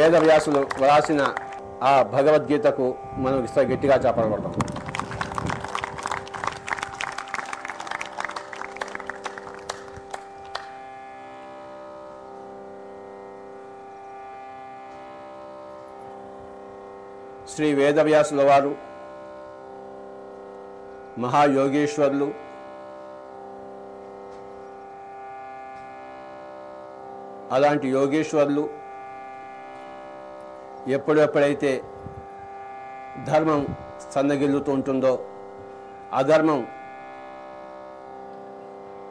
వేదవ్యాసులు వ్రాసిన ఆ భగవద్గీతకు మనం ఇస్తా గట్టిగా చెప్పబడతాం శ్రీ వేదవ్యాసుల వారు మహాయోగేశ్వరులు అలాంటి యోగేశ్వర్లు ఎప్పుడెప్పుడైతే ధర్మం సన్నగిల్లుతూ ఉంటుందో అధర్మం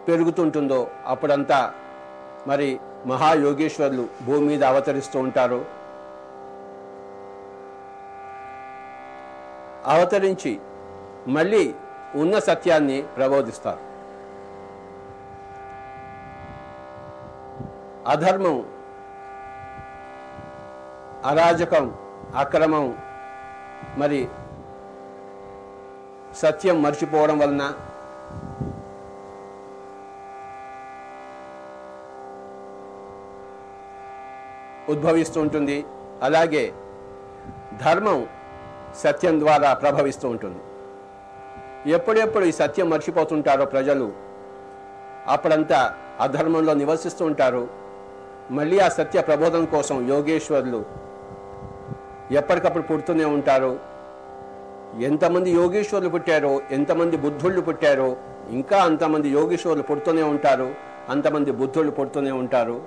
పెరుగుతుంటుందో అప్పుడంతా మరి మహాయోగేశ్వరులు భూమి మీద అవతరిస్తూ ఉంటారు. అవతరించి మళ్ళీ ఉన్న సత్యాన్ని ప్రబోధిస్తారు. అధర్మం అరాజకం అక్రమం మరి సత్యం మర్చిపోవడం వలన ఉద్భవిస్తూ ఉంటుంది. అలాగే ధర్మం సత్యం ద్వారా ప్రభవిస్తూ ఉంటుంది. ఎప్పుడెప్పుడు ఈ సత్యం మర్చిపోతుంటారో ప్రజలు అప్పుడంతా అధర్మంలో నివసిస్తూ ఉంటారు. మళ్ళీ ఆ సత్య ప్రబోధం కోసం యోగేశ్వరులు ఎప్పటికప్పుడు పుడుతూనే ఉంటారు. ఎంతమంది యోగేశ్వరులు పుట్టారో ఎంతమంది బుద్ధుళ్ళు పుట్టారో ఇంకా అంతమంది యోగేశ్వరులు పుడుతూనే ఉంటారు అంతమంది బుద్ధుళ్ళు పుడుతూనే ఉంటారు.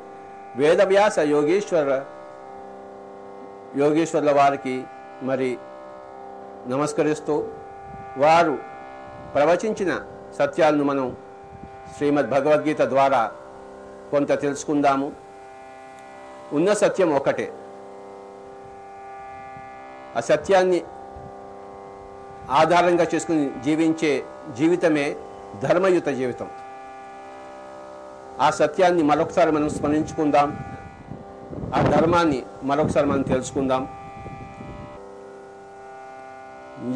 వేదవ్యాస యోగేశ్వర యోగేశ్వరుల వారికి మరి నమస్కరిస్తూ వారు ప్రవచించిన సత్యాలను మనం శ్రీమద్ భగవద్గీత ద్వారా కొంత తెలుసుకుందాము. ఉన్న సత్యం ఒకటే. ఆ సత్యాన్ని ఆధారంగా చేసుకుని జీవించే జీవితమే ధర్మయుత జీవితం. ఆ సత్యాన్ని మరొకసారి మనం స్మరించుకుందాం. ఆ ధర్మాన్ని మరొకసారి మనం తెలుసుకుందాం.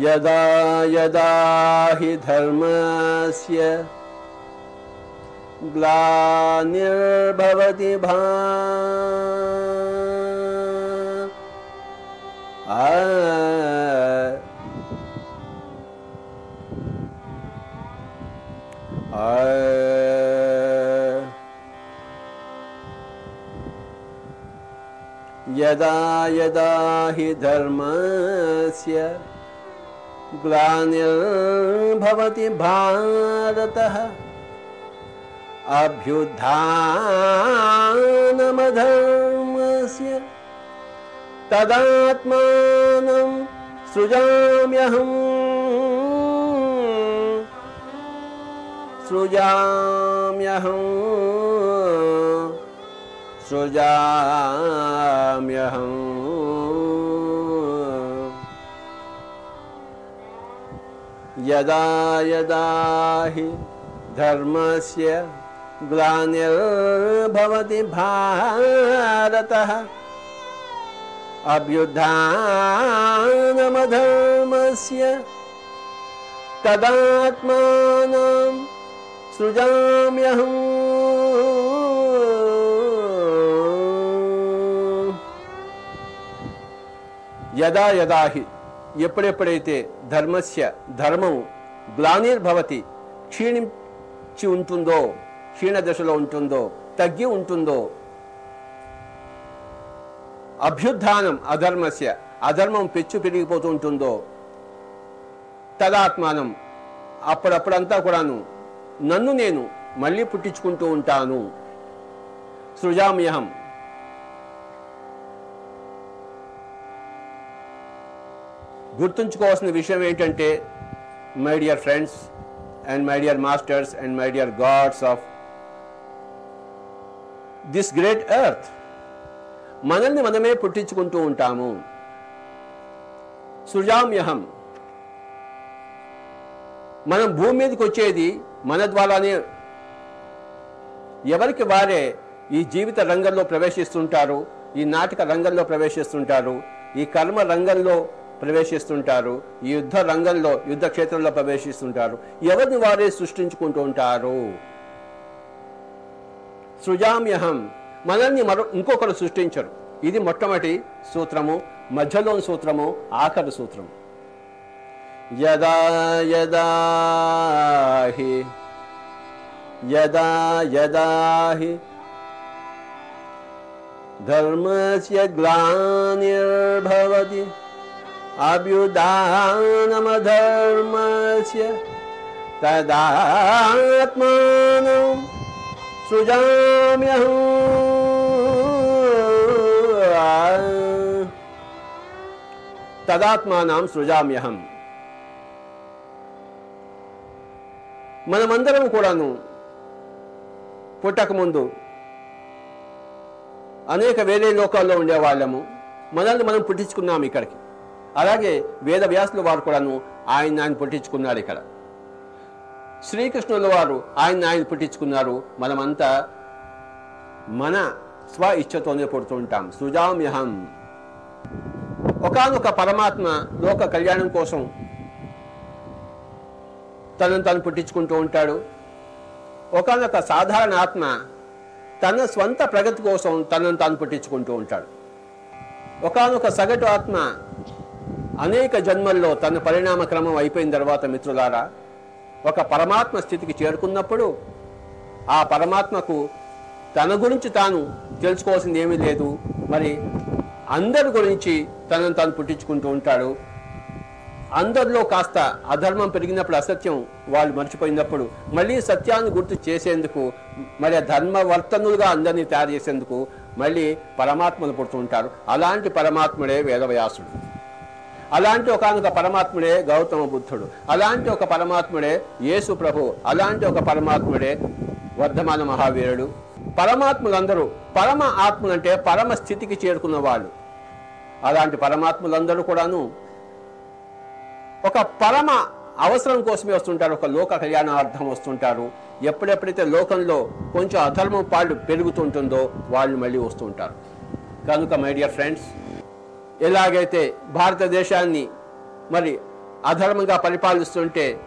యదా యదా హి ధర్మస్య గ్లానిర్భవతి భా यदा यदा हि धर्मस्य ग्लानिर्भवति भारतः अभ्युद्धानमधर्मस्य तदात्मानं सृजाम्यहम्। सृजाम्यहम्। सृजाम्यहम्। यदा यदा हि धर्मस्य ग्लानिर्भवति भारतः భారతః తదాత్మానం సృజామ్యహం యదా యదాహి ఎప్పుడెప్పుడైతే ధర్మస్య ధర్మం గ్లానిర్భవతి క్షీణించి ఉంటుందో క్షీణ దశలో ఉంటుందో తగ్గి ఉంటుందో అభ్యుత్థానం అధర్మస్య అధర్మం పెచ్చు పెరిగిపోతూ ఉంటుందో తదాత్మానం అప్పుడప్పుడంతా కూడాను నన్ను నేను మళ్ళీ పుట్టించుకుంటూ ఉంటాను. సృజామ్యహం. గుర్తుంచుకోవాల్సిన విషయం ఏంటంటే my dear friends and my dear masters and my dear gods of this great earth. మనల్ని మనమే పుట్టించుకుంటూ ఉంటాము. సృజామ్యహం. మనం భూమి మీదకి వచ్చేది మన ద్వారానే. ఎవరికి వారే ఈ జీవిత రంగంలో ప్రవేశిస్తుంటారు ఈ నాటక రంగంలో ప్రవేశిస్తుంటారు ఈ కర్మ రంగంలో ప్రవేశిస్తుంటారు ఈ యుద్ధ రంగంలో యుద్ధ క్షేత్రంలో ప్రవేశిస్తుంటారు. ఎవరిని వారే సృష్టించుకుంటూ ఉంటారు? సృజామ్యహం. మనల్ని మరో ఇంకొకరు సృష్టించరు. ఇది మొట్టమొదటి సూత్రము మధ్యలోని సూత్రము ఆఖరి సూత్రము. యదా యదా హి యదా యదా హి ధర్మస్య గ్లానిర్భవతి అభ్యుదానమధర్మస్య తదాత్మానం. సృజామ్యహం. తదాత్మానం సృజామ్యహం. మనమందరం కూడాను పుట్టకముందు అనేక వేరే లోకాల్లో ఉండేవాళ్ళము. మనల్ని మనం పుట్టించుకున్నాము ఇక్కడికి. అలాగే వేద వ్యాసులు వారు కూడాను ఆయన ఆయన పుట్టించుకున్నారు ఇక్కడ. శ్రీకృష్ణుల వారు ఆయన ఆయన పుట్టించుకున్నారు. మనమంతా మన స్వ ఇచ్ఛతోనే పుడుతూ ఉంటాం. సృజామ్యహం. ఒకనొక పరమాత్మ లోక కళ్యాణం కోసం తనను తను పుట్టించుకుంటూ ఉంటాడు. ఒకనొక సాధారణ ఆత్మ తన స్వంత ప్రగతి కోసం తనను తాను పుట్టించుకుంటూ ఉంటాడు. ఒకనొక సగటు ఆత్మ అనేక జన్మల్లో తన పరిణామ క్రమం అయిపోయిన తర్వాత మిత్రులారా ఒక పరమాత్మ స్థితికి చేరుకున్నప్పుడు ఆ పరమాత్మకు తన గురించి తాను తెలుసుకోవాల్సింది ఏమీ లేదు. మరి అందరి గురించి తనను తాను పుట్టించుకుంటూ ఉంటాడు. అందరిలో కాస్త అధర్మం పెరిగినప్పుడు అసత్యం వాళ్ళు మర్చిపోయినప్పుడు మళ్ళీ సత్యాన్ని గుర్తు చేసేందుకు మరి ధర్మవర్తనులుగా అందరినీ తయారు చేసేందుకు మళ్ళీ పరమాత్మను పుడుతుంటారు అలాంటి పరమాత్ముడే వేదవ్యాసుడు. అలాంటి ఒకనొక పరమాత్ముడే గౌతమ బుద్ధుడు. అలాంటి ఒక పరమాత్ముడే యేసు ప్రభు. అలాంటి ఒక పరమాత్ముడే వర్ధమాన మహావీరుడు. పరమాత్ములందరూ పరమ ఆత్మలంటే పరమ స్థితికి చేరుకున్న వాళ్ళు. అలాంటి పరమాత్ములందరూ కూడాను ఒక పరమ అవసరం కోసమే వస్తుంటారు. ఒక లోక కళ్యాణార్థం వస్తుంటారు. ఎప్పుడెప్పుడైతే లోకంలో కొంచెం అధర్మం పాళ్ళు పెరుగుతుంటుందో వాళ్ళు మళ్ళీ వస్తుంటారు. కనుక మై డియర్ ఫ్రెండ్స్ ఎలాగైతే భారతదేశాన్ని మరి అధర్మంగా పరిపాలిస్తుంటే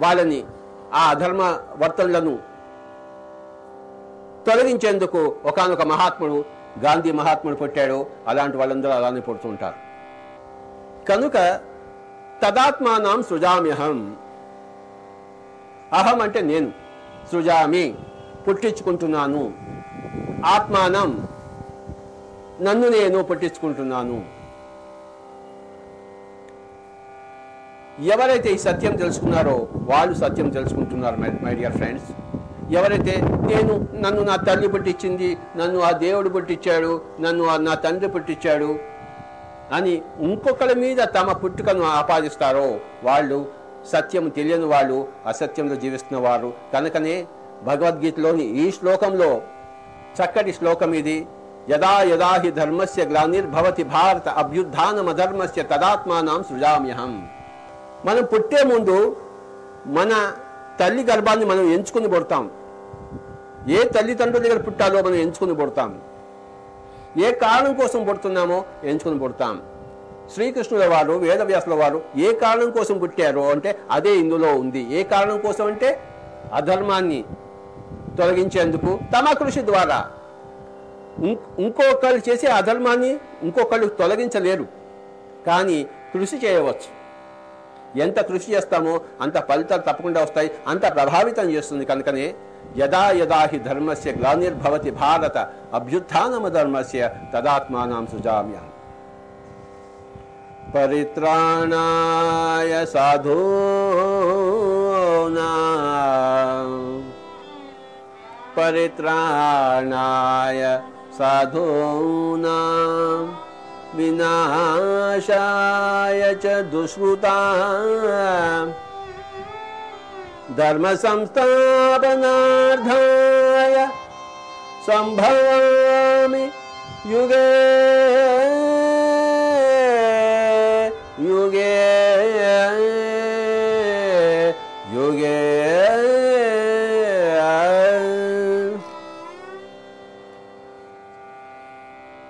వాళ్ళని ఆ అధర్మ వర్తనలను తొలగించేందుకు ఒకనొక మహాత్ముడు గాంధీ మహాత్ముడు పుట్టాడు. అలాంటి వాళ్ళందరూ అలానే పుడుతుంటారు. కనుక తదాత్మానం సృజామ్యహం. అహం అంటే నేను సృజామి పుట్టించుకుంటున్నాను. ఆత్మానం నన్ను నేను పుట్టించుకుంటున్నాను. ఎవరైతే ఈ సత్యం తెలుసుకున్నారో వాళ్ళు సత్యం తెలుసుకుంటున్నారు మై డియర్ ఫ్రెండ్స్. ఎవరైతే నేను నన్ను నా తల్లి పుట్టించింది నన్ను ఆ దేవుడు పుట్టించాడు నన్ను ఆ నా తండ్రి పుట్టించాడు అని ఇంకొకరి మీద తమ పుట్టుకను ఆపాదిస్తారో వాళ్ళు సత్యం తెలియని వాళ్ళు అసత్యంలో జీవిస్తున్న వారు. కనుకనే భగవద్గీతలోని ఈ శ్లోకంలో చక్కటి శ్లోకం ఇది. యదా యదా హి ధర్మస్య గ్లానిర్భవతి భారత అభ్యుత్నమధర్మస్య తదాత్మానం సృజామ్యహం. మనం పుట్టే ముందు మన తల్లి గర్భాన్ని మనం ఎంచుకుని పుడతాం. ఏ తల్లిదండ్రుల దగ్గర పుట్టాలో మనం ఎంచుకుని పుడతాం. ఏ కారణం కోసం పుడుతున్నామో ఎంచుకుని పుడతాం. శ్రీకృష్ణుల వారు వేదవ్యాసుల వారు ఏ కారణం కోసం పుట్టారో అంటే అదే ఇందులో ఉంది. ఏ కారణం కోసం అంటే అధర్మాన్ని తొలగించేందుకు తమ కృషి ద్వారా. ఇంకొకళ్ళు చేసే అధర్మాన్ని ఇంకొకళ్ళు తొలగించలేరు. కానీ కృషి చేయవచ్చు. ఎంత కృషి చేస్తామో అంత ఫలితాలు తప్పకుండా వస్తాయి అంత ప్రభావితం చేస్తుంది. కనుకనే యదా యదా హి ధర్మస్య గ్లానిర్భవతి భారత అభ్యుత్నమ ధర్మస్య తదాత్మానం సుజామ్య పరిత్రాణాయ సాధూనా. పరిత్రాణాయ साधूनां विनाशाय च दुष्कृता धर्मसंस्थापनार्थाय सम्भवामि युगे।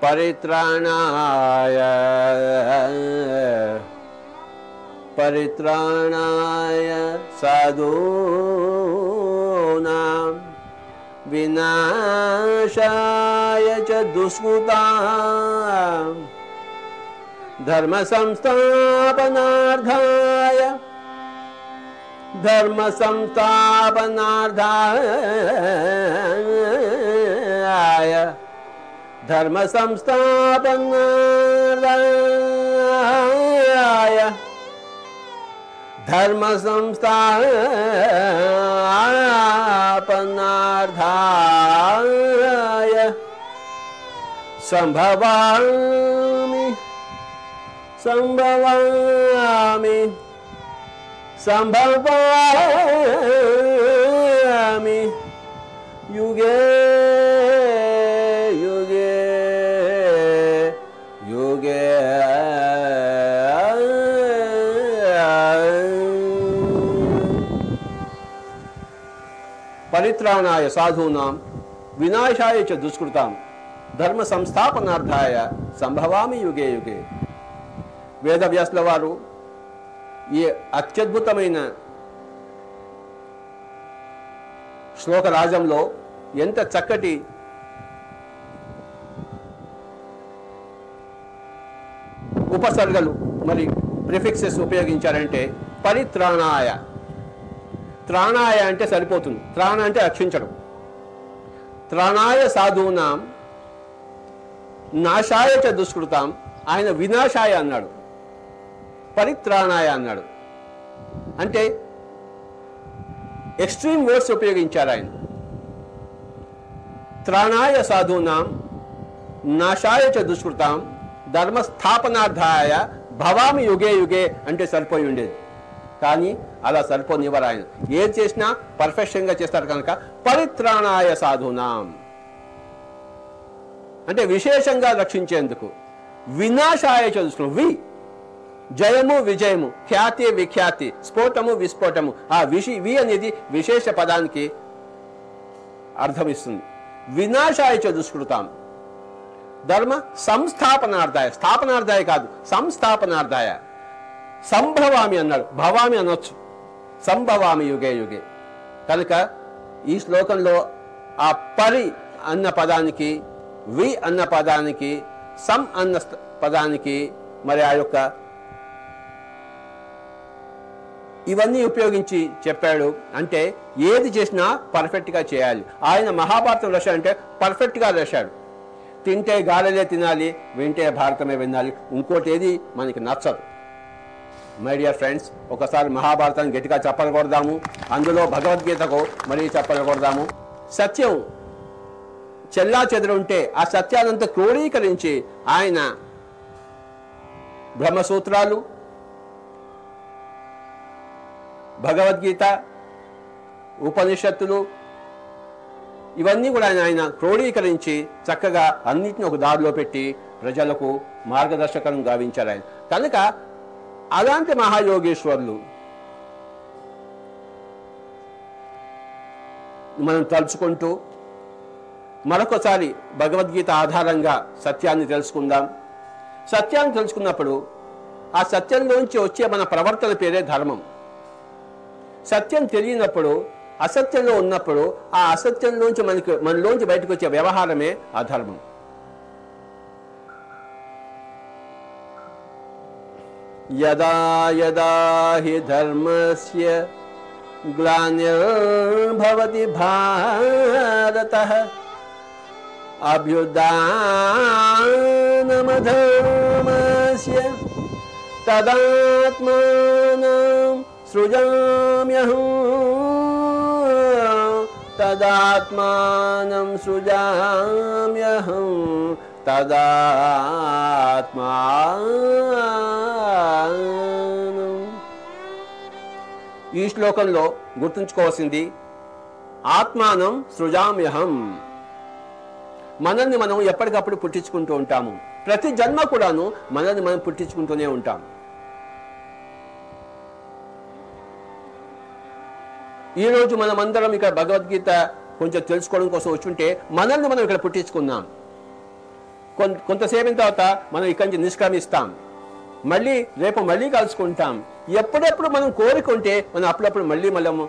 परित्राणाय। परित्राणाय साधूनां विनाशाय च दुष्कृता धर्मसंस्थापनार्थाय। धर्मसंस्थापनार्धाय धर्मसंस्थापनाय। धर्मसंस्थापनार्थाय सम्भवामि सम्भवामि सम्भवामि युगे పరిత్రాణాయ సాధూనాం వినాశాయ చ దుష్కృతాం ధర్మ సంస్థాపనార్థాయ సంభవామి యుగే యుగే. వేదవ్యాసుల వారు ఈ అత్యద్భుతమైన శ్లోక రాజంలో ఎంత చక్కటి ఉపసర్గలు మరి ప్రిఫిక్సెస్ ఉపయోగించారంటే పరిత్రాణాయ. త్రాణాయ అంటే సరిపోతుంది. త్రాణ అంటే రక్షించడం. త్రాణాయ సాధూనాం నాశాయ చ దుష్కృతాం ఆయన వినాశాయ అన్నాడు. పరిత్రాణాయ అన్నాడు. అంటే ఎక్స్ట్రీమ్ వర్డ్స్ ఉపయోగించారు ఆయన. త్రాణాయ సాధూనాం నాశాయ చ దుష్కృతాం ధర్మస్థాపనార్థాయ భవామి యుగే యుగే అంటే సరిపోయి ఉండేది. కానీ అలా సరిపోనివ్వరు ఆయన ఏం చేసినా పర్ఫెక్షన్గా చేస్తారు కనుక పరిత్రాణాయ సాధునాం. అంటే విశేషంగా రక్షించేందుకు. వినాశాయ చదువు వి. జయము విజయము ఖ్యాతి విఖ్యాతి స్ఫోటము విస్ఫోటము. ఆ విషి వి అనేది విశేష పదానికి అర్థమిస్తుంది. వినాశాయ చదుష్కృతాం ధర్మ సంస్థాపనార్థాయ. స్థాపనార్థాయ కాదు సంస్థాపనార్థాయ. సంభవామి అన్నాడు. భవామి అనొచ్చు. సంభవామి యుగే యుగే. కనుక ఈ శ్లోకంలో ఆ పరి అన్న పదానికి వి అన్న పదానికి సం అన్న పదానికి మరి ఆ యొక్క ఇవన్నీ ఉపయోగించి చెప్పాడు అంటే ఏది చేసినా పర్ఫెక్ట్గా చేయాలి. ఆయన మహాభారతం రాశాడంటే పర్ఫెక్ట్గా రాశాడు. తింటే గాలిలే తినాలి వింటే భారతమే వినాలి. ఇంకోటి ఏది మనకి నచ్చదు. మై డియర్ ఫ్రెండ్స్ ఒకసారి మహాభారతాన్ని గట్టిగా చెప్పలకూడదాము అందులో భగవద్గీతకు మరీ చెప్పలకూడదాము సత్యం చెల్లా చెదరుంటే ఆ సత్యానంతా క్రోడీకరించి ఆయన బ్రహ్మసూత్రాలు భగవద్గీత ఉపనిషత్తులు ఇవన్నీ కూడా ఆయన ఆయన క్రోడీకరించి చక్కగా అన్నింటిని ఒక దారిలో పెట్టి ప్రజలకు మార్గదర్శకం గావించారు ఆయన. కనుక అలాంటి మహాయోగేశ్వరులు. మనం తలుచుకుంటూ మరొకసారి భగవద్గీత ఆధారంగా సత్యాన్ని తెలుసుకుందాం. సత్యాన్ని తెలుసుకున్నప్పుడు ఆ సత్యంలోంచి వచ్చే మన ప్రవర్తన పేరే ధర్మం. సత్యం తెలియనప్పుడు అసత్యంలో ఉన్నప్పుడు ఆ అసత్యంలోంచి మనకి మనలోంచి బయటకు వచ్చే వ్యవహారమే అధర్మం यदा यदा हि धर्मस्य ग्लानिर्भवति भारतः। अभ्युदानमधर्मस्य तदात्मानं सृजाम्यहम् तदात्मानं सृजाम्यहम्। తదాత్మా. ఈ శ్లోకంలో గుర్తుంచుకోవాల్సింది ఆత్మానం సృజామ్యహం. మనల్ని మనం ఎప్పటికప్పుడు పుట్టించుకుంటూ ఉంటాము. ప్రతి జన్మ కూడాను మనల్ని మనం పుట్టించుకుంటూనే ఉంటాం. ఈరోజు మనమందరం మనం అందరం ఇక్కడ భగవద్గీత కొంచెం తెలుసుకోవడం కోసం వచ్చుంటే మనల్ని మనం ఇక్కడ పుట్టించుకున్నాం కొంత కొంతసేపు తర్వాత మనం ఇక్కడి నుంచి నిష్క్రమిస్తాం. మళ్ళీ రేపు మళ్ళీ కలుసుకుంటాం. ఎప్పుడెప్పుడు మనం కోరుకుంటే మనం అప్పుడప్పుడు మళ్ళీ మనము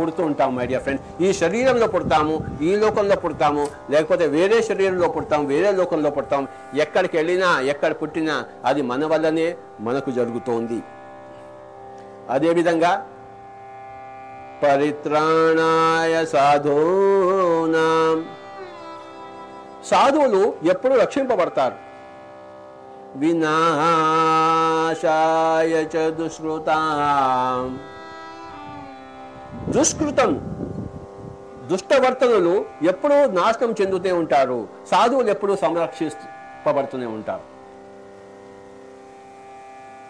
పుడుతూ ఉంటాం మై డియర్ ఫ్రెండ్స్ ఈ శరీరంలో పుడతాము ఈ లోకంలో పుడతాము లేకపోతే వేరే శరీరంలో పుడతాం వేరే లోకంలో పుడతాం. ఎక్కడికి వెళ్ళినా ఎక్కడ పుట్టినా అది మన వల్లనే మనకు జరుగుతోంది. అదేవిధంగా పరిత్రాణాయ సాధూనాం. సాధువులు ఎప్పుడు రక్షింపబడతారు? వినాశాయ చ దుష్కృతాం దుష్కృతం దుష్టవర్తనులు ఎప్పుడూ నాశనం చెందుతూ ఉంటారు. సాధువులు ఎప్పుడూ సంరక్షింపబడుతూనే ఉంటారు.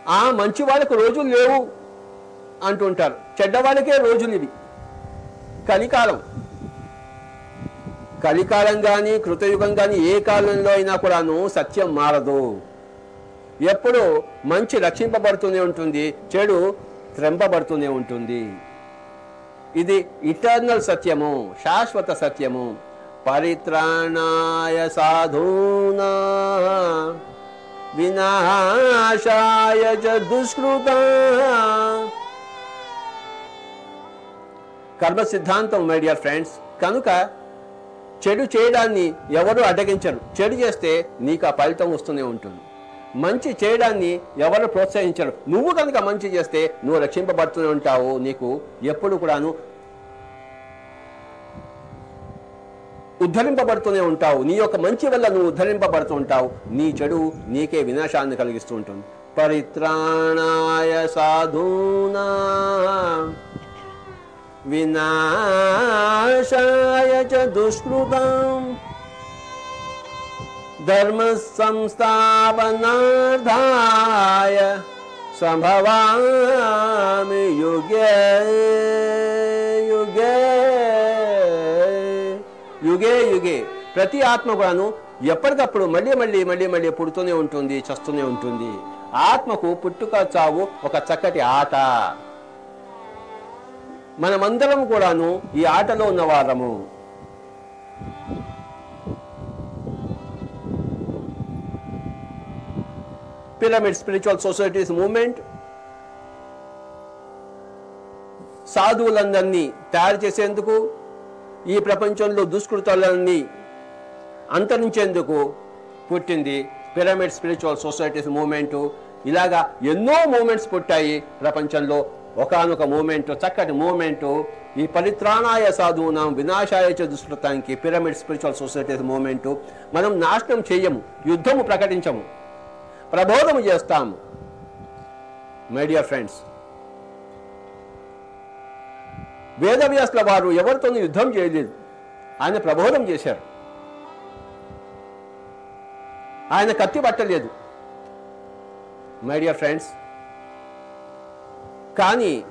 ఆ మంచి వాళ్ళకు రోజులు లేవు అంటుంటారు. చెడ్డవాళ్ళకే రోజులు ఇవి. కలికాలం కలికాలం కానీ కృతయుగం కానీ ఏ కాలంలో అయినా కూడాను సత్యం మారదు. ఎప్పుడు మంచి రక్షింపబడుతూనే ఉంటుంది చెడు త్రెంపబడుతూనే ఉంటుంది. ఇది ఇటర్నల్ సత్యము శాశ్వత సత్యము. పరిత్రాణాయ సాధూనా వినాశాయ దుష్కృత. కర్మ సిద్ధాంతం మై డియర్ ఫ్రెండ్స్ కనుక చెడు చేయడాన్ని ఎవరు అడ్డగించరు. చెడు చేస్తే నీకు ఆ ఫలితం వస్తూనే ఉంటుంది. మంచి చేయడాన్ని ఎవరు ప్రోత్సహించరు. నువ్వు కనుక మంచి చేస్తే నువ్వు రక్షింపబడుతూనే ఉంటావు. నీకు ఎప్పుడు కూడాను ఉద్ధరింపబడుతూనే ఉంటావు. నీ యొక్క మంచి వల్ల నువ్వు ఉద్ధరింపబడుతూ ఉంటావు. నీ చెడు నీకే వినాశాన్ని కలిగిస్తూ ఉంటుంది. పరిత్రాణాయ సాధూనా. వినాశాయ చ దుష్కృతం ధర్మ సంస్థాపనార్థాయ సంభవామి యుగే యుగే యుగే యుగే ప్రతి ఆత్మ కూడాను ఎప్పటికప్పుడు మళ్ళీ మళ్ళీ మళ్ళీ మళ్ళీ పుడుతూనే ఉంటుంది చస్తూనే ఉంటుంది. ఆత్మకు పుట్టుక చావు ఒక చక్కటి ఆట. మనమందరం కూడాను ఈ ఆటలో ఉన్నవారము. పిరమిడ్ స్పిరిచువల్ సొసైటీస్ మూవ్మెంట్ సాధువులందరినీ తయారు చేసేందుకు ఈ ప్రపంచంలో దుష్కృతాలన్నీ అంతరించేందుకు పుట్టింది పిరమిడ్ స్పిరిచువల్ సొసైటీస్ మూమెంటు ఇలాగా ఎన్నో మూమెంట్స్ పుట్టాయి ప్రపంచంలో. ఒకనొక మూమెంట్ చక్కటి మూమెంట్. ఈ పరిత్రాణాయ సాధువునాం వినాశాయ చ దుష్కృతానికి పిరమిడ్ స్పిరిచువల్ సొసైటీస్ మూమెంటు. మనం నాశనం చేయము యుద్ధము ప్రకటించము ప్రబోధము చేస్తాము. మై డియర్ ఫ్రెండ్స్ వేదవ్యాసుల వారు ఎవరితోనూ యుద్ధం చేయలేదు? ఆయన ప్రబోధం చేశారు. ఆయన కత్తి పట్టలేదు. మై డియర్ ఫ్రెండ్స్ కానీ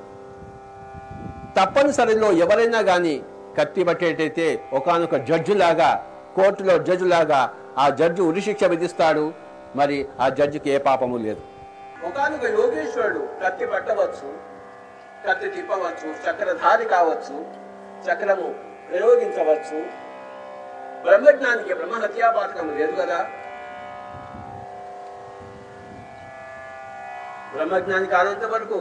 తప్పనిసరిలో ఎవరైనా కానీ కత్తి పట్టేటైతే ఒకనొక జడ్జిలాగా కోర్టులో జడ్జిలాగా ఆ జడ్జి ఉరిశిక్ష విధిస్తాడు. మరి ఆ జడ్జికి ఏ పాపము లేదు. ఒకనొక యోగేశ్వరుడు కత్తి పట్టవచ్చు కత్తి తిప్పవచ్చు చక్రధారి కావచ్చు చక్రము ప్రయోగించవచ్చు. బ్రహ్మజ్ఞానికి బ్రహ్మహత్యాపాతకం లేదు కదా? బ్రహ్మజ్ఞాని కానంత వరకు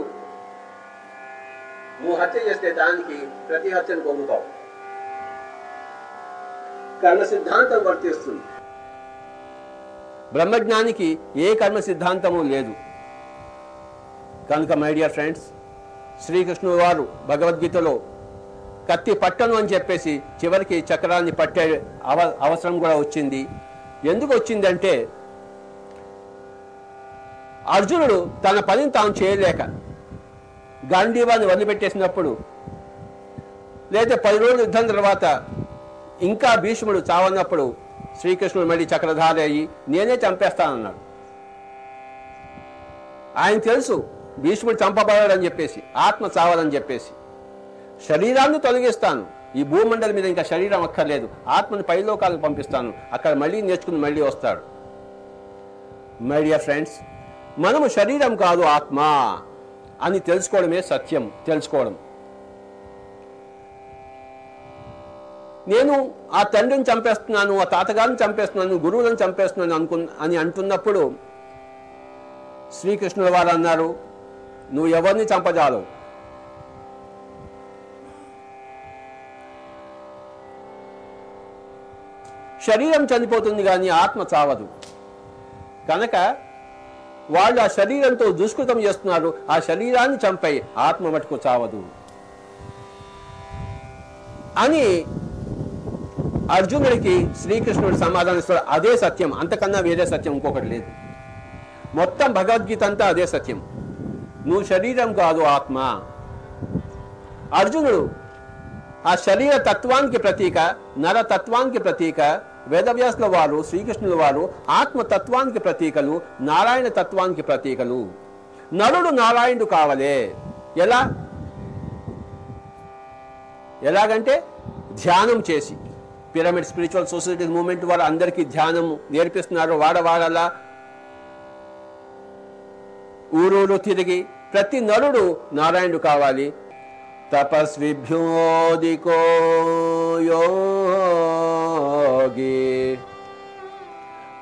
నువ్వు హత్య చేస్తే దానికి ప్రతి హత్యను పొందుతావు. కర్మ సిద్ధాంతం వర్తిస్తుంది. బ్రహ్మజ్ఞానికి ఏ కర్మ సిద్ధాంతము లేదు. కనుక మై డియర్ ఫ్రెండ్స్ శ్రీకృష్ణుడు వారు భగవద్గీతలో కత్తి పట్టను అని చెప్పేసి చివరికి చక్రాన్ని పట్టే అవ అవసరం కూడా వచ్చింది. ఎందుకు వచ్చిందంటే అర్జునుడు తన పనిని తాను చేయలేక గాంధీవాన్ని వదిలిపెట్టేసినప్పుడు లేదా పది రోజులు యుద్ధం తర్వాత ఇంకా భీష్ముడు చావన్నప్పుడు శ్రీకృష్ణుడు మళ్ళీ చక్రధారి అయ్యి నేనే చంపేస్తానన్నాడు. ఆయన తెలుసు భీష్ముడు చంపబడాడని చెప్పేసి ఆత్మ చావాలని చెప్పేసి. శరీరాన్ని తొలగిస్తాను. ఈ భూమండలి మీద ఇంకా శరీరం అక్కర్లేదు. ఆత్మని పైలోకాలకు పంపిస్తాను. అక్కడ మళ్ళీ నేర్చుకుని మళ్ళీ వస్తాడు. మై డియర్ ఫ్రెండ్స్ మనము శరీరం కాదు ఆత్మ. అని తెలుసుకోవడమే సత్యం తెలుసుకోవడం. నేను ఆ తండ్రిని చంపేస్తున్నాను ఆ తాతగారిని చంపేస్తున్నాను గురువులను చంపేస్తున్నాను అనుకు అని అంటున్నప్పుడు శ్రీకృష్ణుల వారు అన్నారు నువ్వు ఎవరిని చంపజాలవు? శరీరం చనిపోతుంది కానీ ఆత్మ చావదు. కనుక వాళ్ళు ఆ శరీరంతో దుష్కృతం చేస్తున్నారు. ఆ శరీరాన్ని చంపై ఆత్మ మటుకు చావదు. అని అర్జునుడికి శ్రీకృష్ణుడు సమాధానిస్తాడు అదే సత్యం. అంతకన్నా వేరే సత్యం ఇంకొకటి లేదు. మొత్తం భగవద్గీత అంతా అదే సత్యం. నువ్వు శరీరం కాదు ఆత్మ. అర్జునుడు ఆ శరీర తత్వానికి ప్రతీక నర తత్వానికి ప్రతీక వేదవ్యాసుల వారు శ్రీకృష్ణుల వారు ఆత్మతత్వానికి ప్రతీకలు నారాయణ తత్వానికి ప్రతీకలు. నరుడు నారాయణుడు కావలే. ఎలా? ఎలాగంటే ధ్యానం చేసి. పిరమిడ్ స్పిరిచువల్ సొసైటీ మూమెంట్ వారు అందరికీ ధ్యానం నేర్పిస్తున్నారు. వాడవాడలా ఊరూరు తిరిగి ప్రతి నరుడు నారాయణుడు కావాలి. तपस्विभ्योऽधिको योगी।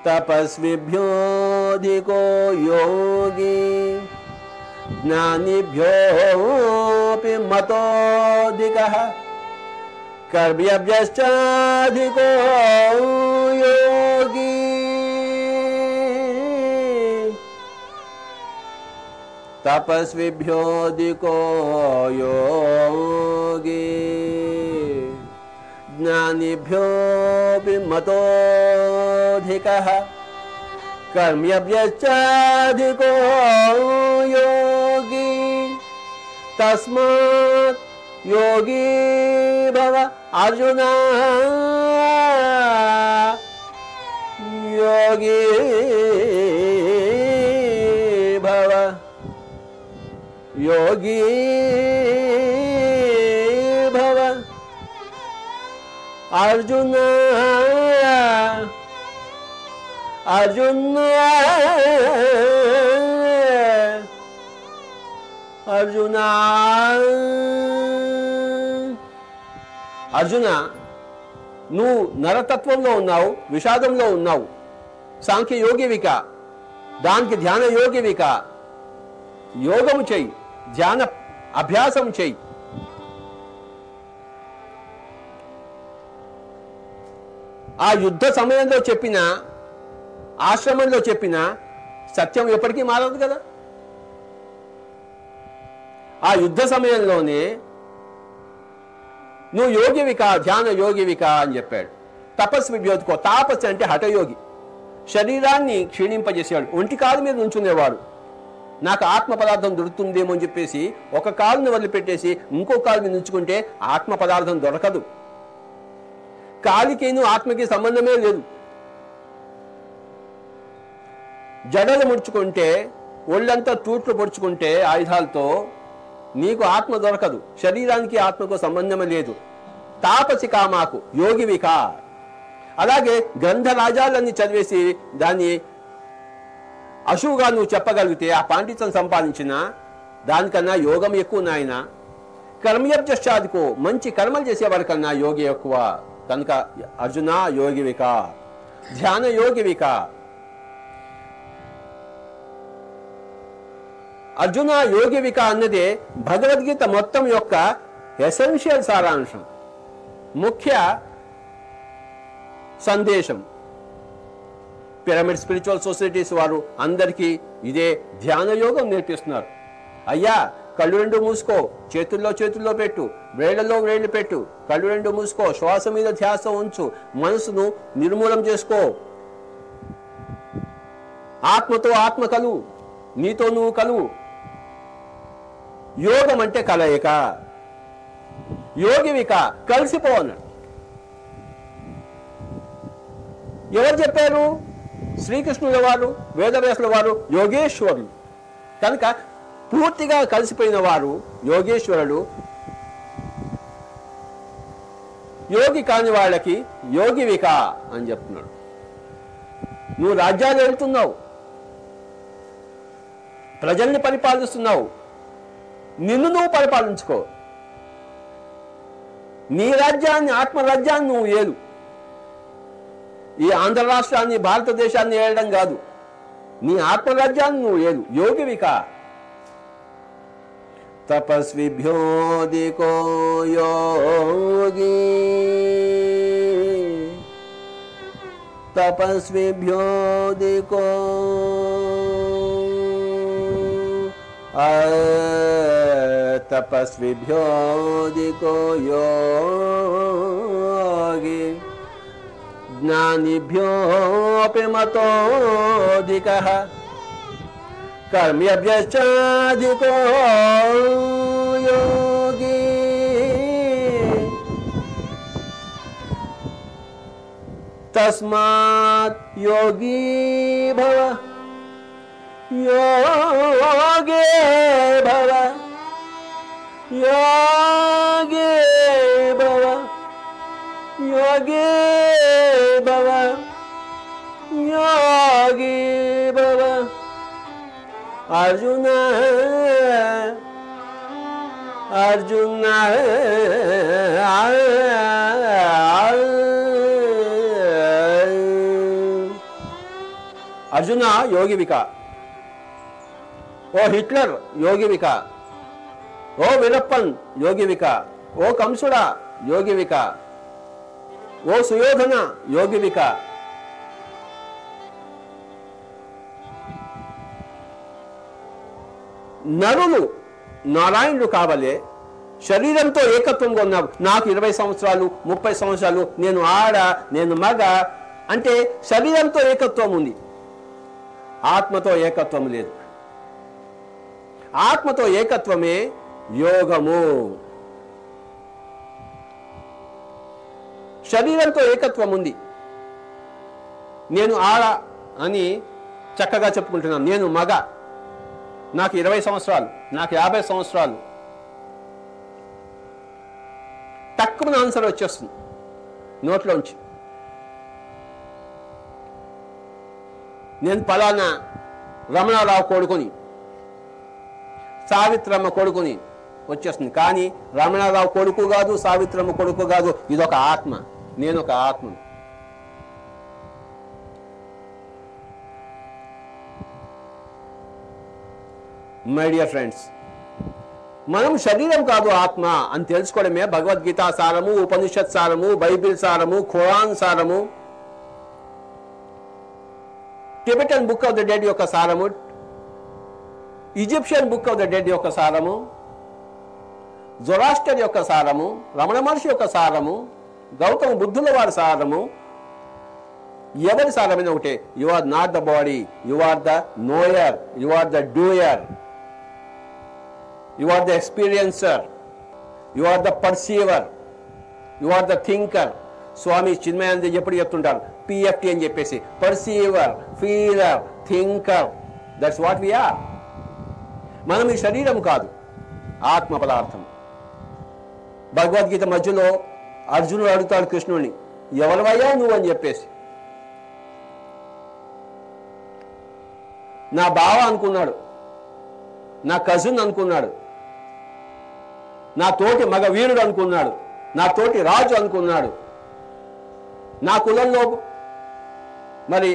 तपस्विभ्योऽधिको योगी। ज्ञानिभ्योऽपि मतोऽधिकः। कर्म्यभ्यश्चाधिको योगी। తపస్విభ్యోధికో యోగి జ్ఞానిభ్యోపి మతోధిక కర్మ్యభ్యశ్చాధికో యోగి తస్మాత్ యోగి భవ అర్జున యోగి యోగి భవ అర్జున అర్జున అర్జున అర్జున నువ్వు నరతత్వంలో ఉన్నావు విషాదంలో ఉన్నావు. సాంఖ్య యోగివిక దానికి ధ్యాన యోగివిక యోగము చెయ్యి. ధ్యాన అభ్యాసం చేయి. ఆ యుద్ధ సమయంలో చెప్పిన ఆశ్రమంలో చెప్పిన సత్యం ఎప్పటికీ మారదు కదా. ఆ యుద్ధ సమయంలోనే నువ్వు యోగివిక ధ్యాన యోగివిక అని చెప్పాడు. తపస్వి వ్యోధికో తాపస్సు అంటే హఠయోగి. శరీరాన్ని క్షీణింపజేసేవాడు. ఒంటి కాదు మీద నుంచునేవాడు. నాకు ఆత్మ పదార్థం దొరుకుతుందేమో అని చెప్పేసి ఒక కాలుని వదిలిపెట్టేసి ఇంకో కాలు మీద ఆత్మ పదార్థం దొరకదు. కాలికేను ఆత్మకి సంబంధమే లేదు. జడలు ముడుచుకుంటే ఒళ్ళంతా తూట్లు పొడుచుకుంటే ఆయుధాలతో నీకు ఆత్మ దొరకదు. శరీరానికి ఆత్మకు సంబంధమే లేదు. తాపసి కామాకు యోగివిక. అలాగే గ్రంథరాజాలన్నీ చదివేసి దాన్ని అశువుగా నువ్వు చెప్పగలిగితే ఆ పాండిత్యం సంపాదించిన దానికన్నా యోగం ఎక్కువ నాయన. కర్మయబ్జాదికో మంచి కర్మలు చేసేవారి కన్నా యోగి ఎక్కువ. కనుక అర్జున యోగివిక ధ్యాన యోగివిక అర్జున యోగివిక అన్నదే భగవద్గీత మొత్తం యొక్క ఎసెన్షియల్ సారాంశం. ముఖ్య సందేశం. పిరమిడ్ స్పిరిచువల్ సొసైటీస్ వారు అందరికీ ఇదే ధ్యాన యోగం నేర్పిస్తున్నారు. అయ్యా కళ్ళు రెండు మూసుకో చేతుల్లో చేతుల్లో పెట్టు వేళ్ళలో వేళ్ళు పెట్టు కళ్ళు రెండు మూసుకో శ్వాస మీద ధ్యాస ఉంచు మనసును నిర్మూలం చేసుకో. ఆత్మతో ఆత్మ కలువు నీతో నువ్వు కలువు యోగం అంటే కలయిక యోగివిక కలిసిపోవన్నాడు ఎవరు చెప్పారు? శ్రీకృష్ణుల వారు వేదవ్యాసుల వారు యోగేశ్వరులు. కనుక పూర్తిగా కలిసిపోయిన వారు యోగేశ్వరుడు యోగి కాని వాళ్ళకి యోగివిక అని చెప్తున్నాడు. నువ్వు రాజ్యాలు వెళ్తున్నావు. ప్రజల్ని పరిపాలిస్తున్నావు. నిన్ను నువ్వు పరిపాలించుకో. నీ రాజ్యాన్ని ఆత్మరాజ్యాన్ని నువ్వు ఏలు ఈ ఆంధ్ర రాష్ట్రాన్ని భారతదేశాన్ని ఏలడం కాదు నీ ఆత్మరాజ్యాన్ని నువ్వు ఏలు యోగివిక తపస్విభ్యోదికో యోగి तपस्विभ्योऽधिको तपस्विभ्योऽधिको योगी ज्ञानिभ्योऽपि मतोऽधिकः। कर्म्यभ्यश्चाधिको योगी। तस्मात् योगी भव योगे भव योगे योगे भव योगी भव अर्जुन अर्जुन అర్జున యోగివిక ఓ హిట్లర్ యోగివిక ఓ వీరప్పన్ యోగివిక ఓ కంసుడా యోగివిక ఓ సుయోధన యోగివిక. నరులు నారాయణుడు కావలే శరీరంతో ఏకత్వంగా కొన్నావు. నాకు ఇరవై సంవత్సరాలు ముప్పై సంవత్సరాలు నేను ఆడ నేను మగ అంటే శరీరంతో ఏకత్వం ఉంది. ఆత్మతో ఏకత్వం లేదు. ఆత్మతో ఏకత్వమే యోగము. శరీరంతో ఏకత్వం ఉంది. నేను ఆడ అని చక్కగా చెప్పుకుంటున్నాను. నేను మగ. నాకు ఇరవై సంవత్సరాలు. నాకు యాభై సంవత్సరాలు. తక్కువ ఆన్సర్ వచ్చేస్తుంది. నోట్లోంచి. నేను పలానా రమణారావు కొడుకుని సావిత్రమ్మ కొడుకుని వచ్చేస్తుంది. కానీ రమణారావు కొడుకు కాదు సావిత్రమ్మ కొడుకు కాదు. ఇదొక ఆత్మ. నేను ఒక ఆత్మను. మై డియర్ ఫ్రెండ్స్ మనం శరీరం కాదు ఆత్మ అని తెలుసుకోవడమే భగవద్గీత సారము ఉపనిషత్ సారము బైబిల్ సారము ఖురాన్ సారము. Tibetan book of the dead యొక్క సారము Egyptian book of the dead యొక్క సారము జొరాస్టర్ యొక్క సారము రమణ మహర్షి యొక్క సారము గౌతమ బుద్ధుల వారి సారము ఎవరి సారమైన ఒకటే? You are not the body you are the knower you are the doer you are the experiencer you are the perceiver you are the thinker Swami Chinmayananda ఎప్పుడు చెప్తుంటారు? పిఎఫ్టి అని చెప్పేసి. Perceiver feeler thinker that's what we are మనం ఈ శరీరం కాదు. ఆత్మ పదార్థం. భగవద్గీత మధ్యలో అర్జునుడు అడుగుతాడు కృష్ణుడిని ఎవరివయ్యా నువ్వు అని చెప్పేసి? నా బావ అనుకున్నాడు నా కజిన్ అనుకున్నాడు నా తోటి మగ వీరుడు అనుకున్నాడు నా తోటి రాజు అనుకున్నాడు నా కులంలో మరి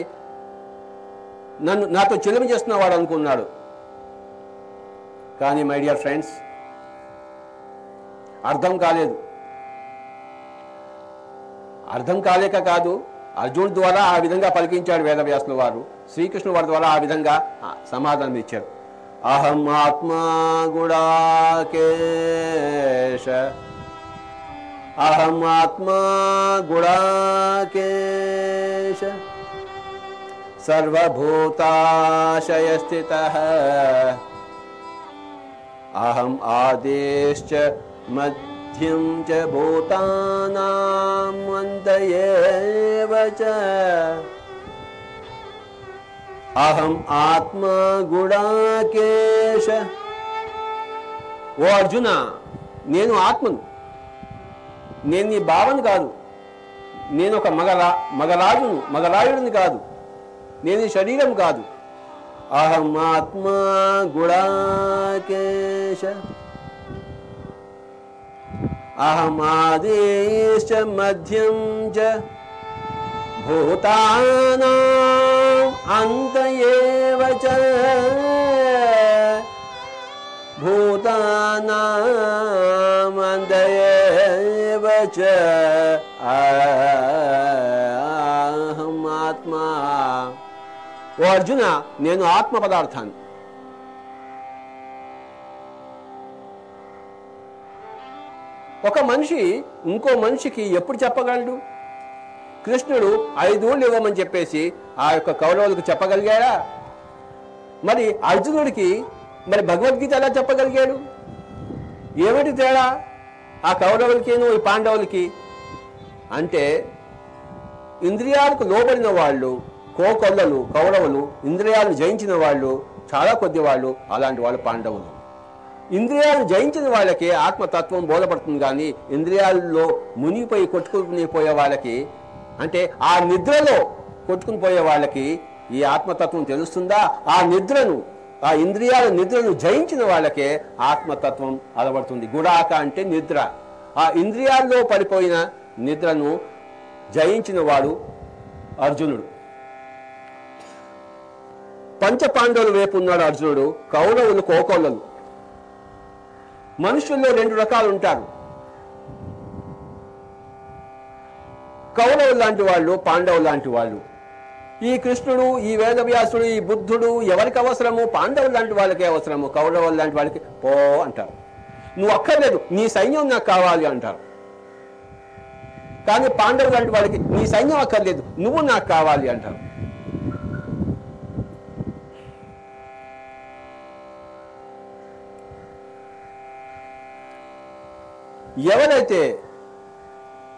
నన్ను నాతో చెలిమి చేస్తున్నవాడు అనుకున్నాడు. కానీ మై డియర్ ఫ్రెండ్స్ అర్థం కాలేదు. అర్థం కాలేక కాదు. అర్జునుడి ద్వారా ఆ విధంగా పలికించాడు వేదవ్యాసుల వారు. శ్రీకృష్ణుడు వారి ద్వారా ఆ విధంగా ఆ, సమాధానం ఇచ్చారు. అహం ఆత్మా గుడాకేశ. అహం ఆత్మా గుడాకేశ. సర్వభూతాశయ స్థిత అహం ఆదేశ్చ మధ్యం చ భూతానాం అంతయేవ చ అహం ఆత్మ గుడాకేశ ఓ అర్జున నేను ఆత్మను నేను నీ భావన కాదు. నేను ఒక మగరా మగరాజును మగరాయుడిని కాదు. నేను శరీరం కాదు. అహం ఆత్మా గుడాకేశ అహమాదేశ మధ్యం చ భూతానాం అంత ఏవ చ భూతానాం అంత ఏవ చ అహం ఆత్మ ఓ అర్జున నేను ఆత్మ పదార్థాన్ని ఒక మనిషి ఇంకో మనిషికి ఎప్పుడు చెప్పగలడు? కృష్ణుడు ఐదుళ్ళు ఇవ్వమని చెప్పేసి ఆ యొక్క కౌరవులకు చెప్పగలిగాడా? మరి అర్జునుడికి మరి భగవద్గీత ఎలా చెప్పగలిగాడు? ఏమిటి తేడా? ఆ కౌరవులకిను ఈ పాండవులకి? అంటే ఇంద్రియాలకు లోబడిన వాళ్ళు కోకొల్లలు కౌరవులు ఇంద్రియాలను జయించిన వాళ్ళు చాలా కొద్ది వాళ్ళు అలాంటి వాళ్ళు పాండవులు. ఇంద్రియాలు జయించిన వాళ్ళకి ఆత్మతత్వం బోధపడుతుంది కానీ ఇంద్రియాల్లో మునిగిపోయి కొట్టుకుని పోయే వాళ్ళకి అంటే ఆ నిద్రలో కొట్టుకుని పోయే వాళ్ళకి ఈ ఆత్మతత్వం తెలుస్తుందా? ఆ నిద్రను ఆ ఇంద్రియాల నిద్రను జయించిన వాళ్ళకే ఆత్మతత్వం అలవడుతుంది. గుడాక అంటే నిద్ర. ఆ ఇంద్రియాల్లో పడిపోయిన నిద్రను జయించిన వాడు అర్జునుడు. పంచపాండవుల వైపు ఉన్నాడు అర్జునుడు. కౌరవులు కోకౌలలు మనుషుల్లో రెండు రకాలు ఉంటారు కౌరవు లాంటి వాళ్ళు పాండవు లాంటి వాళ్ళు. ఈ కృష్ణుడు ఈ వేదవ్యాసుడు ఈ బుద్ధుడు ఎవరికి అవసరము? పాండవులు లాంటి వాళ్ళకే అవసరము. కౌరవులు లాంటి వాళ్ళకి పో అంటారు. నువ్వు అక్కర్లేదు నీ సైన్యం నాకు కావాలి అంటారు. కానీ పాండవులు లాంటి వాళ్ళకి నీ సైన్యం అక్కర్లేదు నువ్వు నాకు కావాలి అంటారు. ఎవరైతే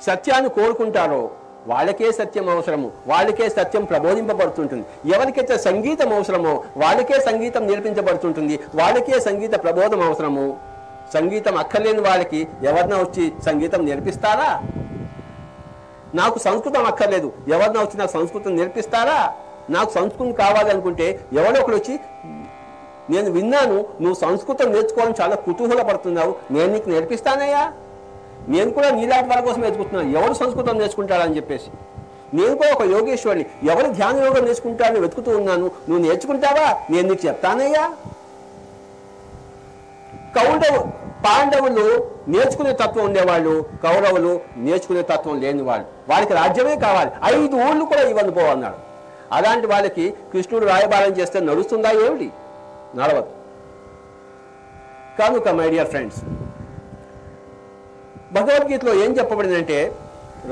సత్యాన్ని కోరుకుంటారో వాళ్ళకే సత్యం అవసరము వాళ్ళకే సత్యం ప్రబోధింపబడుతుంటుంది. ఎవరికైతే సంగీతం అవసరమో వాళ్ళకే సంగీతం నేర్పించబడుతుంటుంది. వాళ్ళకే సంగీత ప్రబోధం అవసరము. సంగీతం అక్కర్లేని వాళ్ళకి ఎవరినా వచ్చి సంగీతం నేర్పిస్తారా? నాకు సంస్కృతం అక్కర్లేదు. ఎవరినా వచ్చి నాకు సంస్కృతం నేర్పిస్తారా? నాకు సంస్కృతం కావాలనుకుంటే ఎవడో ఒకడు వచ్చి నేను విన్నాను నువ్వు సంస్కృతం నేర్చుకోవాలని చాలా కుతూహలపడుతున్నావు. నేను నీకు నేర్పిస్తానయ్యా. నేను కూడా నీలాంటి వాళ్ళ కోసం వెతుకుతున్నాను ఎవరు సంస్కృతం నేర్చుకుంటాడని చెప్పేసి. నేను కూడా ఒక యోగేశ్వరిని ఎవరు ధ్యాన యోగం నేర్చుకుంటాడని వెతుకుతూ ఉన్నాను. నువ్వు నేర్చుకుంటావా? నేను నీకు చెప్తానయ్యా. కౌండవు పాండవులు నేర్చుకునే తత్వం ఉండేవాళ్ళు కౌరవులు నేర్చుకునే తత్వం లేని వాళ్ళు. వాళ్ళకి రాజ్యమే కావాలి. ఐదు ఊళ్ళు కూడా ఇవ్వను పోవన్నాడు అలాంటి వాళ్ళకి కృష్ణుడు రాయబారం చేస్తే నడుస్తుందా ఏమిటి? నడవదు. కనుక మై డియర్ ఫ్రెండ్స్ భగవద్గీతలో ఏం చెప్పబడిందంటే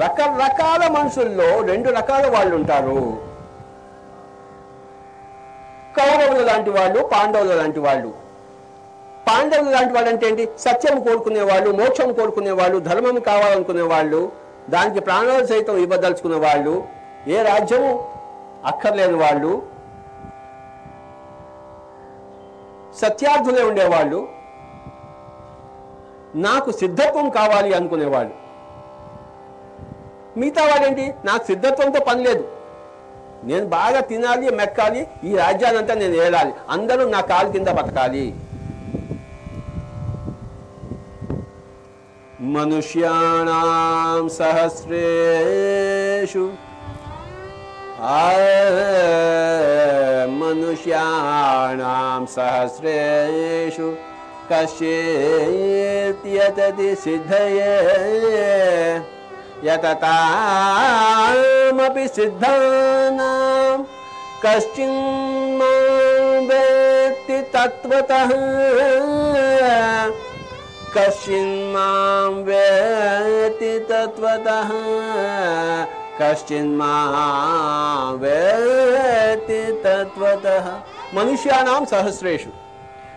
రకరకాల మనుషుల్లో రెండు రకాల వాళ్ళు ఉంటారు కౌరవులు లాంటి వాళ్ళు పాండవులు లాంటి వాళ్ళు. పాండవులు లాంటి వాళ్ళు అంటే ఏంటి? సత్యం కోరుకునే వాళ్ళు మోక్షం కోరుకునే వాళ్ళు ధర్మం కావాలనుకునే వాళ్ళు దానికి ప్రాణాలు సైతం ఇవ్వదలుచుకునే వాళ్ళు ఏ రాజ్యము అక్కర్లేని వాళ్ళు సత్యార్థులే ఉండేవాళ్ళు. నాకు సిద్ధత్వం కావాలి అనుకునేవాడు. మిగతా వాడేంటి? నాకు సిద్ధత్వంతో పని లేదు. నేను బాగా తినాలి మెక్కాలి ఈ రాజ్యాన్నంతా నేను ఏడాలి అందరూ నా కాలు కింద బతకాలి. మనుష్యాణం సహస్రేషు. ఆ మనుష్యాణం సహస్రేషు. कश्चि सिद्धये। यततामपि सिद्धानां कश्चिन् वेत्ति तत्त्वतः। कश्चिन्मां वेत्ति तत्त्वतः। कश्चिन्मां वेत्ति तत्त्वतः। मनुष्याणां सहस्रेषु।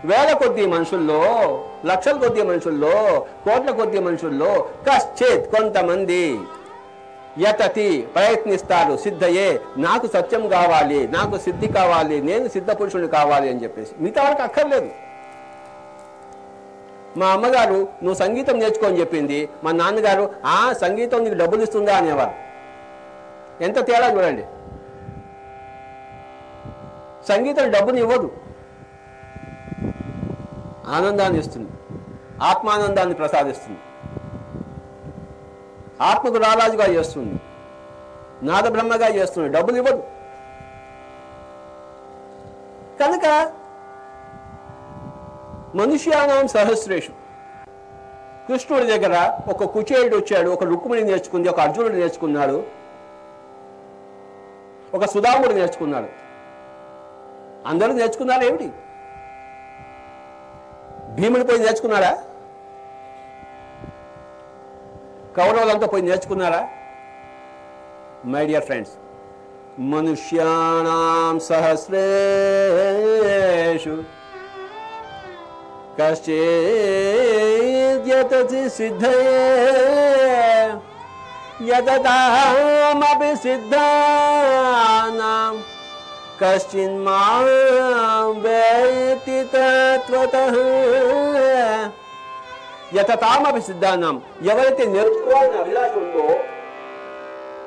వేల కొద్ది మనుషుల్లో లక్షల కొద్ది మనుషుల్లో కోట్ల కొద్ది మనుషుల్లో కశ్చేత్ కొంతమంది యతతి ప్రయత్నిస్తారు సిద్ధయే నాకు సత్యం కావాలి నాకు సిద్ధి కావాలి నేను సిద్ధ పురుషుని కావాలి అని చెప్పేసి. మిగతా వాళ్ళకి అక్కర్లేదు. మా అమ్మగారు నువ్వు సంగీతం నేర్చుకో అని చెప్పింది. మా నాన్నగారు ఆ సంగీతం నీకు డబ్బులు ఇస్తుందా అనేవారు. ఎంత తేడా చూడండి. సంగీతం డబ్బుని ఇవ్వదు. ఆనందాన్ని ఇస్తుంది. ఆత్మానందాన్ని ప్రసాదిస్తుంది. ఆత్మకు రారాజుగా చేస్తుంది. నాద బ్రహ్మగా చేస్తుంది. డబ్బులు ఇవ్వదు. కనుక మనుష్యానం సహస్రేషు. కృష్ణుడి దగ్గర ఒక కుచేయుడు వచ్చాడు ఒక రుక్మిణి నేర్చుకుంది ఒక అర్జునుడు నేర్చుకున్నాడు ఒక సుధాముడు నేర్చుకున్నాడు. అందరూ నేర్చుకున్నారు ఏమిటి భీముడు పోయి నేర్చుకున్నారా కౌరవులంతా పోయి నేర్చుకున్నారా? మై డియర్ ఫ్రెండ్స్ మనుష్యాణం సహస్రేషు కశ్చేద్యతసి సిద్ధయే. యతతామపి సిద్ధానాం కశ్చిన్మాం వేత్తి తత్వతః యతతామపి సిద్ధానాం ఎవరైతే నేర్చుకోవాలని అభిలాష ఉందో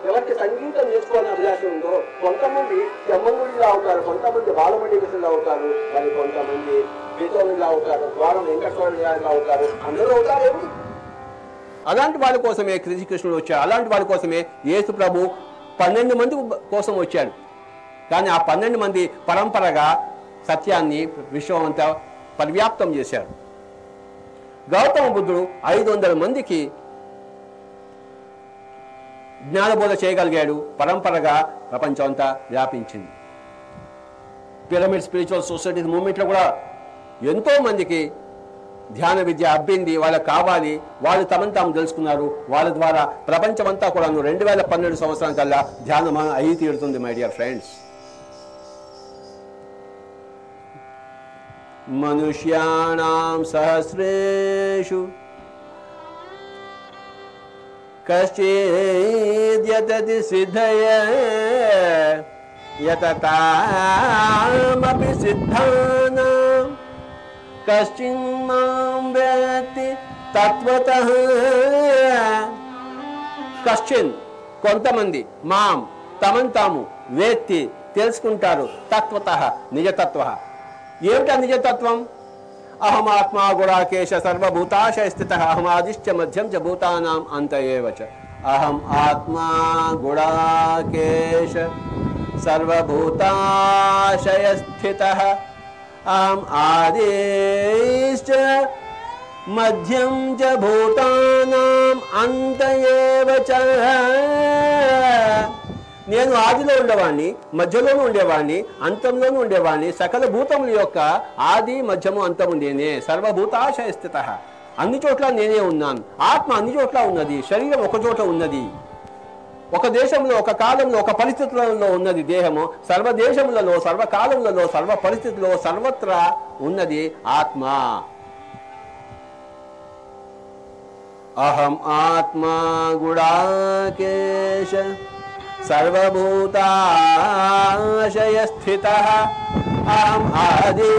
ఎవరికి సంగీతం నేర్చుకోవాలని అభిలాష ఉందో కొంతమంది చెమ్మగుడిలా అవుతారు కొంతమంది బాలమండికృష్ణులు అవుతారు మరి కొంతమంది బీతోనిలా అవుతారు ద్వారం వెంకటస్వామి అవుతారు అందరూ అవుతారు అలాంటి వాళ్ళ కోసమే కృష్ణుడు వచ్చాడు అలాంటి వాళ్ళ కోసమే యేసు ప్రభు పన్నెండు మంది కోసం వచ్చాడు. కానీ ఆ పన్నెండు మంది పరంపరగా సత్యాన్ని విశ్వం అంతా పరివ్యాప్తం చేశారు. గౌతమ బుద్ధుడు ఐదు వందల మందికి జ్ఞానబోధ చేయగలిగాడు పరంపరగా ప్రపంచం అంతా వ్యాపించింది. పిరమిడ్ స్పిరిచువల్ సొసైటీ మూమెంట్లో కూడా ఎంతో మందికి ధ్యాన విద్య అబ్బింది వాళ్ళకి కావాలి వాళ్ళు తమను తాము తెలుసుకున్నారు. వాళ్ళ ద్వారా ప్రపంచమంతా కూడా రెండు వేల పన్నెండు సంవత్సరం కల్లా ధ్యానం అయి తీరుతుంది మై డియర్ ఫ్రెండ్స్ मनुष्याणां సహస్రేషు కశ్చిద్యతతి సిద్ధయ యతతామపి సిద్ధానాం కశ్చిన్మాం వేత్తి తత్వత కశ్చిన్ కొంతమంది మాం తమన్ తాము వేత్తి తెలుసుకుంటారు తత్వత నిజతత్వ। ఏమిటా నిజతత్వం అహమాత్మా గుడాకేశ సర్వభూతాశయ స్థిత అహమాదిశ్చ మధ్యం చ భూతానాం అంత ఏవ చ అహం ఆత్మా గుడాకేశ సర్వభూతాశయ స్థిత అహం ఆదిశ్చ మధ్యం చ భూతానాం అంత ఏవ చ నేను ఆదిలో ఉండేవాణ్ణి మధ్యలోనూ ఉండేవాణ్ణి అంతంలోనూ ఉండేవాణ్ణి సకల భూతముల యొక్క ఆది మధ్యము అంతము నేనే సర్వభూతాశయ స్థిత అన్ని చోట్ల నేనే ఉన్నాను ఆత్మ అన్ని చోట్ల ఉన్నది. శరీరం ఒక చోట ఉన్నది. ఒక దేశంలో ఒక కాలంలో ఒక పరిస్థితులలో ఉన్నది దేహము. సర్వ దేశములలో సర్వకాలములలో సర్వ పరిస్థితుల్లో సర్వత్రా ఉన్నది ఆత్మ. అహం ఆత్మా గుడాకేశ సర్వభూతాశయ స్థిత అహం ఆది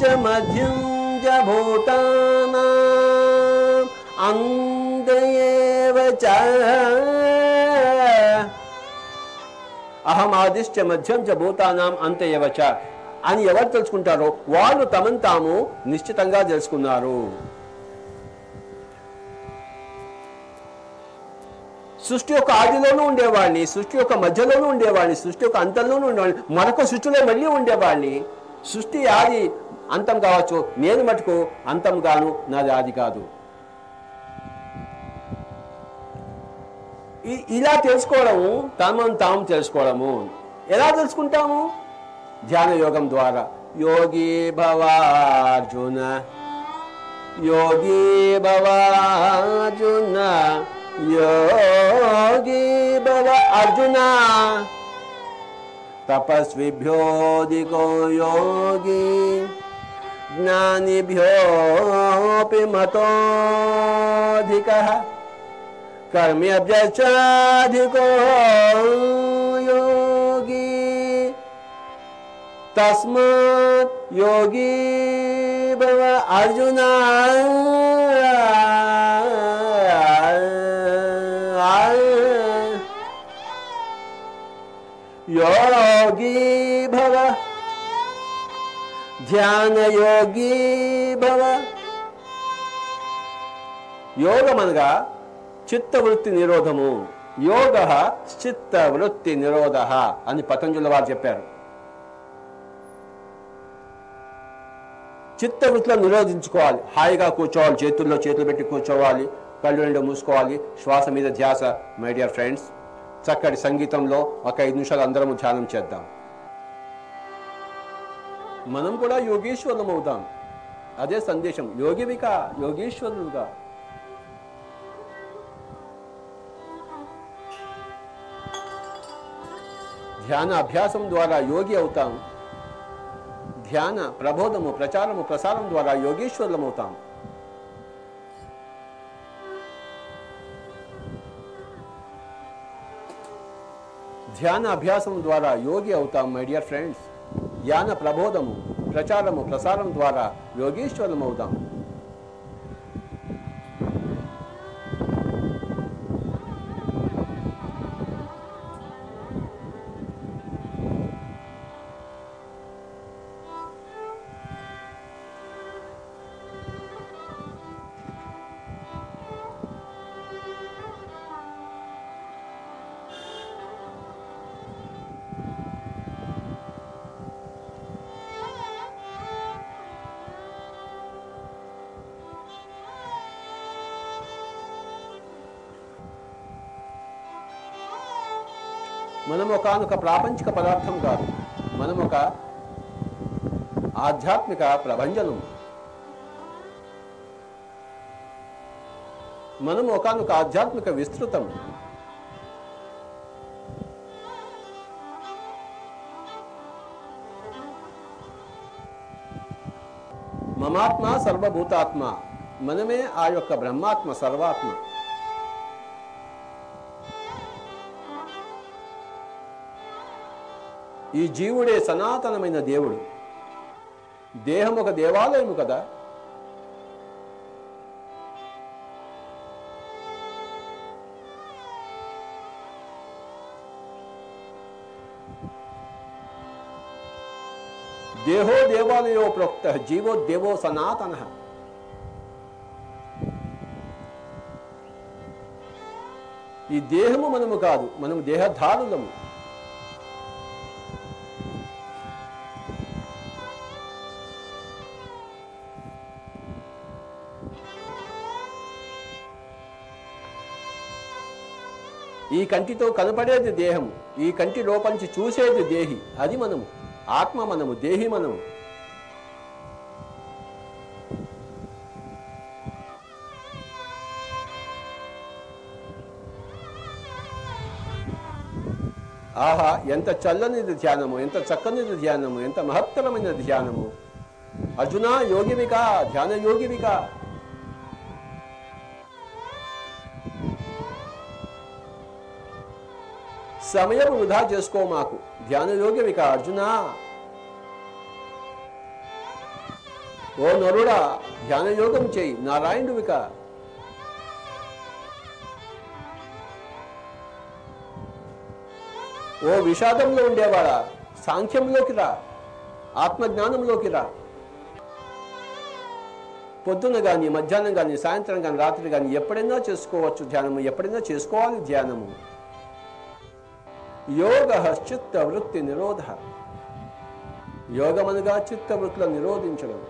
చ మధ్యం చ భూతానాం అహం ఆదిశ్చ మధ్యం చ భూతానాం అంతయవచ అని ఎవరు తెలుసుకుంటారో వాళ్ళు తమను తాము నిశ్చితంగా తెలుసుకున్నారు. సృష్టి యొక్క ఆదిలోనూ ఉండేవాడిని సృష్టి యొక్క మధ్యలోనూ ఉండేవాడిని సృష్టి యొక్క అంతంలోనూ ఉండేవాడిని మరొక సృష్టిలో మళ్ళీ ఉండేవాడిని. సృష్టి ఆది అంతం కావచ్చు నేను మటుకు అంతం గాను నాది ఆది కాదు. ఇలా తెలుసుకోవడము తమను తాము తెలుసుకోవడము. ఎలా తెలుసుకుంటాము? ధ్యాన యోగం ద్వారా. యోగి భవార్జున యోగి భవార్జున యోగి భవ అర్జున తపస్విభ్యోధికో యోగి జ్ఞానిభ్యోపి మతోధిక కర్మ్యభ్యశ్చాధికో యోగి తస్మాత్ యోగి భవ అర్జున యోగి భవ ధ్యానయోగీ భవ యోగమనగా చిత్తవృత్తి నిరోధము। యోగ చిత్త వృత్తి నిరోధ అని పతంజలి వారు చెప్పారు. చిత్తవృత్తిలో నిరోధించుకోవాలి. హాయిగా కూర్చోవాలి. చేతుల్లో చేతులు పెట్టి కూర్చోవాలి. కళ్ళు రెండు మూసుకోవాలి. శ్వాస మీద ధ్యాస. మై డియర్ ఫ్రెండ్స్ చక్కటి సంగీతంలో ఒక ఐదు నిమిషాలు అందరము ధ్యానం చేద్దాం. మనం కూడా యోగీశ్వరులం అవుతాం అదే సందేశం. యోగివిక యోగీశ్వరులుగా. ధ్యాన అభ్యాసం ద్వారా యోగి అవుతాం. ధ్యాన ప్రబోధము ప్రచారము ప్రసారం ద్వారా యోగేశ్వరులం అవుతాం ధ్యాన అభ్యాసం ద్వారా యోగి అవుతాం మై డియర్ ఫ్రెండ్స్ ధ్యాన ప్రబోధము ప్రచారము ప్రసారం ద్వారా యోగీశ్వరం అవుతాం మనం ఒకనొక ప్రాపంచిక పదార్థం కాదు. మనం ఒక ఆధ్యాత్మిక ప్రభంజనం మనం ఒకనొక ఆధ్యాత్మిక విస్తృతం. మమాత్మ సర్వభూతాత్మ. మనమే ఆ యొక్క బ్రహ్మాత్మ సర్వాత్మ. ఈ జీవుడే సనాతనమైన దేవుడు. దేహం ఒక దేవాలయము కదా? దేహో దేవాలయో ప్రోక్త జీవో దేవో సనాతన. ఈ దేహము మనము కాదు మనము దేహధారులము. ఈ కంటితో కనపడేది దేహము ఈ కంటి లోపంచి చూసేది దేహి అది మనము ఆత్మ మనము దేహి మనము. ఆహా ఎంత చల్లనిది ధ్యానము ఎంత చక్కనిది ధ్యానము ఎంత మహత్తరమైన ధ్యానము. అర్జున యోగివిక ధ్యాన యోగివిక. సమయం వృధా చేసుకో మాకు. ధ్యాన యోగివిక అర్జున. ఓ నరుడా ధ్యాన యోగం చేయి. నారాయణువిక ఓ విషాదంలో ఉండేవాడా. సాంఖ్యంలోకి రా. ఆత్మజ్ఞానంలోకి రా. పొద్దున కానీ మధ్యాహ్నం కానీ సాయంత్రం కానీ రాత్రి కానీ ఎప్పుడైనా చేసుకోవచ్చు ధ్యానము. ఎప్పుడైనా చేసుకోవాలి ధ్యానము. యోగ చిత్త వృత్తి నిరోధ యోగమనగా చిత్త వృత్తులను నిరోధించడం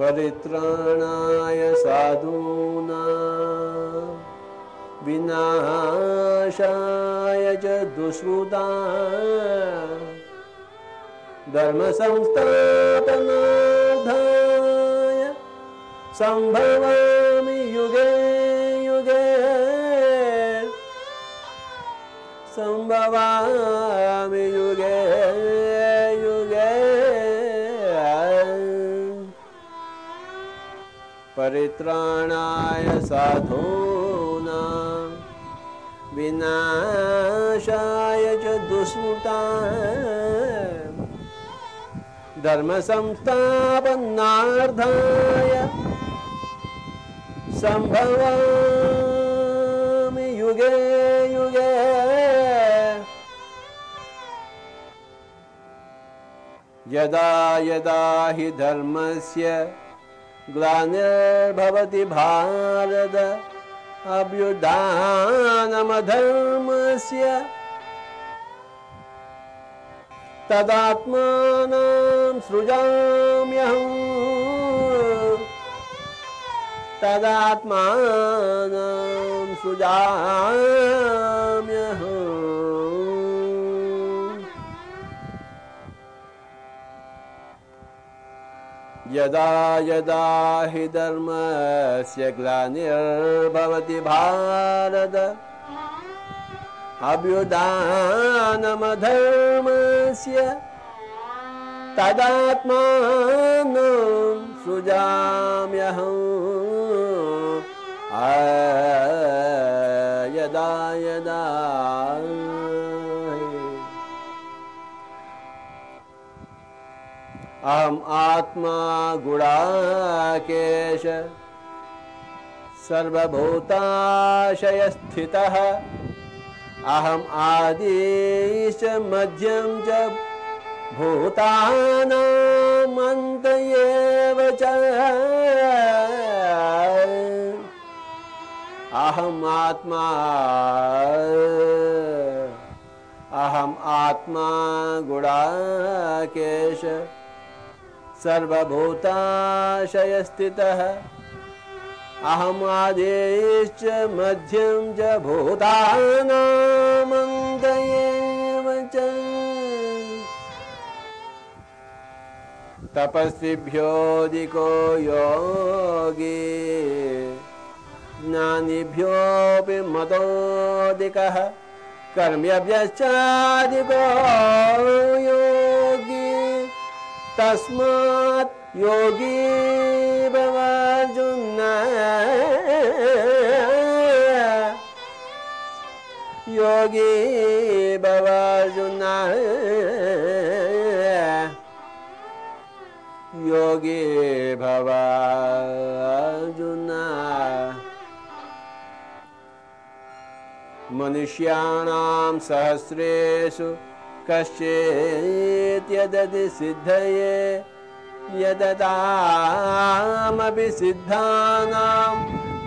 పరిత్రాణాయ సాధూనా వినాశాయ చ దుష్కృతా ధర్మ సంస్థాపనార్థాయ సంభవామి సంభవామి యుగే యుగే పరిత్రాణాయ సాధూనా వినాశాయ చ దుష్కృతా ధర్మ సంస్థాపనార్థాయ సంభవామి యుగే यदा यदा हि धर्मस्य ग्लानिर्भवति भारद अभ्युदानमधर्मस्य तदात्मानं सृजाम्यहम् तदात्मानं सृजाम्यहम्। यदा यदा हि धर्मस्य ग्लानिर्भवति भारत। अभ्युदानमधर्मस्य तदात्मानं सृजाम्यहम्। यदा यदा अहम् आत्मा गुणाकेश। सर्वभूताशयस्थितः। अहम् आदिश मध्यं च। भूतानामन्त एव च। अहम् आत्मा। अहम् आत्मा गुणाकेश सर्वभूताशयस्थितः। अहमादेश्च मध्यं च भूतानामन्त एव च तपस्विभ्योऽधिको योगी ज्ञानिभ्योऽपि मतोऽधिकः कर्म्यभ्यश्चाधिको योगी तस्मात् योगी भवार्जुन। योगी भवार्जुन। योगी भवार्जुन। मनुष्याणां सहस्रेषु कश्चित्यदति सिद्धये यददामपि सिद्धानां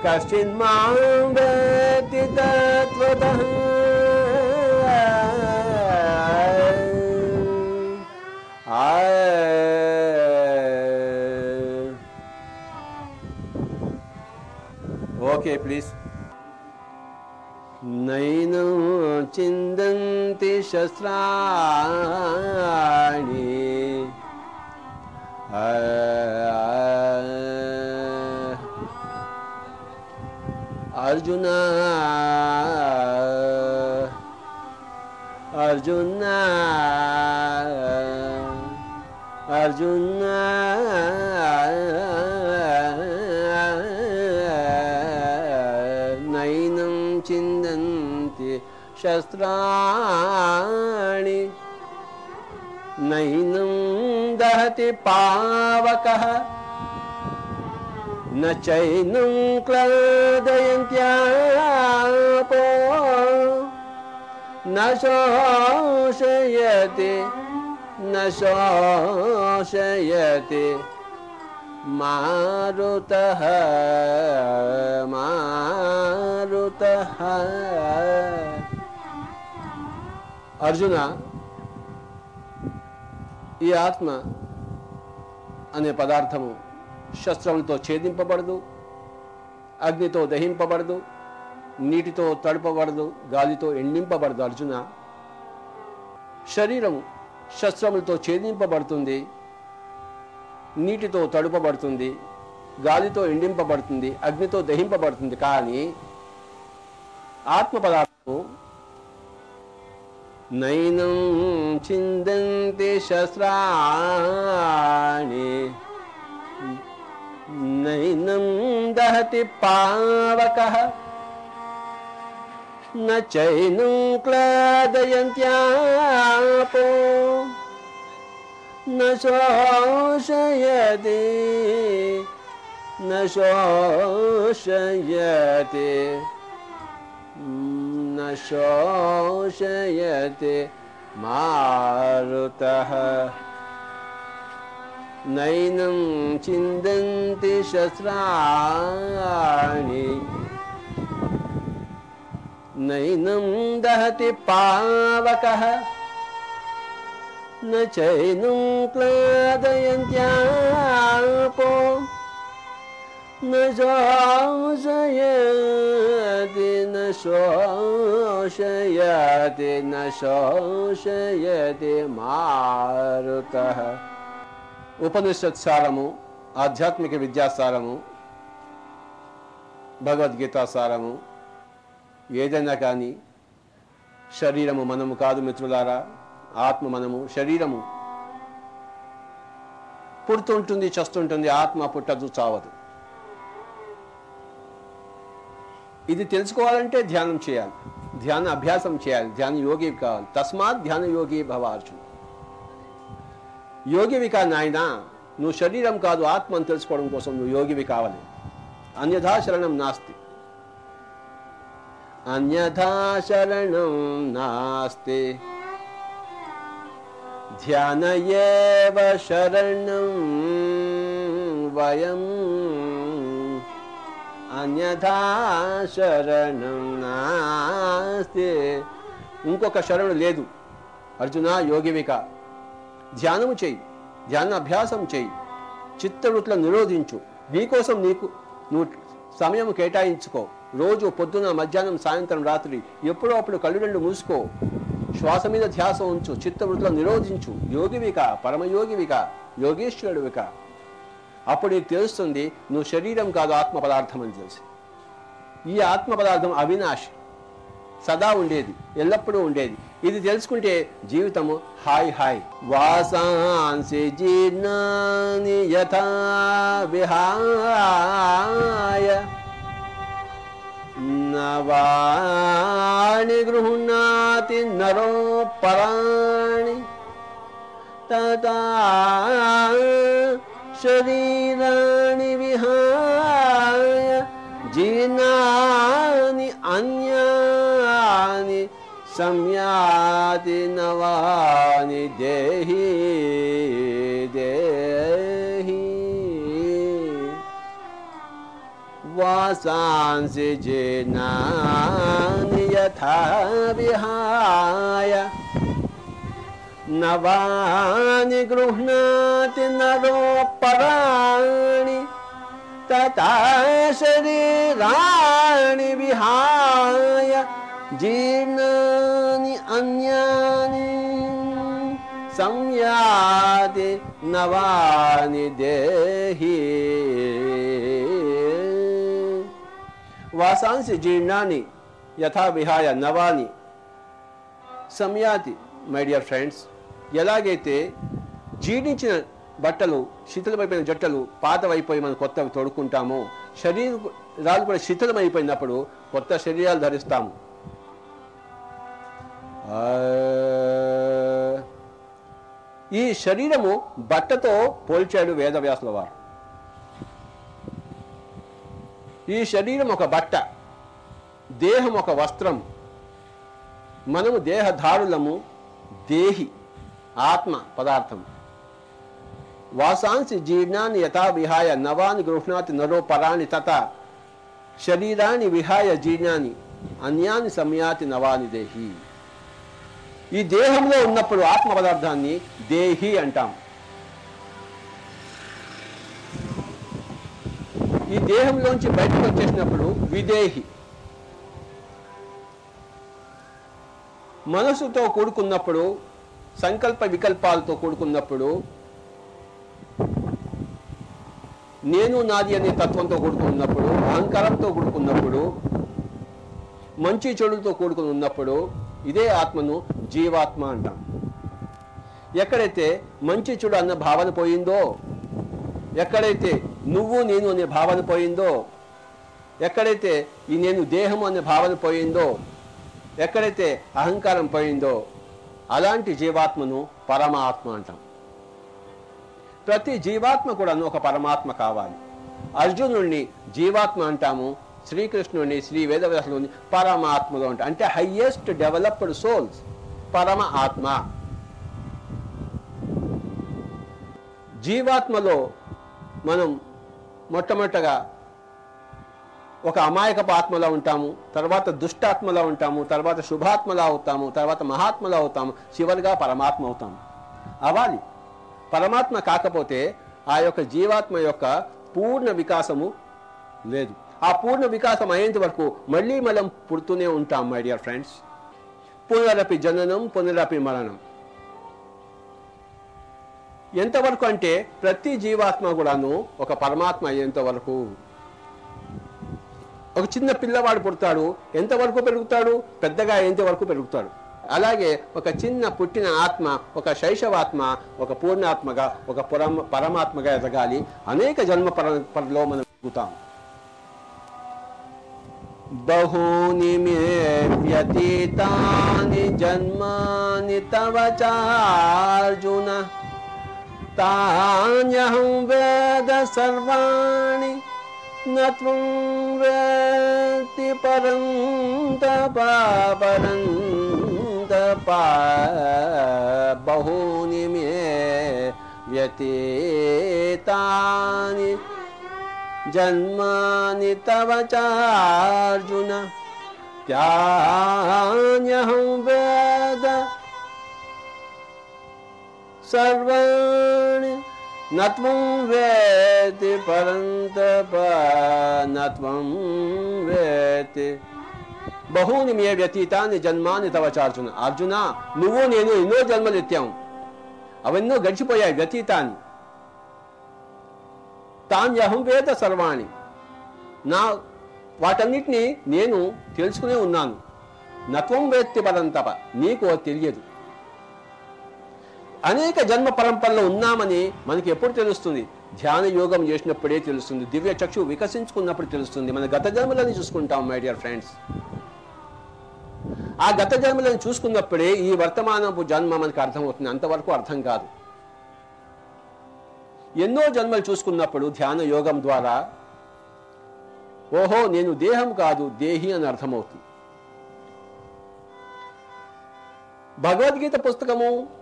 कश्चिन्मां मां तत्त्वतः। तत्त्वदा आके प्लीस्। नैनं चिन्दन्ति शस्त्राणि। अर्जुन अर्जुन अर्जुन शस्त्राणि नैनं दहति पावकः। न चैनं क्लदयन्त्यापो न शोषयति न शोषयति मारुतः मारुतः అర్జున ఈ ఆత్మ అనే పదార్థము శస్త్రములతో ఛేదింపబడదు అగ్నితో దహింపబడదు నీటితో తడపబడదు గాలితో ఎండింపబడదు అర్జున. శరీరము శస్త్రములతో ఛేదింపబడుతుంది నీటితో తడుపబడుతుంది గాలితో ఎండింపబడుతుంది అగ్నితో దహింపబడుతుంది. కానీ ఆత్మ పదార్థము नैनं छिन्दन्ति शस्त्राणि। नैनं दहति पावकः। न चैनं क्लादयन्त्यापो। न शोषयति। न नोति न शोषयति मारुतः। नैनं चिन्दन्ति शस्त्राणि। नैनं दहति पावकः। न चैनं क्लादयन्त्यापो نجام شيدنا شو మారుత ఉపనిషత్ సారము ఆధ్యాత్మిక విద్యాసారము భగవద్గీత సారము ఏదైనా కానీ శరీరము మనము కాదు మిత్రులారా ఆత్మ మనము శరీరము పుడుతుంటుంది చస్తుంటుంది ఆత్మ పుట్టదు చావదు. ఇది తెలుసుకోవాలంటే ధ్యానం చేయాలి. ధ్యాన అభ్యాసం చేయాలి. ధ్యాన యోగి కావాలి. తస్మాత్ ధ్యాన యోగి భవ అర్జున్. యోగివి కా నాయన నువ్వు శరీరం కాదు ఆత్మను తెలుసుకోవడం కోసం నువ్వు యోగివి కావాలి. అన్యథా శరణం నాస్తి. అన్యథా శరణం నాస్తి. ధ్యానయేవ శరణం వయం అన్యథా శరణం నాస్తి. ఇంకొక శరణు లేదు. అర్జున యోగివిక ధ్యానము చేయి ధ్యాన అభ్యాసం చేయి చిత్తవృత్తులను నిరోధించు. నీకోసం నీకు నువ్వు సమయం కేటాయించుకో. రోజు పొద్దున మధ్యాహ్నం సాయంత్రం రాత్రి ఎప్పుడో అప్పుడు కళ్ళు రెండు మూసుకో. శ్వాస మీద ధ్యాస ఉంచు చిత్తవృత్తులను నిరోధించు. యోగివిక పరమయోగివిక యోగేశ్వరుడివిక. అప్పుడు నీకు తెలుస్తుంది నువ్వు శరీరం కాదు ఆత్మ పదార్థం అని తెలిసి. ఈ ఆత్మ పదార్థం అవినాష్ సదా ఉండేది ఎల్లప్పుడూ ఉండేది. ఇది తెలుసుకుంటే జీవితము హాయ్ హాయ్. వాసాంసి జీర్ణాని యథా విహాయ నవాణి గృహ్ణాతి నరో పరాణి. తదా शरीराणि विहाय जिनानि अन्यानि संयाति नवानि देहि देहि। वासांसि जिनानि यथा विहाय నవాని గృహ్ణాతి నరో పరాణి తథా శరీరాణి విహాయ జీర్ణాని అన్యాని సంయాతి నవాని దేహి వాసాంసి జీర్ణాని యథా విహాయ నవాని సంయాతి మై డియర్ ఫ్రెండ్స్ ఎలాగైతే జీర్ణించిన బట్టలు శిథిలమైపోయిన జట్టలు పాతవైపోయి మనం కొత్తవి తొడుక్కుంటామో శరీరాలు కూడా శిథిలమైపోయినప్పుడు కొత్త శరీరాలు ధరిస్తాము. ఈ శరీరము బట్టతో పోల్చాడు వేదవ్యాసుల వారు. ఈ శరీరం ఒక బట్ట దేహం ఒక వస్త్రం మనము దేహధారులము దేహి. ఆత్మ పదార్థం. వాసాంసి జీర్ణాన్ని యథా విహాయ నవాని గృహ్ణాతి నరో పరాణి తథ శరీరాన్ని విహాయ జీర్ణాన్ని అన్యాని సమయాతి నవాని దేహి. ఈ దేహంలో ఉన్నప్పుడు ఆత్మ పదార్థాన్ని దేహి అంటాం. ఈ దేహంలోంచి బయటకు వచ్చేసినప్పుడు విదేహి. మనసుతో కూడుకున్నప్పుడు సంకల్ప వికల్పాలతో కూడుకున్నప్పుడు నేను నాది అనే తత్వంతో కూడుకున్నప్పుడు అహంకారంతో కూడుకున్నప్పుడు మంచి చెడులతో కూడుకుని ఉన్నప్పుడు ఇదే ఆత్మను జీవాత్మ అంటాం. ఎక్కడైతే మంచి చెడు అన్న భావన పోయిందో ఎక్కడైతే నువ్వు నేను అనే భావన పోయిందో ఎక్కడైతే ఈ నేను దేహము అనే భావన పోయిందో ఎక్కడైతే అహంకారం పోయిందో అలాంటి జీవాత్మను పరమాత్మ అంటాం. ప్రతి జీవాత్మ కూడా ఒక పరమాత్మ కావాలి. అర్జునుడిని జీవాత్మ అంటాము శ్రీకృష్ణుడిని శ్రీ వేదవ్యాసుని పరమాత్మగా ఉంటాం. అంటే హయ్యెస్ట్ డెవలప్డ్ సోల్స్ పరమ ఆత్మ. జీవాత్మలో మనం మొట్టమొదటగా ఒక అమాయకపు ఆత్మలో ఉంటాము తర్వాత దుష్టాత్మలో ఉంటాము తర్వాత శుభాత్మలో అవుతాము తర్వాత మహాత్మలో అవుతాము చివరిగా పరమాత్మ అవుతాము. అవ్వాలి. పరమాత్మ కాకపోతే ఆ యొక్క జీవాత్మ యొక్క పూర్ణ వికాసము లేదు. ఆ పూర్ణ వికాసం అయ్యేంత వరకు మళ్ళీ మనం పుడుతూనే ఉంటాం మై డియర్ ఫ్రెండ్స్. పునరపి జననం పునరపి మరణం. ఎంతవరకు అంటే ప్రతి జీవాత్మ కూడాను ఒక పరమాత్మ అయ్యేంత వరకు ఒక చిన్న పిల్లవాడు పుడతాడు. ఎంతవరకు పెరుగుతాడు? పెద్దగా అయ్యేంత వరకు పెరుగుతాడు. అలాగే ఒక చిన్న పుట్టిన ఆత్మ ఒక శైశవాత్మ ఒక పూర్ణాత్మగా ఒక పురమ పరమాత్మగా ఎదగాలి. అనేక జన్మ పరంపరలో మనం ఎదుగుతాం బహూని మే వ్యతీతాని జన్మాని తవ చార్జున తాన్యహం వేద సర్వాణి न त्वं वेत्ति परन्द परन्द प बहूनि मे व्यतीतानि जन्मानि तव चार्जुन त्यान्यहं वेद सर्वाणि సర్వాణి నత్వం వేతి పరంతప నత్వం వేతి బహూని మే వ్యతీతాన్ని జన్మాని తవ చార్జున అర్జున నువ్వు నేను ఎన్నో జన్మలు ఎత్తాము అవెన్నో గడిచిపోయాయి వ్యతీతాన్ని తాన్యహం వేద సర్వాణి నా వాటన్నిటినీ నేను తెలుసుకునే ఉన్నాను నత్వం వేత్తి పరంతప నీకు అది తెలియదు అనేక జన్మ పరంపరలో ఉన్నామని మనకి ఎప్పుడు తెలుస్తుంది? ధ్యాన యోగం చేసినప్పుడే తెలుస్తుంది. దివ్య చక్షు వికసించుకున్నప్పుడు తెలుస్తుంది. మన గత జన్మలని చూసుకుంటాం మై డియర్ ఫ్రెండ్స్ ఆ గత జన్మలను చూసుకున్నప్పుడే ఈ వర్తమానపు జన్మ మనకు అర్థమవుతుంది. అంతవరకు అర్థం కాదు. ఎన్నో జన్మలు చూసుకున్నప్పుడు ధ్యాన యోగం ద్వారా ఓహో నేను దేహం కాదు దేహి అని అర్థమవుతుంది. భగవద్గీత పుస్తకము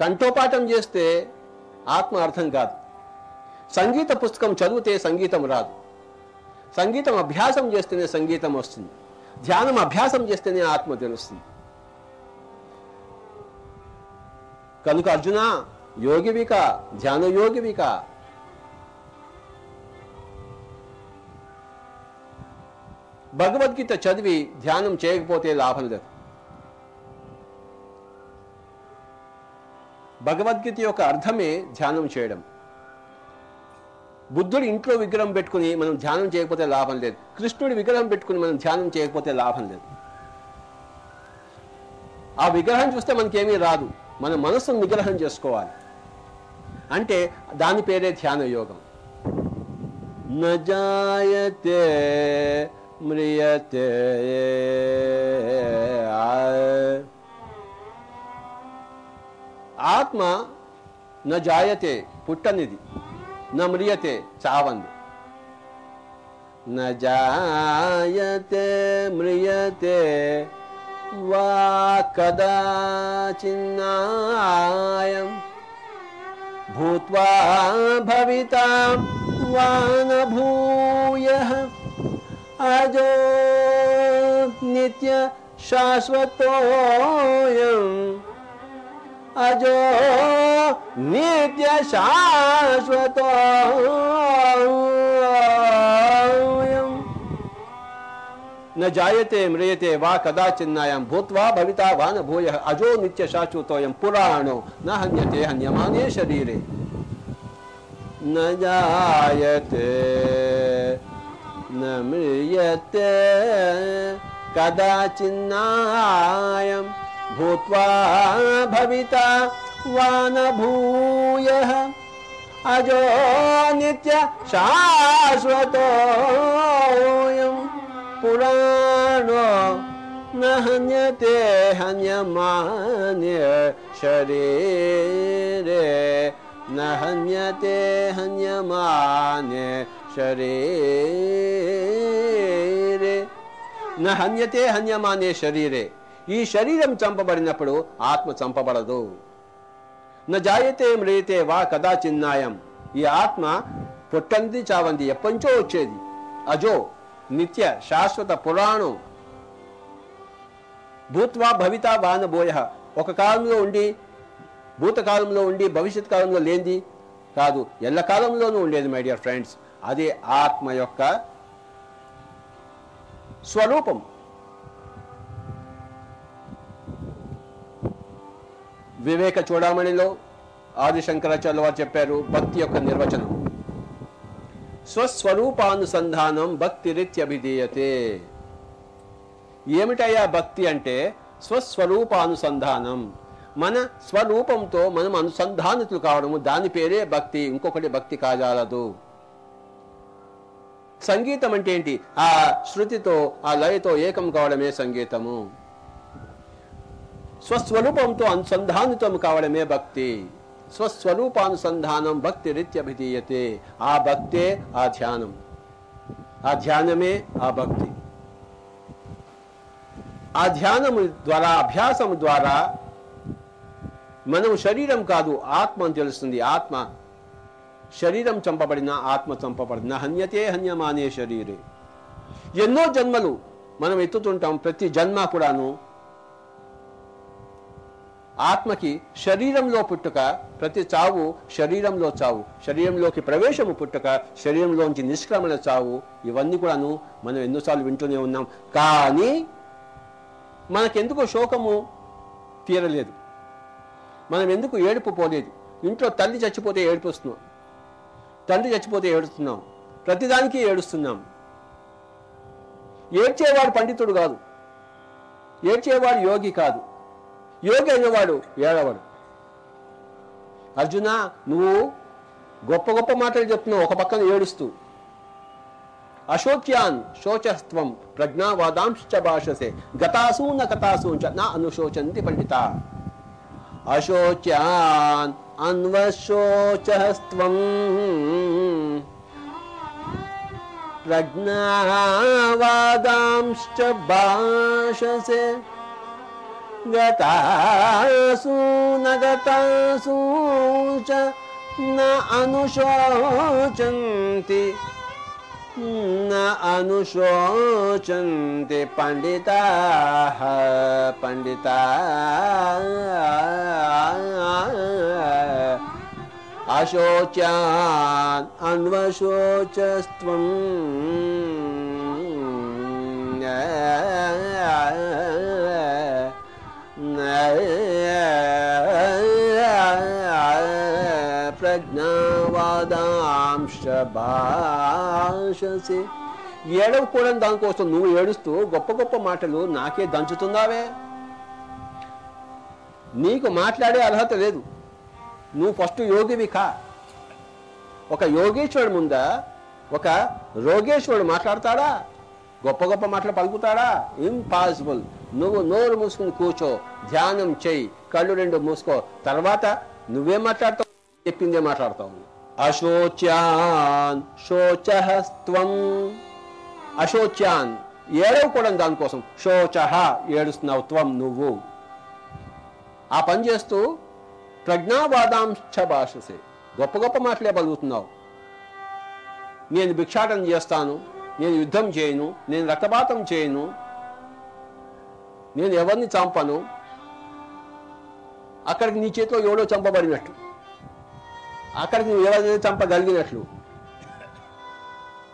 కంఠోపాఠం చేస్తే ఆత్మ అర్థం కాదు. సంగీత పుస్తకం చదివితే సంగీతం రాదు. సంగీతం అభ్యాసం చేస్తేనే సంగీతం వస్తుంది. ధ్యానం అభ్యాసం చేస్తేనే ఆత్మ తెలుస్తుంది. కనుక అర్జున యోగివిక ధ్యాన యోగివిక. భగవద్గీత చదివి ధ్యానం చేయకపోతే లాభం లేదు. భగవద్గీత యొక్క అర్థమే ధ్యానం చేయడం. బుద్ధుడు ఇంట్లో విగ్రహం పెట్టుకుని మనం ధ్యానం చేయకపోతే లాభం లేదు. కృష్ణుడి విగ్రహం పెట్టుకుని మనం ధ్యానం చేయకపోతే లాభం లేదు. ఆ విగ్రహం చూస్తే మనకేమీ రాదు. మన మనసును నిగ్రహం చేసుకోవాలి. అంటే దాని పేరే ధ్యాన యోగం. నజాయతే మ్రియతే आत्मा न जायते पुट्टनिधि न म्रियते चावन्ति न जायते म्रियते वा कदाचिन्नाय भूत्वा भवितां वा न भूयः अजो नित्यशाश्वतोऽयम् అజో నిత్య శాశ్వతోయం న జాయతే మ్రియతే వా కదాచిన్నాయం భూత్వా భవితా వా న భూయ అజో నిత్య శాశ్వతోయం పురాణో న హన్యతే హన్యమానే శరీరే న జాయతే న మ్రియతే కదాచిన్నాయం भूत्वा भविता वानभूयः। अजो नित्य शाश्वतोऽयं पुराणो न हन्यते हन्यमान्य शरीरे। न हन्यते हन्यमान्य शरीरे। न हन्यते हन्यमाने शरीरे। ఈ శరీరం చంపబడినప్పుడు ఆత్మ చంపబడదు. న మ్రియతే వా కదా చిన్నాయం ఈ ఆత్మ పుట్టంది చావంది ఎప్పంచో వచ్చేది. అజో నిత్య శాశ్వత పురాణం. భూత్వా భవిత వానబోయ ఒక కాలంలో ఉండి భూతకాలంలో ఉండి భవిష్యత్ కాలంలో లేనిది కాదు. ఎల్ల కాలంలోనూ ఉండేది మై డియర్ ఫ్రెండ్స్ అదే ఆత్మ యొక్క స్వరూపం. వివేక చూడామణిలో ఆదిశంకరాచార్య వారు చెప్పారు భక్తి యొక్క నిర్వచనం. స్వస్వరూపానుసంధానం భక్తి రీత్యభిధీయతే. ఏమిటయ్యా భక్తి అంటే స్వస్వరూపానుసంధానం? మన స్వరూపంతో మనం అనుసంధానితులు కావడము దాని పేరే భక్తి ఇంకొకటి భక్తి కాజాలదు. సంగీతం అంటే ఏంటి? ఆ శృతితో ఆ లయతో ఏకం కావడమే సంగీతము. స్వస్వరూపంతో అనుసంధానితం కావడమే భక్తి. స్వస్వరూపానుసంధానం భక్తి రీత్యభిధీయతే ఆ భక్తే ఆ ధ్యానం. ఆ ధ్యానమే ఆ భక్తి. ఆ ధ్యానము ద్వారా అభ్యాసం ద్వారా మనం శరీరం కాదు ఆత్మ అని తెలుస్తుంది. ఆత్మ శరీరం చంపబడిన ఆత్మ చంపబడిన. హన్యతే హన్యమానే శరీరే. ఎన్నో జన్మలు మనం ఎత్తుతుంటాం ప్రతి జన్మ కూడాను ఆత్మకి శరీరంలో పుట్టుక ప్రతి చావు శరీరంలో చావు. శరీరంలోకి ప్రవేశము పుట్టుక శరీరంలోంచి నిష్క్రమణ చావు. ఇవన్నీ కూడాను మనం ఎన్నోసార్లు వింటూనే ఉన్నాం. కానీ మనకెందుకు శోకము తీరలేదు. మనం ఎందుకు ఏడుపు పోలేదు? ఇంట్లో తల్లి చచ్చిపోతే ఏడుపు వస్తున్నాం తండ్రి చచ్చిపోతే ఏడుస్తున్నాం. ప్రతిదానికి ఏడుస్తున్నాం. ఏడ్చేవాడు పండితుడు కాదు. ఏడ్చేవాడు యోగి కాదు. యోగి అయినవాడు ఏడవాడు అర్జున నువ్వు గొప్ప గొప్ప మాటలు చెప్తున్నావు ఒక పక్కన ఏడుస్తూ. అశోచ్యాన్ శోచస్త్వం ప్రజ్ఞావాదాంశ భాషసే గతాసూన కథాసూంచ నా అనుశోచంతి పండిత. అశోచ్యాన్ అన్వశోచస్త్వం ప్రజ్ఞావాదాంశ్చ భాషసే गतासु न गतासु च न अनुशोचन्ति न अनुशोचन्ति पण्डिताः पण्डिता अशोच्यान् अशोच yeah. ప్రజ్ఞావాదాంశ భాషసి. ఏడవకూడని దానికోసం నువ్వు ఏడుస్తూ గొప్ప గొప్ప మాటలు నాకే దంచుతున్నావే. నీకు మాట్లాడే అర్హత లేదు. నువ్వు ఫస్ట్ యోగివి కా. ఒక యోగేశ్వరుడు ముందా? ఒక రోగేశ్వరుడు మాట్లాడతాడా? గొప్ప గొప్ప మాటలు పలుకుతాడా? ఇంపాసిబుల్ నువ్వు నోరు మూసుకుని కూర్చో ధ్యానం చెయ్యి కళ్ళు రెండు మూసుకో. తర్వాత నువ్వేం మాట్లాడతావు? చెప్పిందే మాట్లాడతావు అశోచ్యాన్ శోచహస్త్వం. అశోచ్యాన్ ఏడవకూడదు దానికోసం. శోచహ ఏడుస్తున్నావు త్వం నువ్వు. ఆ పని చేస్తూ ప్రజ్ఞావాదాంశ భాషసే. గొప్ప గొప్ప మాటలే పలుకుతున్నావు. నేను భిక్షాటన చేస్తాను. నేను యుద్ధం చేయను నేను రక్తపాతం చేయను నేను ఎవరిని చంపను? అక్కడికి నీ చేతిలో ఎవడో చంపబడినట్టు అక్కడికి నువ్వు ఎవరిని చంపగలిగినట్లు?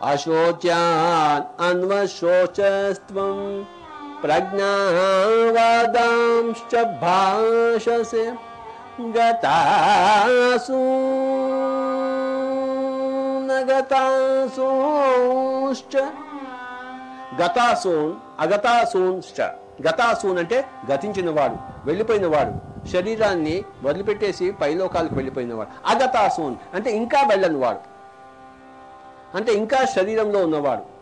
అశోచ్యాన్ అన్వశోచస్త్వం ప్రజ్ఞావాదాంశ్చ భాషసే గతాసూ. గతాసూశ్చ. గతాసూన్ అగతాసూన్శ్చ. గతాసూన్ అంటే గతించినవాడు వెళ్ళిపోయినవాడు. శరీరాన్ని వదిలిపెట్టేసి పైలోకాలకు వెళ్ళిపోయినవాడు. అగతాసూన్ అంటే ఇంకా వెళ్ళని వాడు అంటే ఇంకా శరీరంలో ఉన్నవాడు.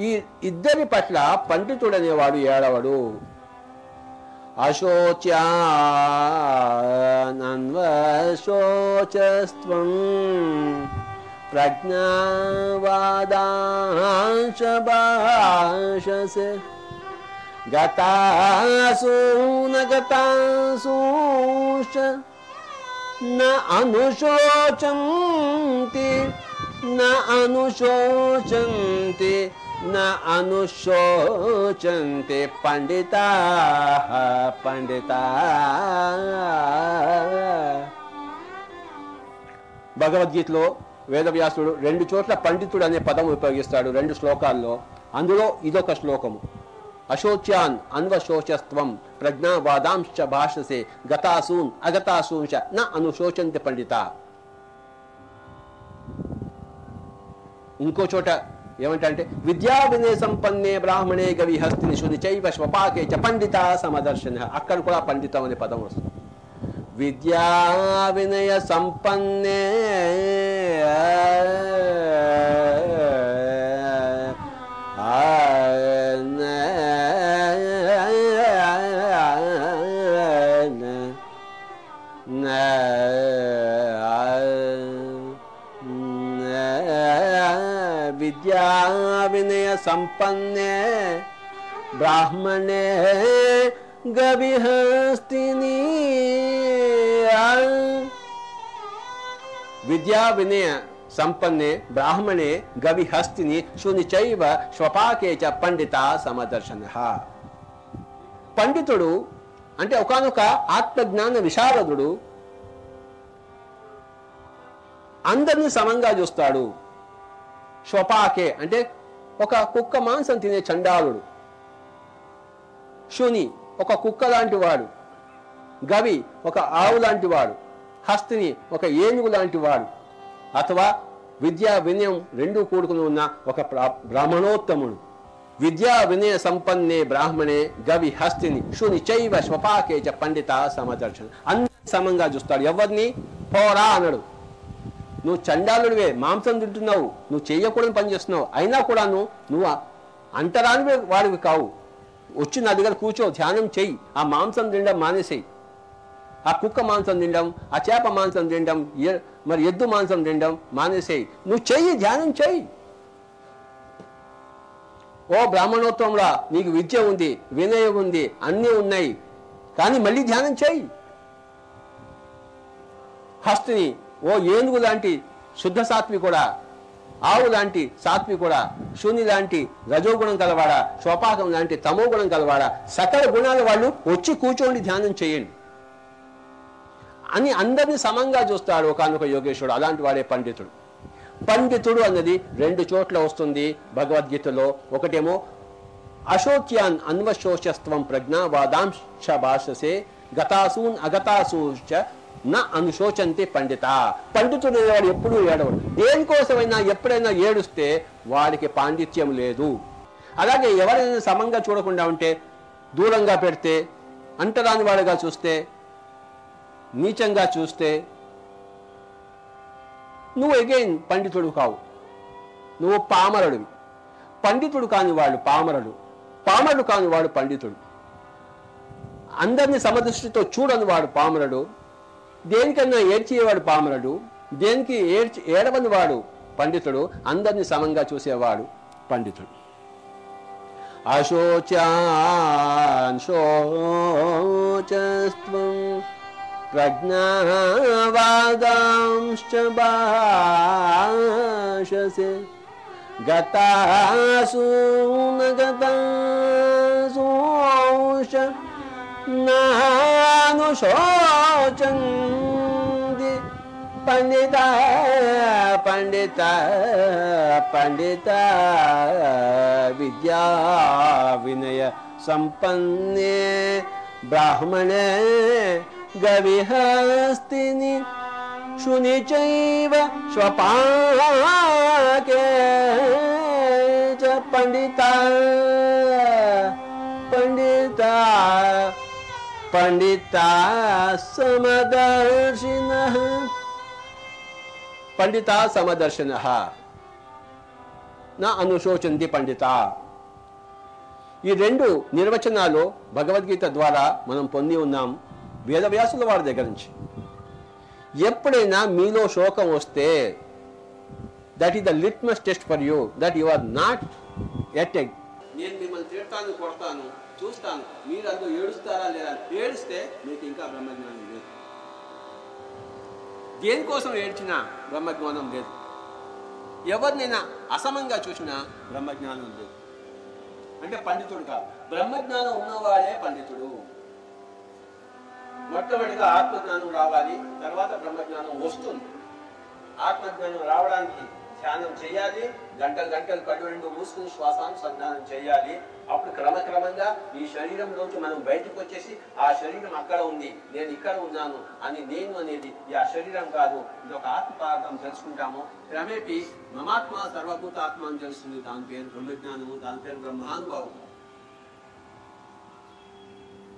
ఈ ఇద్దరి పట్ల పండితుడనేవాడు ఏడవడు. అశోచ్యాన్వశోచస్వం ప్రజ్ఞావాదాంశ భాషసే గతాసు నగతాసూశ్చ న అనుశోచంతి న అనుశోచంతి న అనుశోచంతి పండితా పండితా భగవద్గీతలో వేదవ్యాసుడు రెండు చోట్ల పండితుడు అనే పదం ఉపయోగిస్తాడు రెండు శ్లోకాల్లో. అందులో ఇదొక శ్లోకము. అశోచ్యాన్ అన్వశోచస్త్వం ప్రజ్ఞావాదాంశ భాషసే గతాసూన్ అగతాసూంశ న అనుశోచంతి పండిత. ఇంకో చోట ఏమంటే విద్యా వినయ సంపన్నే బ్రాహ్మణే గవి హస్తిని శుని చైవ స్వపాకే చ పండిత సమదర్శన. అక్కడ కూడా పండితం అనే పదం వస్తుంది. विद्याविनयसम्पन्ने। विद्याविनयसम्पन्ने ब्राह्मणे గవిహస్తిని విద్యా వినయ సంపన్నే బ్రాహ్మణే గవిహస్తిని శుని చైవ స్వపాకే చ పండిత సమదర్శన. పండితుడు అంటే ఒకనొక ఆత్మజ్ఞాన విశారదుడు అందరినీ సమంగా చూస్తాడు. స్వపాకే అంటే ఒక కుక్క మాంసం తినే చండాలుడు. శుని ఒక కుక్క లాంటి వాడు గవి ఒక ఆవు లాంటి వాడు హస్తిని ఒక ఏనుగు లాంటి వాడు అథవా విద్యా వినయం రెండూ కూడుకుని ఉన్న ఒక బ్రాహ్మణోత్తముడు. విద్యా వినయ సంపన్నే బ్రాహ్మణే గవి హస్తిని శుని చైవ స్వపాకే పండిత సమదర్శన. అన్ని సమంగా చూస్తాడు. ఎవరిని? పోరా అనడు. నువ్వు చండాలుడివే మాంసం తింటున్నావు నువ్వు చేయకూడని పని చేస్తున్నావు అయినా కూడాను నువ్వు అంటరానివి వాడివి కావు. వచ్చి నా దగ్గర కూర్చో ధ్యానం చెయ్యి ఆ మాంసం తినడం మానేసేయి. ఆ కుక్క మాంసం తినడం ఆ చేప మాంసం తినడం మరి ఎద్దు మాంసం తినడం మానేసేయి. నువ్వు చెయ్యి ధ్యానం చెయ్యి. ఓ బ్రాహ్మణోత్వంలో నీకు విద్య ఉంది వినయం ఉంది అన్నీ ఉన్నాయి. కానీ మళ్ళీ ధ్యానం చెయ్యి. హస్తిని ఓ ఏనుగు లాంటి శుద్ధ సాత్వి కూడా ఆవు లాంటి సాత్వి కూడా శూని లాంటి రజోగుణం కలవాడా స్వపాకం లాంటి తమో గుణం కలవాడా సకల గుణాల వాళ్ళు వచ్చి కూర్చోండి ధ్యానం చేయండి. అని అందరినీ సమంగా చూస్తాడు ఒకనొక యోగేశ్వరుడు అలాంటి వాడే పండితుడు. పండితుడు అన్నది రెండు చోట్ల వస్తుంది భగవద్గీతలో. ఒకటేమో అశోచ్యాన్ అన్వశోచస్త్వం ప్రజ్ఞ వాదాంశ భాషసే గతాసూన్ అగతాసూచ నా అనుశోచంతి పండిత. పండితుడు అనేవాడు ఎప్పుడూ ఏడవడు. దేనికోసమైనా ఎప్పుడైనా ఏడుస్తే వాడికి పాండిత్యం లేదు. అలాగే ఎవరైనా సమంగా చూడకుండా ఉంటే దూరంగా పెడితే అంటరాని వాడుగా చూస్తే నీచంగా చూస్తే నువ్వు ఎగైన్ పండితుడు కావు. నువ్వు పామరుడివి. పండితుడు కాని వాడు పామరుడు. పామరుడు కాని వాడు పండితుడు. అందరినీ సమదృష్టితో చూడని వాడు పామరుడు. దేనికన్నా ఏడ్చేవాడు పామరుడు దేనికి ఏడ్చి ఏడవని వాడు పండితుడు? అందరినీ సమంగా చూసేవాడు పండితుడు. అశోచాన్ శోచస్త్వం ప్రజ్ఞావాదాంశ్చ భాషసే గతాసు గతాసోష नानुशोचन्दि पण्डित पण्डित पण्डिता पण्डिताविद्याविनय सम्पन्ने ब्राह्मणे गविःस्ति निश्चैव स्वपाके च पण्डिता पण्डिता పండిత పండిత సమదర్శిన. పండిత సమదర్శన. నా అనుశోచంది పండిత. ఈ రెండు నిర్వచనాలు భగవద్గీత ద్వారా మనం పొంది ఉన్నాం వేదవ్యాసుల వారి దగ్గర నుంచి. ఎప్పుడైనా మీలో శోకం వస్తే that is the litmus test for you that you are not at egg నేను మిమ్మల్ని తిడతాను కొడతాను. చూస్తాను. మీరు అందులో ఏడుస్తారా లేదా? ఏడిస్తే మీకు ఇంకా బ్రహ్మజ్ఞానం లేదు. దేనికోసం ఏడ్చినా బ్రహ్మజ్ఞానం లేదు. ఎవరినైనా అసమంగా చూసినా బ్రహ్మజ్ఞానం లేదు. అంటే పండితుడు కాదు. బ్రహ్మజ్ఞానం ఉన్నవాడే పండితుడు. మొట్టమొదటిగా ఆత్మజ్ఞానం రావాలి తర్వాత బ్రహ్మజ్ఞానం వస్తుంది. ఆత్మజ్ఞానం రావడానికి ధ్యానం చేయాలి గంటలు గంటలు కళ్ళు రెండు మూసుకుని శ్వాసానుసంధానం చేయాలి. అప్పుడు క్రమక్రమంగా ఈ శరీరంలోంచి మనం బయటకు వచ్చేసి ఆ శరీరం అక్కడ ఉంది నేను ఇక్కడ ఉన్నాను అని నేను అనేది ఈ ఆ శరీరం కాదు ఇది ఒక ఆత్మ పదార్థం తెలుసుకుంటాము. క్రమేపీ మమాత్మ సర్వభూతాత్మ అని తెలుస్తుంది. దాని పేరు బ్రహ్మజ్ఞానము దాని పేరు బ్రహ్మానుభావం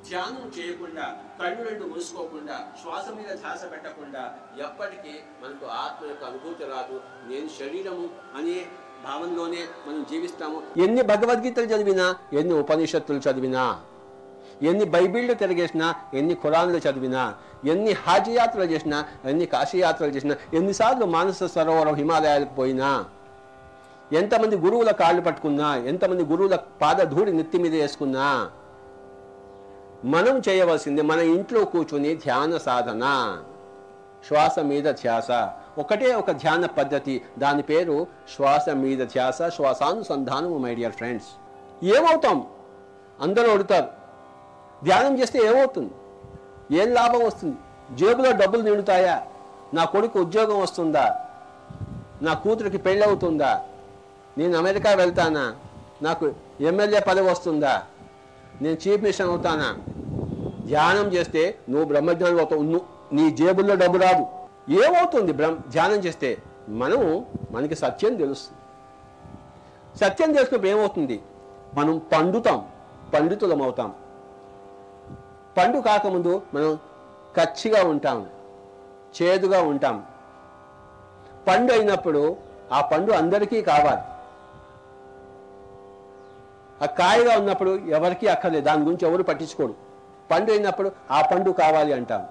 ధ్యానం చేయకుండా కళ్ళు రెండు మూసుకోకుండా శ్వాస మీద ధ్యాస పెట్టకుండా ఎప్పటికీ మనకు ఆత్మ యొక్క అనుభూతి రాదు. నేను శరీరము అనే భావంలోనే మనం జీవిస్తాము. ఎన్ని భగవద్గీతలు చదివినా ఎన్ని ఉపనిషత్తులు చదివినా ఎన్ని బైబిళ్ళు తిరగేసినా ఎన్ని ఖురాన్లు చదివినా ఎన్ని హాజీ యాత్రలు చేసినా ఎన్ని కాశీ యాత్రలు చేసినా ఎన్నిసార్లు మానస సరోవరం హిమాలయాలకు పోయినా ఎంతమంది గురువుల కాళ్ళు పట్టుకున్నా ఎంతమంది గురువుల పాదధూడి నెత్తి మీద వేసుకున్నా మనం చేయవలసింది మన ఇంట్లో కూర్చుని ధ్యాన సాధన. శ్వాస మీద ధ్యాస. ఒకటే ఒక ధ్యాన పద్ధతి. దాని పేరు శ్వాస మీద ధ్యాస శ్వాసానుసంధానము మై డియర్ ఫ్రెండ్స్ ఏమవుతాం? అందరూ అడుగుతారు. ధ్యానం చేస్తే ఏమవుతుంది? ఏం లాభం వస్తుంది? జేబులో డబ్బులు నిండుతాయా? నా కొడుకు ఉద్యోగం వస్తుందా? నా కూతురికి పెళ్ళి అవుతుందా నేను అమెరికా వెళ్తానా? నాకు ఎమ్మెల్యే పదవి వస్తుందా? నేను చీఫ్ మినిస్టర్ అవుతానా? ధ్యానం చేస్తే నువ్వు బ్రహ్మజ్ఞానం అవుతావు. నీ జేబుల్లో డబ్బు రాదు. ఏమవుతుంది బ్రహ్మ? ధ్యానం చేస్తే మనం మనకి సత్యం తెలుస్తుంది. సత్యం తెలుసుకున్నప్పుడు ఏమవుతుంది? మనం పండుతాం పండితులం అవుతాం. పండు కాకముందు మనం కచ్చిగా ఉంటాం చేదుగా ఉంటాం. పండు అయినప్పుడు ఆ పండు అందరికీ కావాలి. ఆ కాయగా ఉన్నప్పుడు ఎవరికీ అక్కర్లేదు. దాని గురించి ఎవరు పట్టించుకోడు పండు అయినప్పుడు ఆ పండు కావాలి అంటాం.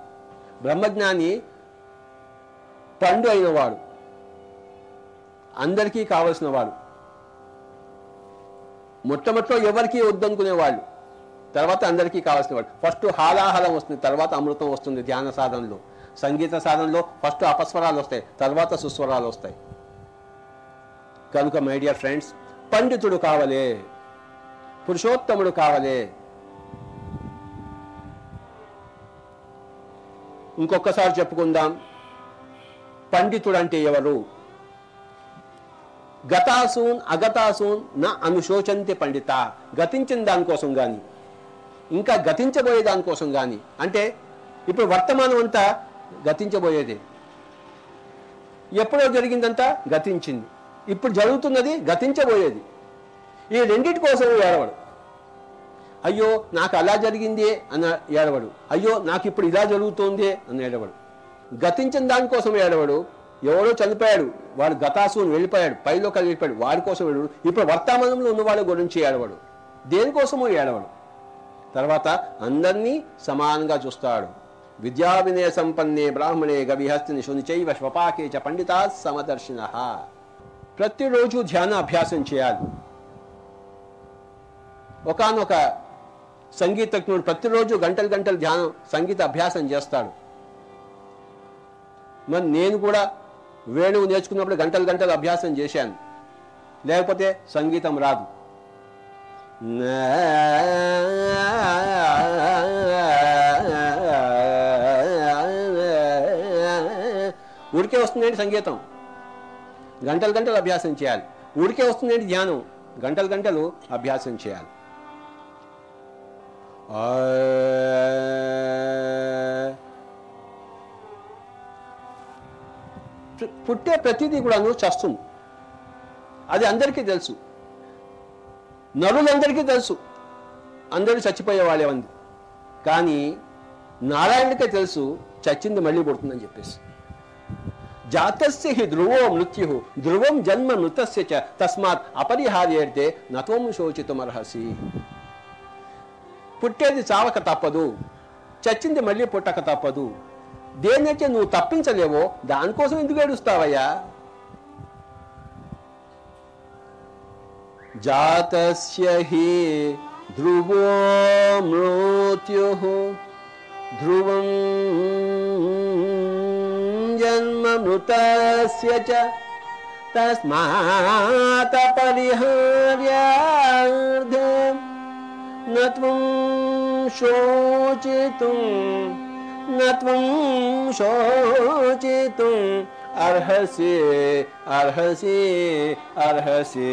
బ్రహ్మజ్ఞాని పండు అయినవాడు. అందరికీ కావలసిన వాడు. మొట్టమొదటిలో ఎవరికీ వద్దనుకునేవాళ్ళు. తర్వాత అందరికీ కావాల్సిన వాడు. ఫస్ట్ హాలాహలం వస్తుంది తర్వాత అమృతం వస్తుంది ధ్యాన సాధనలో. సంగీత సాధనలో ఫస్ట్ అపస్వరాలు వస్తాయి తర్వాత సుస్వరాలు వస్తాయి. కనుక మై డియర్ ఫ్రెండ్స్ పండితుడు కావలే. పురుషోత్తముడు కావలే. ఇంకొకసారి చెప్పుకుందాం. పండితుడు అంటే ఎవరు? గతాసూన్ అగతాసూన్ నా అనుశోచంతి పండిత. గతించిన దానికోసం కానీ ఇంకా గతించబోయే దానికోసం కానీ అంటే ఇప్పుడు వర్తమానం అంతా గతించబోయేది. ఎప్పుడో జరిగిందంతా గతించింది. ఇప్పుడు జరుగుతున్నది గతించబోయేది. ఈ రెండిటి కోసం ఏడవడు. అయ్యో నాకు అలా జరిగిందే అన్న ఏడవడు. అయ్యో నాకు ఇప్పుడు ఇలా జరుగుతోంది అన్న ఏడవడు. గతించిన దానికోసం ఏడవడు. ఎవడో చనిపోయాడు వాడు గతాసుని వెళ్ళిపోయాడు పైలో వెళ్ళిపోయాడు వాడి కోసం ఏడవడు. ఇప్పుడు వర్తమానంలో ఉన్నవాడి గురించి ఏడవడు. దేనికోసమో ఏడవడు. తర్వాత అందరినీ సమానంగా చూస్తాడు. విద్యా వినయ సంపన్నే బ్రాహ్మణే గవిహస్తిని శునిచైవ శ్వపాకే చ పండితా సమదర్శిన. ప్రతిరోజు ధ్యాన అభ్యాసం చేయాలి. ఒకానొక సంగీతజ్ఞుడు ప్రతిరోజు గంటలు గంటలు ధ్యానం సంగీత అభ్యాసం చేస్తాడు. మరి నేను కూడా వేణువు నేర్చుకున్నప్పుడు గంటలు గంటలు అభ్యాసం చేశాను. లేకపోతే సంగీతం రాదు. ఊరికే వస్తుందండి సంగీతం? గంటలు గంటలు అభ్యాసం చేయాలి. ఊరికే వస్తుందండి ధ్యానం? గంటలు గంటలు అభ్యాసం చేయాలి. పుట్టే ప్రతిదీ కూడా నువ్వు చస్తుంది అది అందరికీ తెలుసు. నరులందరికీ తెలుసు. అందరూ చచ్చిపోయే వాళ్ళే ఉంది కానీ నారాయణుడికే తెలుసు చచ్చింది మళ్ళీ పుడుతుందని చెప్పేసి. జాతస్య హి ధ్రువో మృత్యు ధ్రువం జన్మ మృతస్య చ తస్మాత్ అపరిహార్యేర్తే నత్వం శోచితుమర్హసి. పుట్టేది చావక తప్పదు చచ్చింది మళ్ళీ పుట్టక తప్పదు. దేనైతే నువ్వు తప్పించలేవో దానికోసం ఎందుకు ఏడుస్తావయ్యా? జాతస్య హి ధ్రువో మృత్యు ధ్రువం జన్మ మృతస్య చ తస్మాత్ నత్వం శోచితుం నత్వం శోచితుం అర్హసి అర్హసి అర్హసి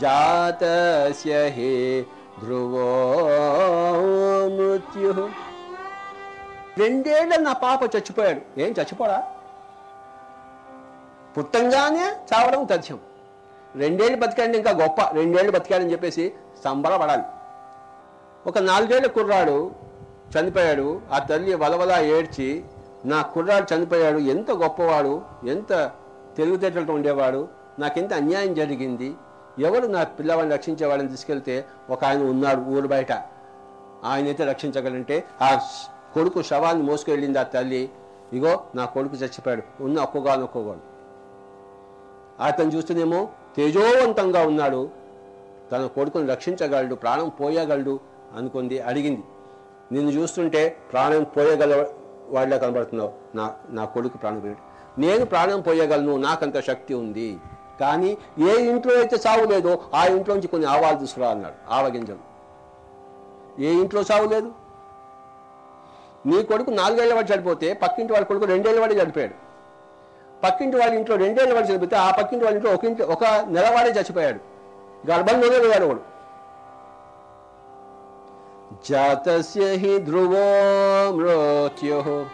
జాతస్య హి ధ్రువో మృత్యు రెండేళ్ళ నా పాప చచ్చిపోయాడు. ఏం చచ్చిపోడా? పుట్టంగానే చావడం తథ్యం రెండేళ్ళు బతికాడు ఇంకా గొప్ప. రెండేళ్ళు బతికాడని చెప్పేసి సంబరపడాలి. ఒక నాలుగేళ్ళ కుర్రాడు చనిపోయాడు. ఆ తల్లి వలవలా ఏడ్చి నా కుర్రాడు చనిపోయాడు. ఎంత గొప్పవాడు. ఎంత తెలివితేటలతో ఉండేవాడు. నాకెంత అన్యాయం జరిగింది. ఎవరు నా పిల్లవాడిని రక్షించేవాడిని తీసుకెళ్తే ఒక ఆయన ఉన్నాడు ఊరు బయట. ఆయనైతే రక్షించగలంటే ఆ కొడుకు శవాన్ని మోసుకెళ్ళింది ఆ తల్లి. ఇగో నా కొడుకు చచ్చిపోయాడు. ఉన్న ఒక్కగాను ఒక్కగాడు అతను చూస్తేనేమో తేజోవంతంగా ఉన్నాడు. తన కొడుకుని రక్షించగలడు ప్రాణం పోయగలడు అనుకుంది అడిగింది. నిన్ను చూస్తుంటే ప్రాణం పోయగల వాళ్ళ కనబడుతున్నావు. నా నా కొడుకు ప్రాణం పోయాడు. నేను ప్రాణం పోయగలను నాకంత శక్తి ఉంది. కానీ ఏ ఇంట్లో అయితే చావు లేదో ఆ ఇంట్లో నుంచి కొన్ని ఆవాలు తీసుకురా అన్నాడు ఆవగింజలు ఏ ఇంట్లో చావు లేదు? నీ కొడుకు నాలుగేళ్ళ వాడు చనిపోతే పక్కింటి వాడి కొడుకు రెండేళ్ళ వాడే చనిపోయాడు. పక్కింటి వాళ్ళ ఇంట్లో రెండేళ్ళ వాడు చనిపోతే ఆ పక్కింటి వాళ్ళ ఇంట్లో ఒక ఇంట్లో ఒక నెలవాడే చచ్చిపోయాడు. గర్భంలోనే పోయాడు వాడు. జాతస్య హి ధ్రువో మృత్యు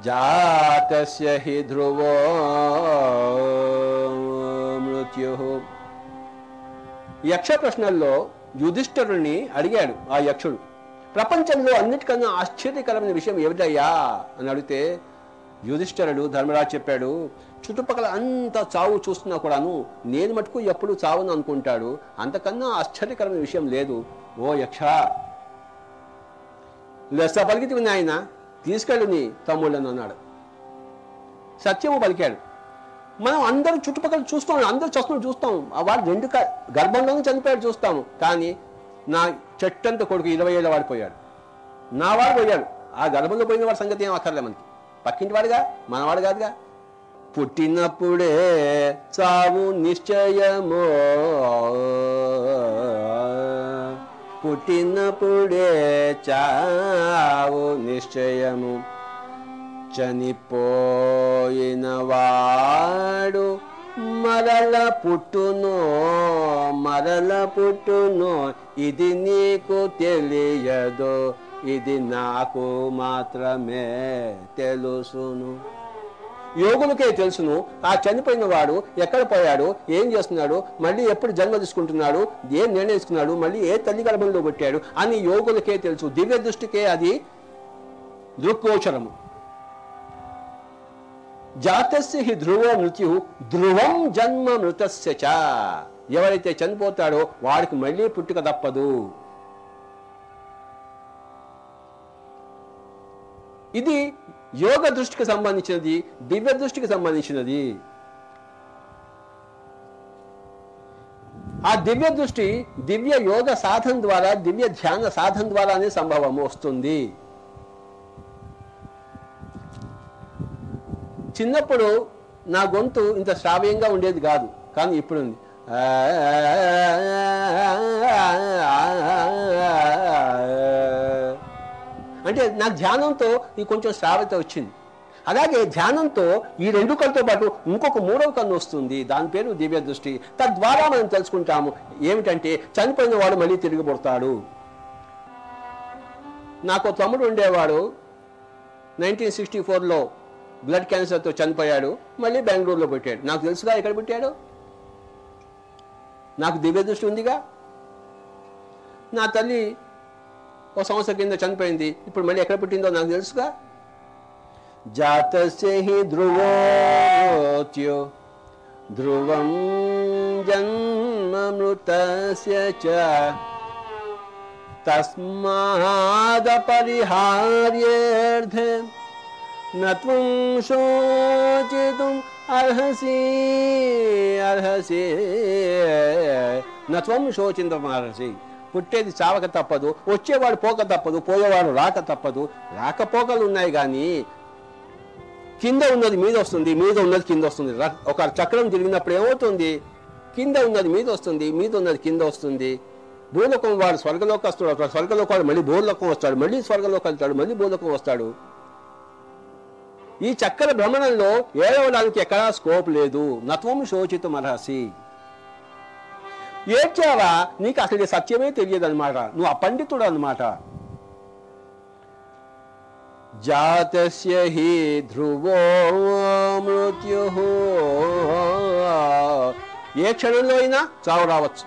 జాతస్య హి ధ్రువో మృత్యు యక్ష ప్రశ్నల్లో యుధిష్ఠరుని అడిగాడు ఆ యక్షుడు. ప్రపంచంలో అన్నిటికన్నా ఆశ్చర్యకరమైన విషయం ఏమిటయ్యా? అని అడిగితే యుధిష్ఠరుడు ధర్మరాజు చెప్పాడు చుట్టుపక్కల అంత చావు చూస్తున్నా కూడాను నేను మటుకు ఎప్పుడు చావును అనుకుంటాడు. అంతకన్నా ఆశ్చర్యకరమైన విషయం లేదు. ఓ యక్ష! లెస్స పలికితే నాయన తీసుకెళ్ళు నీ తమ్ముళ్ళని అన్నాడు. సత్యము పలికాడు మనం అందరూ చుట్టుపక్కల చూస్తాం అందరూ చూస్తున్నాం చూస్తాం. ఆ వాడు రెండు గర్భంలోనే చనిపోయాడు చూస్తాము. కానీ నా చెట్టంత కొడుకు ఇరవై ఏళ్ళ వాడు పోయాడు. నా వాడు పోయాడు. ఆ గర్భంలో పోయిన వాడి సంగతి ఏం అక్కర్లే మనకి. పక్కింటి వాడుగా మనవాడు కాదుగా. పుట్టినప్పుడే చావు నిశ్చయమో. పుట్టినప్పుడే చావు నిశ్చయము. చనిపోయిన వాడు మరల పుట్టును మరల పుట్టును ఇది నీకు తెలియదు. ఇది నాకు మాత్రమే తెలుసును. యోగులకే తెలుసును. ఆ చనిపోయిన వాడు ఎక్కడ పోయాడు? ఏం చేస్తున్నాడు? మళ్ళీ ఎప్పుడు జన్మ తీసుకుంటున్నాడు? ఏం నిర్ణయిస్తున్నాడు మళ్ళీ ఏ తల్లి గర్భంలో కొట్టాడు అని యోగులకే తెలుసు. దివ్య దృష్టికే అది దృక్కోచరము. జాతస్య హి ధ్రువో మృత్యు ధ్రువం జన్మ మృతస్య చ. ఎవరైతే చనిపోతాడో వాడికి మళ్ళీ పుట్టుక తప్పదు. ఇది యోగ దృష్టికి సంబంధించినది దివ్య దృష్టికి సంబంధించినది. ఆ దివ్య దృష్టి దివ్య యోగ సాధన ద్వారా దివ్య ధ్యాన సాధన ద్వారానే సంభవం వస్తుంది. చిన్నప్పుడు నా గొంతు ఇంత శ్రావ్యంగా ఉండేది కాదు కానీ ఇప్పుడు ఉంది. అంటే నా ధ్యానంతో ఈ కొంచెం శ్రావ్యత వచ్చింది. అలాగే ధ్యానంతో ఈ రెండు కళ్ళతో పాటు ఇంకొక మూడవ కన్ను వస్తుంది. దాని పేరు దివ్య దృష్టి తద్వారా మనం తెలుసుకుంటాము ఏమిటంటే చనిపోయిన వాడు మళ్ళీ తిరిగి పుడతాడు. నాకు తమ్ముడు ఉండేవాడు. నైన్టీన్ సిక్స్టీ ఫోర్లో బ్లడ్ క్యాన్సర్తో చనిపోయాడు. మళ్ళీ బెంగళూరులో పెట్టాడు. నాకు తెలుసుగా ఎక్కడ పుట్టాడు? నాకు దివ్య దృష్టి ఉందిగా. నా తల్లి ఓ సంవత్సరం కింద చనిపోయింది. ఇప్పుడు మళ్ళీ ఎక్కడ పుట్టిందో నాకు తెలుసుగా? జాతస్య హి ధ్రువోత్యో ధ్రువం జన్మమృతస్య చ. తస్మాదపరిహార్యేర్థే నత్వం శోచితుం అర్హసి అర్హసి. నత్వం శోచింతం అర్హసి. పుట్టేది చావక తప్పదు వచ్చేవాడు పోక తప్పదు పోయేవాడు రాక తప్పదు. రాకపోకలు ఉన్నాయి కానీ కింద ఉన్నది మీద వస్తుంది మీద ఉన్నది కింద వస్తుంది. ఒక చక్రం తిరిగినప్పుడు ఏమవుతుంది? కింద ఉన్నది మీద వస్తుంది మీద ఉన్నది కింద వస్తుంది. భూలోకం వాడు స్వర్గలోకి వస్తాడు స్వర్గలోకి వాడు మళ్ళీ భూలోకం వస్తాడు మళ్ళీ స్వర్గలోకి వెళ్తాడు మళ్ళీ భూలోకం వస్తాడు. ఈ చక్కెర భ్రమణంలో ఏడవడానికి ఎక్కడా స్కోప్ లేదు. నత్వం శోచితం అర్హసి ఏడ్చావా? నీకు అసలు సత్యమే తెలియదు అనమాట నువ్వు అపండితుడు అనమాట జాతస్య హి ధ్రువో మృత్యు. ఏ క్షణంలో అయినా చావు రావచ్చు.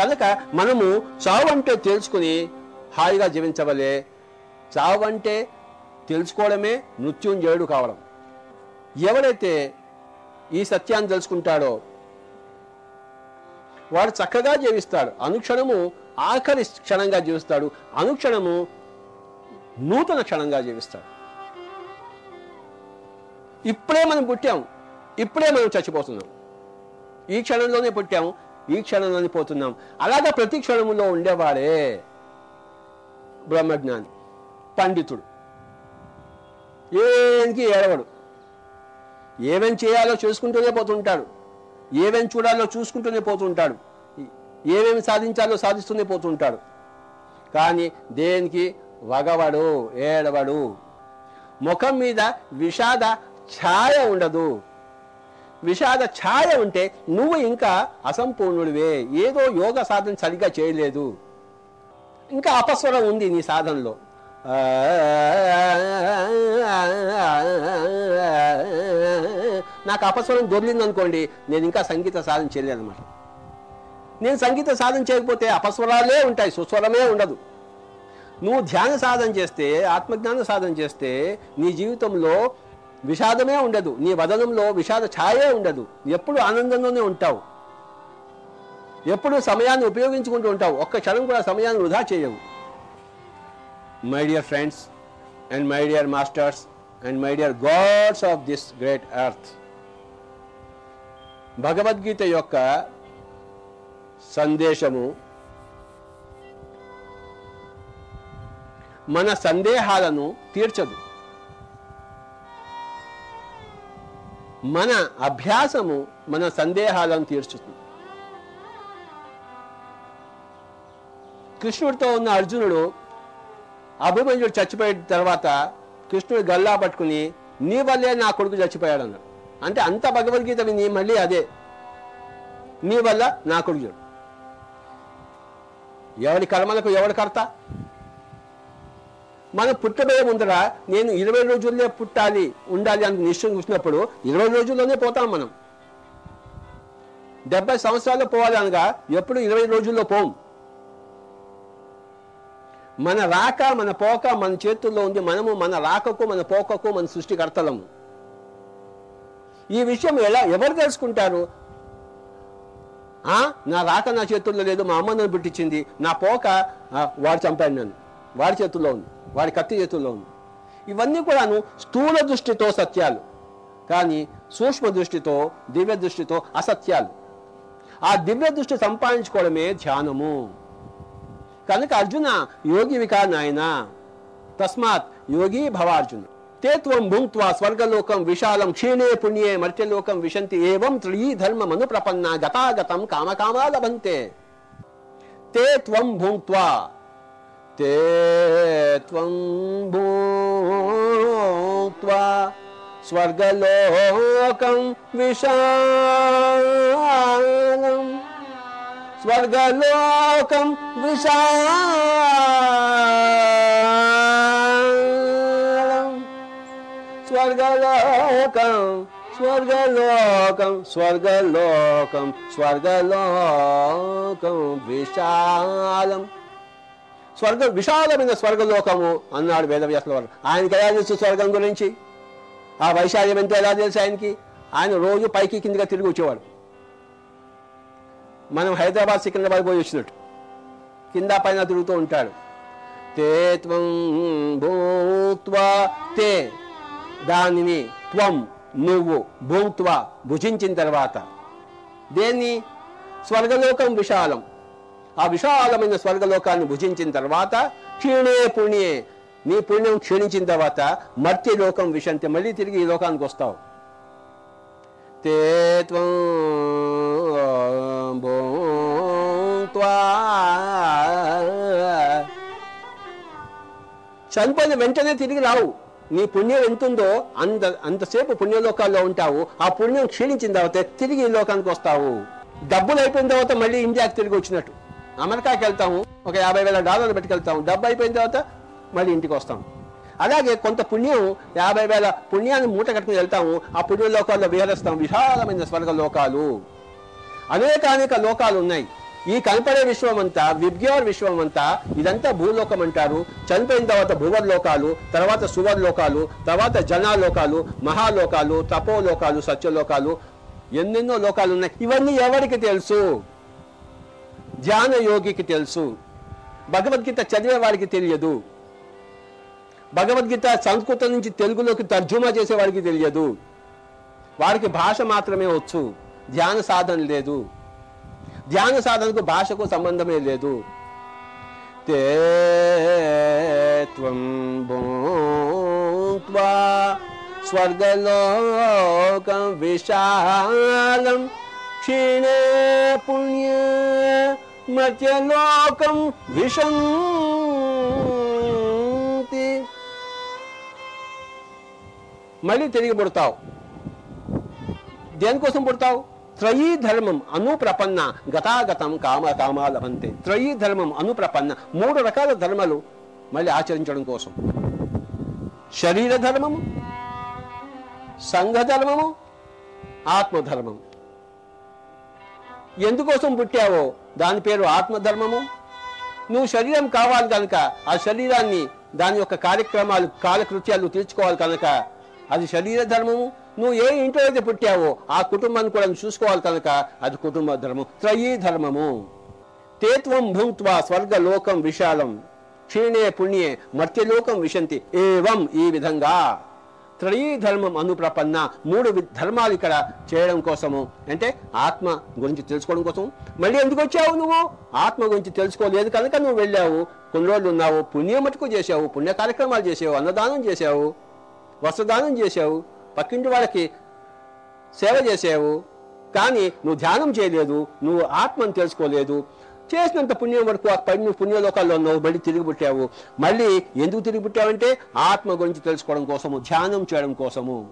కనుక మనము చావు అంటే తెలుసుకుని హాయిగా జీవించవలే. చావు అంటే తెలుసుకోవడమే మృత్యుంజయుడు కావడం. ఎవరైతే ఈ సత్యాన్ని తెలుసుకుంటాడో వాడు చక్కగా జీవిస్తాడు. అనుక్షణము ఆఖరి క్షణంగా జీవిస్తాడు. అనుక్షణము నూతన క్షణంగా జీవిస్తాడు. ఇప్పుడే మనం పుట్టాం. ఇప్పుడే మనం చచ్చిపోతున్నాం. ఈ క్షణంలోనే పుట్టాం. ఈ క్షణంలోనే పోతున్నాం. అలాగా ప్రతి క్షణములో ఉండేవాడే బ్రహ్మజ్ఞాని పండితుడు. ఏనికి ఏడవడు. ఏమేం చేయాలో చేసుకుంటూనే పోతుంటాడు. ఏమేమి చూడాలో చూసుకుంటూనే పోతుంటాడు. ఏమేమి సాధించాలో సాధిస్తూనే పోతుంటాడు. కానీ దేనికి? వగవడు ఏడవడు. ముఖం మీద విషాద ఛాయ ఉండదు. విషాద ఛాయ ఉంటే నువ్వు ఇంకా అసంపూర్ణుడివే. ఏదో యోగ సాధన సరిగా చేయలేదు. ఇంకా అపస్వరం ఉంది నీ సాధనలో. నాకు అపస్వరం దొరికింది అనుకోండి నేను ఇంకా సంగీత సాధన చేయలేదు అనమాట నేను సంగీత సాధన చేయకపోతే అపస్వరాలే ఉంటాయి సుస్వరమే ఉండదు. నువ్వు ధ్యాన సాధన చేస్తే ఆత్మజ్ఞాన సాధన చేస్తే నీ జీవితంలో విషాదమే ఉండదు నీ వదనంలో విషాద ఛాయే ఉండదు. ఎప్పుడు ఆనందంలోనే ఉంటావు. ఎప్పుడు సమయాన్ని ఉపయోగించుకుంటూ ఉంటావు. ఒక్క క్షణం కూడా సమయాన్ని వృధా చేయవు. My dear friends and my dear masters and my dear gods of this great earth Bhagavad Gita యొక్క సందేశము మన సందేహాలను తీర్చదు. మన అభ్యాసము మన సందేహాలను తీర్చుతుంది. కృష్ణుడితో ఉన్న అర్జునుడు అభిమన్యుడు చచ్చిపోయిన తర్వాత కృష్ణుడు గల్లా పట్టుకుని నీ వల్లే నా కొడుకు చచ్చిపోయాడు అన్నాడు అంటే అంత భగవద్గీత విని మళ్ళీ అదే నీ వల్ల నా కొడుకు చూడు ఎవరి కర్మలకు ఎవరి కర్త? మనం పుట్టబోయే ముందర నేను ఇరవై రోజుల్లో పుట్టాలి ఉండాలి అని నిశ్చయం చూసినప్పుడు ఇరవై రోజుల్లోనే పోతాం మనం. డెబ్బై సంవత్సరాల్లో పోవాలి అనగా ఎప్పుడు ఇరవై రోజుల్లో పోం. మన రాక మన పోక మన చేతుల్లో ఉంది మనము మన రాకకు మన పోకకు మన సృష్టికర్తలము ఈ విషయం ఎలా ఎవరు తెలుసుకుంటారు? ఆ? నా రాక నా చేతుల్లో లేదు మా అమ్మ నన్ను పుట్టించింది. నా పోక వాడు చంపాడు నన్ను. వాడి చేతుల్లో ఉంది వాడి కత్తి చేతుల్లో ఉంది. ఇవన్నీ కూడాను స్థూల దృష్టితో సత్యాలు. కానీ సూక్ష్మ దృష్టితో దివ్య దృష్టితో అసత్యాలు. ఆ దివ్య దృష్టి సంపాదించుకోవడమే ధ్యానము. కనుక అర్జున యోగి వికా నాయన తస్మాత్ యోగి భవార్జున తే త్వం భుంక్త్వా స్వర్గలోకం విశాలం క్షీణే పుణ్యే మర్త్యలోకం విశంతి ఏవం త్రీ ధర్మమను ప్రపన్న గతాగతం కామకామా లభంతే తే త్వం భుంక్త్వా తే త్వం భూక్త్వా స్వర్గలోకం విశాలం స్వర్గలోకం విశాలం. స్వర్గలోకం స్వర్గలోకం స్వర్గలోకం స్వర్గలోకం విశాలం. స్వర్గ విశాలమైన స్వర్గలోకము అన్నాడు వేదవ్యాసుల వారు. ఆయనకి ఎలా తెలుసు స్వర్గం గురించి? ఆ వైశాల్యం ఎంతో ఎలా తెలుసు ఆయనకి? ఆయన రోజు పైకి కిందిగా తిరిగి వచ్చేవాడు. మనం హైదరాబాద్ సికింద్రాబాద్ పోయి వచ్చినట్టు. కింద పైన తిరుగుతూ ఉంటాడు. తే త్వం భూత్వా తే. దానిని త్వం నువ్వు భూత్వా భుజించిన తర్వాత దేన్ని? స్వర్గలోకం విశాలం. ఆ విశాలమైన స్వర్గలోకాన్ని భుజించిన తర్వాత క్షీణే పుణ్యే. నీ పుణ్యం క్షీణించిన తర్వాత మర్తి లోకం విషంతి మళ్ళీ తిరిగి ఈ లోకానికి వస్తావు. తే త్వం భూత్వా చనిపోయిన వెంటనే తిరిగి రావు. నీ పుణ్యం ఎంతుందో అంత అంతసేపు పుణ్యలోకాల్లో ఉంటావు. ఆ పుణ్యం క్షీణించిన తర్వాత తిరిగి ఈ లోకానికి వస్తావు. డబ్బులు అయిపోయిన తర్వాత మళ్ళీ ఇండియాకి తిరిగి వచ్చినట్టు. అమెరికాకి వెళ్తాము. ఒక యాభై వేల డాలర్లు పెట్టుకెళ్తాము. డబ్బు అయిపోయిన తర్వాత మళ్ళీ ఇంటికి వస్తాము. అలాగే కొంత పుణ్యం యాభై వేల పుణ్యాన్ని మూట కట్టుకుని వెళ్తాము. ఆ పుణ్యలోకాల్లో విహరిస్తాం విశాలమైన స్వర్గ లోకాలు. అనేక అనేక లోకాలు ఉన్నాయి. ఈ కనపడే విశ్వం అంతా విబ్గ్యోర్ విశ్వం అంతా ఇదంతా భూలోకం అంటారు. చనిపోయిన తర్వాత భూవర్ లోకాలు తర్వాత సువర్లోకాలు తర్వాత జనాలోకాలు మహాలోకాలు తపోలోకాలు సత్యలోకాలు ఎన్నెన్నో లోకాలు ఉన్నాయి. ఇవన్నీ ఎవరికి తెలుసు? ధ్యాన యోగికి తెలుసు. భగవద్గీత చదివే వారికి తెలియదు. భగవద్గీత సంస్కృతం నుంచి తెలుగులోకి తర్జుమా చేసే వాడికి తెలియదు. వారికి భాష మాత్రమే వచ్చు. ధ్యాన సాధన లేదు. ధ్యాన సాధనకు భాషకు సంబంధమే లేదు. త్వం భూత్వా స్వర్గలోకం విశాలం క్షీణే పుణ్య మధ్యలోకం విశంతి. మళ్ళీ తిరిగి పుడతావు. దేనికోసం పుడతావు? త్రయీ ధర్మం అనుప్రపన్న గతాగతం కామ కామాలవంతే త్రయీ ధర్మం అనుప్రపన్న మూడు రకాల ధర్మాలు మళ్ళీ ఆచరించడం కోసం. శరీర ధర్మము సంఘ ధర్మము ఆత్మధర్మము. ఎందుకోసం పుట్టావో? దాని పేరు ఆత్మధర్మము. నువ్వు శరీరం కావాలి కనుక ఆ శరీరాన్ని దాని యొక్క కార్యక్రమాలు కాలకృత్యాలు తీర్చుకోవాలి కనుక అది శరీర ధర్మము. నువ్వు ఏ ఇంట్లో అయితే పుట్టావో ఆ కుటుంబాన్ని కూడా చూసుకోవాలి కనుక అది కుటుంబ ధర్మం త్రయీ ధర్మము. తేత్వం భూత్వా స్వర్గలోకం విశాలం. క్షీణే పుణ్యే మర్త్యలోకం విశంతి. ఏవం ఈ విధంగా. త్రయీ ధర్మం అనుప్రపన్న మూడు వి- ధర్మాలు ఇక్కడ చేయడం కోసము. అంటే ఆత్మ గురించి తెలుసుకోవడం కోసం మళ్ళీ ఎందుకు వచ్చావు నువ్వు? ఆత్మ గురించి తెలుసుకోలేదు కనుక నువ్వు వెళ్ళావు. కొన్ని రోజులు ఉన్నావు పుణ్యం మటుకు చేసావు పుణ్య కార్యక్రమాలు చేసావు అన్నదానం చేసావు వస్త్రదానం చేసావు పక్కింటి వాళ్ళకి సేవ చేసావు కానీ నువ్వు ధ్యానం చేయలేదు నువ్వు ఆత్మను తెలుసుకోలేదు. చేసినంత పుణ్యం వరకు ఆ పని నువ్వు పుణ్యలోకాల్లో ఉన్నావు మళ్ళీ తిరిగి పుట్టావు. మళ్ళీ ఎందుకు తిరిగి పుట్టావంటే ఆత్మ గురించి తెలుసుకోవడం కోసము ధ్యానం చేయడం కోసము.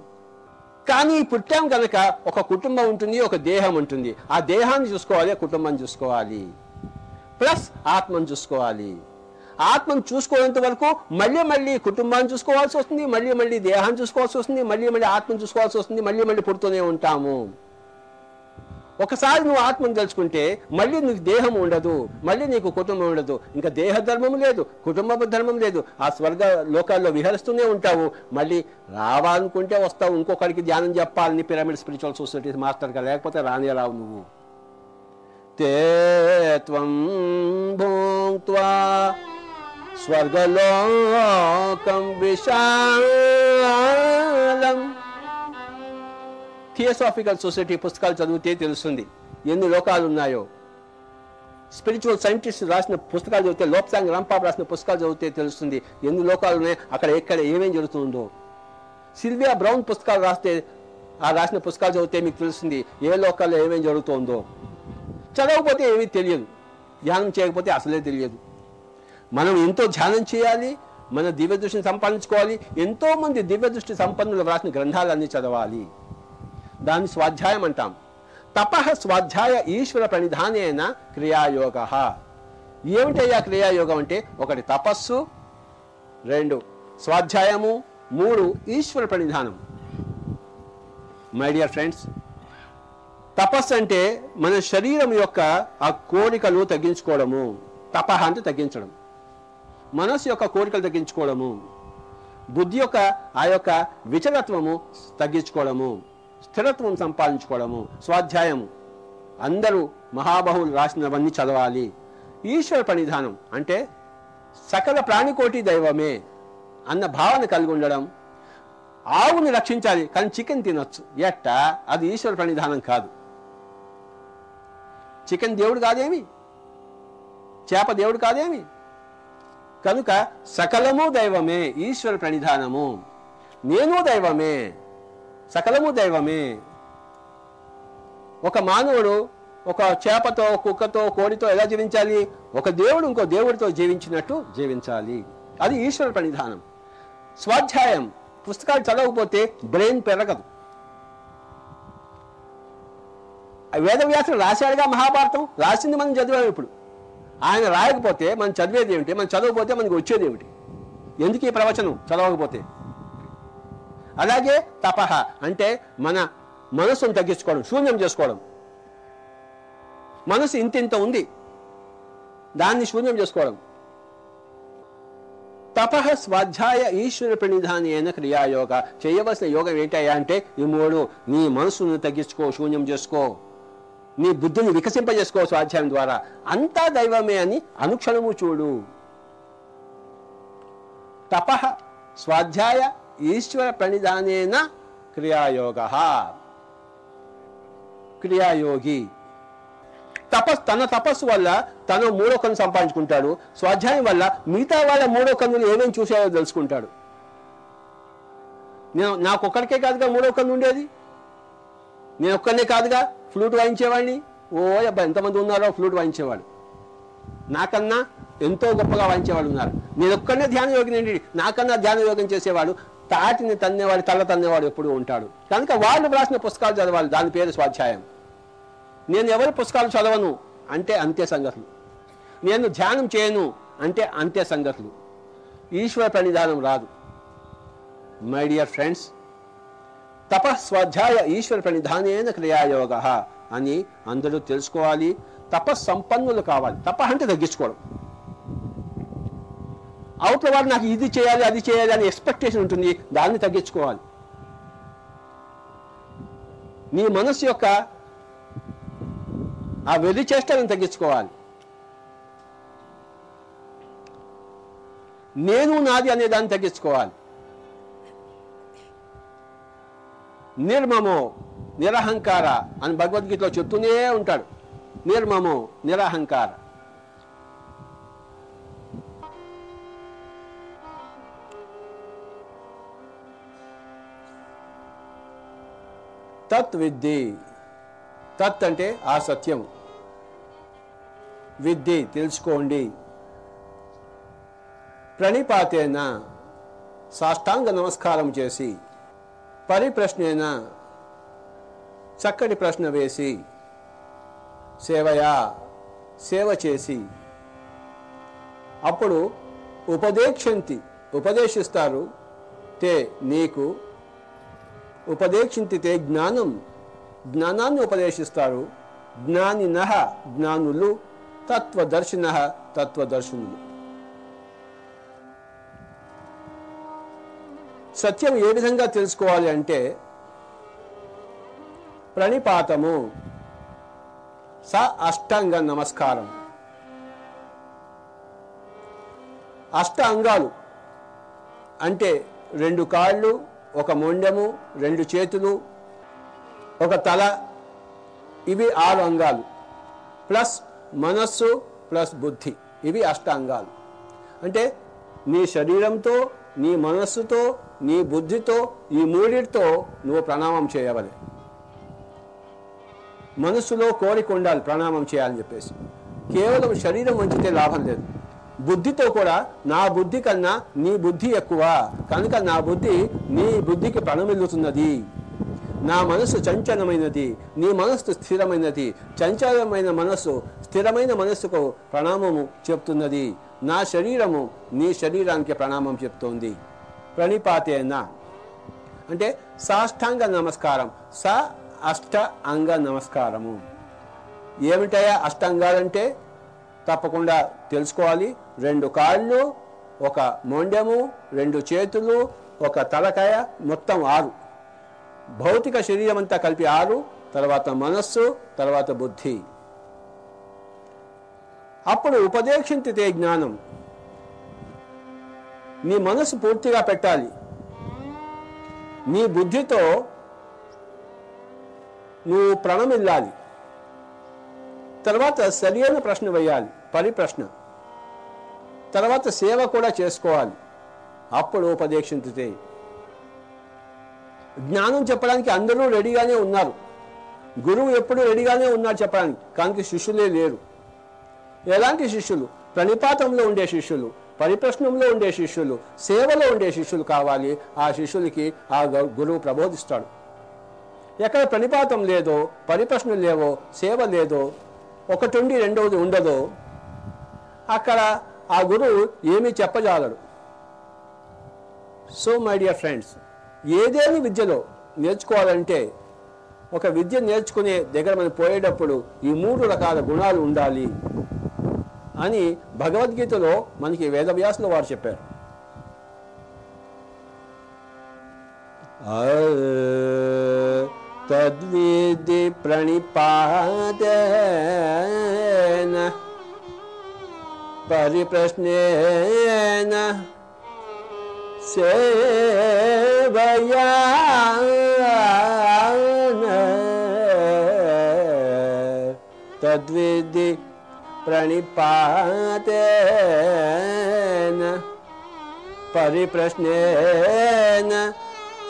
కానీ పుట్టాం కనుక ఒక కుటుంబం ఉంటుంది ఒక దేహం ఉంటుంది. ఆ దేహాన్ని చూసుకోవాలి కుటుంబం చూసుకోవాలి. ప్లస్ ఆత్మను చూసుకోవాలి. ఆత్మను చూసుకోనంత వరకు మళ్ళీ మళ్ళీ కుటుంబాన్ని చూసుకోవాల్సి వస్తుంది మళ్ళీ మళ్ళీ దేహాన్ని చూసుకోవాల్సి వస్తుంది మళ్ళీ మళ్ళీ ఆత్మను చూసుకోవాల్సి వస్తుంది మళ్ళీ మళ్ళీ పుడుతూనే ఉంటాము. ఒకసారి నువ్వు ఆత్మను తెలుసుకుంటే మళ్ళీ నీకు దేహం ఉండదు మళ్ళీ నీకు కుటుంబం ఉండదు. ఇంకా దేహ ధర్మం లేదు కుటుంబ ధర్మం లేదు. ఆ స్వర్గ లోకాల్లో విహరిస్తూనే ఉంటావు. మళ్ళీ రావాలనుకుంటే వస్తావు ఇంకొకరికి ధ్యానం చెప్పాలని పిరమిడ్ స్పిరిచువల్ సొసైటీ మాస్టర్గా లేకపోతే రానే రావు నువ్వు? తే త్వం భూత్వా స్వర్గలోకం విశాలం. థియోసాఫికల్ సొసైటీ పుస్తకాలు చదివితే తెలుస్తుంది ఎన్ని లోకాలు ఉన్నాయో. స్పిరిచువల్ సైంటిస్ట్ రాసిన పుస్తకాలు చదివితే లోప్సాంగ్ రాంపాబ్ రాసిన పుస్తకాలు చదివితే తెలుస్తుంది ఎన్ని లోకాలు ఉన్నాయి అక్కడ ఎక్కడ ఏమేం జరుగుతుందో. సిల్వియా బ్రౌన్ పుస్తకాలు రాస్తే ఆ రాసిన పుస్తకాలు చదివితే మీకు తెలుస్తుంది ఏ లోకాల్లో ఏమేం జరుగుతుందో. చదవకపోతే ఏమీ తెలియదు. ధ్యానం చేయకపోతే అసలే తెలియదు. మనం ఎంతో ధ్యానం చేయాలి మన దివ్య దృష్టిని సంపాదించుకోవాలి ఎంతో మంది దివ్య దృష్టి సంపన్నులు రాసిన గ్రంథాలన్నీ చదవాలి. దాన్ని స్వాధ్యాయం అంటాం. తప స్వాధ్యాయ ఈశ్వర ప్రణిధానైన క్రియాయోగ. ఏమిటయ్యా క్రియాయోగం అంటే? ఒకటి తపస్సు రెండు స్వాధ్యాయము మూడు ఈశ్వర ప్రణిధానం. మై డియర్ ఫ్రెండ్స్ తపస్సు అంటే మన శరీరం యొక్క ఆ కోరికలు తగ్గించుకోవడము తపహ అంటే తగ్గించడం. మనసు యొక్క కోరికలు తగ్గించుకోవడము బుద్ధి యొక్క ఆ యొక్క విచలత్వము తగ్గించుకోవడము స్థిరత్వం సంపాదించుకోవడము స్వాధ్యాయము. అందరూ మహాబహులు రాసినవన్నీ చదవాలి. ఈశ్వర ప్రణిధానం అంటే సకల ప్రాణికోటి దైవమే అన్న భావన కలిగి ఉండడం. ఆవుని రక్షించాలి కానీ చికెన్ తినొచ్చు. ఎట్ట? అది ఈశ్వర ప్రణిధానం కాదు. చికెన్ దేవుడు కాదేమి? చేప దేవుడు కాదేమి? కనుక సకలము దైవమే ఈశ్వర ప్రణిధానము. నేను దైవమే సకలము దైవమే. ఒక మానవుడు ఒక చేపతో కుక్కతో కోడితో ఎలా జీవించాలి? ఒక దేవుడు ఇంకో దేవుడితో జీవించినట్టు జీవించాలి. అది ఈశ్వర ప్రణిధానం. స్వాధ్యాయం. పుస్తకాలు చదవకపోతే బ్రెయిన్ పెరగదు. ఆ వేదవ్యాసుడు రాశాడుగా మహాభారతం. రాసింది మనం చదివాం ఇప్పుడు. ఆయన రాయకపోతే మనం చదివేది ఏమిటి? మనం చదవకపోతే మనకి వచ్చేది ఏమిటి? ఎందుకు ఈ ప్రవచనం చదవకపోతే? అలాగే తపహ అంటే మన మనసును తగ్గించుకోవడం శూన్యం చేసుకోవడం. మనసు ఇంత ఇంత ఉంది. దాన్ని శూన్యం చేసుకోవడం. తపహ స్వాధ్యాయ ఈశ్వర ప్రణిధానేన క్రియాయోగ. చేయవలసిన యోగం ఏంటయ్యా అంటే ఈ మూడు నీ మనసును తగ్గించుకో శూన్యం చేసుకో. నీ బుద్ధిని వికసింపజేసుకో స్వాధ్యాయం ద్వారా. అంతా దైవమే అని అనుక్షణము చూడు. తపః స్వాధ్యాయ ఈశ్వర ప్రణిధానేన క్రియాయోగ. క్రియాయోగి. తపస్సు తన తపస్సు వల్ల తన మూడో కన్ను సంపాదించుకుంటాడు. స్వాధ్యాయం వల్ల మిగతా వాళ్ళ మూడో కన్నులు ఏమేమి చూసాయో తెలుసుకుంటాడు. నేను నాకొక్కడికే కాదుగా మూడో కన్ను ఉండేది? నేను ఒక్కనే కాదుగా? ఫ్లూట్ వాయించేవాడిని? ఓ అబ్బా ఎంతమంది ఉన్నారో ఫ్లూట్ వాయించేవాడు నాకన్నా ఎంతో గొప్పగా వాయించేవాడు ఉన్నారు. నేను ఒక్కనే ధ్యాన యోగిని ఏంటి నాకన్నా ధ్యాన యోగం చేసేవాడు తాటిని తన్నేవాడు తల తన్నేవాడు ఎప్పుడు ఉంటాడు. కనుక వాళ్ళు రాసిన పుస్తకాలు చదవాలి. దాని పేరు స్వాధ్యాయం. నేను ఎవరి పుస్తకాలు చదవను? అంటే అంత్య సంగతులు. నేను ధ్యానం చేయను? అంటే అంత్య సంగతులు. ఈశ్వర ప్రణిధానం రాదు. మై డియర్ ఫ్రెండ్స్ తపస్వాధ్యాయ ఈశ్వర ప్రణిధానేన క్రియాయోగ అని అందరూ తెలుసుకోవాలి. తపస్సంపన్నులు కావాలి. తప అంటే తగ్గించుకోవడం. అవతల వాడు నాకు ఇది చేయాలి అది చేయాలి అని ఎక్స్పెక్టేషన్ ఉంటుంది. దాన్ని తగ్గించుకోవాలి. నీ మనసు యొక్క ఆ వెర్రి చేష్టలను తగ్గించుకోవాలి. నేను నాది అనే దాన్ని తగ్గించుకోవాలి. నిర్మము నిరహంకార అని భగవద్గీతలో చెప్తూనే ఉంటాడు. నిర్మము నిరహంకార. తత్ విద్ది తత్ అంటే ఆ సత్యం విద్ది తెలుసుకోండి. ప్రణిపాతేన సాష్టాంగ నమస్కారం చేసి పరిప్రశ్నేన చక్కటి ప్రశ్న వేసి సేవయా సేవ చేసి. అప్పుడు ఉపదేక్షంతి ఉపదేశిస్తారు తే నీకు. ఉపదేక్షింతి తే జ్ఞానం జ్ఞానాన్ని ఉపదేశిస్తారు. జ్ఞానిన జ్ఞానులు తత్వదర్శిన తత్వదర్శనులు. సత్యం ఏ విధంగా తెలుసుకోవాలి అంటే ప్రణిపాతము స అష్టాంగ నమస్కారం. అష్ట అంగాలు అంటే రెండు కాళ్ళు ఒక మొండెము రెండు చేతులు ఒక తల ఇవి ఆరు అంగాలు. ప్లస్ మనస్సు ప్లస్ బుద్ధి ఇవి అష్ట అంగాలు అంటే నీ శరీరంతో నీ మనస్సుతో నీ బుద్ధితో ఈ మూడిటితో నువ్వు ప్రణామం చేయవలే. మనసులో కోరిక ఉండాలి ప్రణామం చేయాలని చెప్పేసి. కేవలం శరీరం వంచితే లాభం లేదు. బుద్ధితో కూడా నా బుద్ధి కన్నా నీ బుద్ధి ఎక్కువ. కనుక నా బుద్ధి నీ బుద్ధికి ప్రణమిల్లుతున్నది. నా మనస్సు చంచలమైనది. నీ మనస్సు స్థిరమైనది. చంచలమైన మనస్సు స్థిరమైన మనస్సుకు ప్రణామము చెప్తున్నది. నా శరీరము నీ శరీరానికి ప్రణామం చెప్తోంది. ప్రణిపాతేన. అంటే సాష్టాంగ నమస్కారం స అష్ట అంగ నమస్కారము. ఏమిటయా అష్టాంగాలంటే? తప్పకుండా తెలుసుకోవాలి. రెండు కాళ్ళు ఒక మొండెము రెండు చేతులు ఒక తలకాయ మొత్తం ఆరు. భౌతిక శరీరం అంతా కలిపి ఆరు తర్వాత మనస్సు తర్వాత బుద్ధి. అప్పుడు ఉపదేశించితే జ్ఞానం. నీ మనసు పూర్తిగా పెట్టాలి. నీ బుద్ధితో నువ్వు ప్రణమిల్లాలి. తర్వాత సరియైన ప్రశ్న వేయాలి పరిప్రశ్న. తర్వాత సేవ కూడా చేసుకోవాలి. అప్పుడు ఉపదేశించితే జ్ఞానం చెప్పడానికి అందరూ రెడీగానే ఉన్నారు. గురువు ఎప్పుడు రెడీగానే ఉన్నారు చెప్పడానికి కానీ శిష్యులే లేరు. ఎలాంటి శిష్యులు? ప్రణిపాతంలో ఉండే శిష్యులు. పరిప్రశ్నంలో ఉండే శిష్యులు సేవలో ఉండే శిష్యులు కావాలి. ఆ శిష్యులకి ఆ గు- గురువు ప్రబోధిస్తాడు. ఎక్కడ ప్రణిపాతం లేదో పరిప్రశ్నలు లేవో సేవ లేదో ఒకటి రెండవది ఉండదో అక్కడ ఆ గురువు ఏమీ చెప్పజాలడు. సో మై డియర్ ఫ్రెండ్స్ ఏదేని విద్యలో నేర్చుకోవాలంటే ఒక విద్య నేర్చుకునే దగ్గర మనం పోయేటప్పుడు ఈ మూడు రకాల గుణాలు ఉండాలి. అని భగవద్గీతలో మనకి వేదవ్యాసులు వారు చెప్పారు. తద్విధి ప్రణిపాదేన పరిప్రశ్నేన సేవయా తద్విధి णिपातेन परिप्रश्ने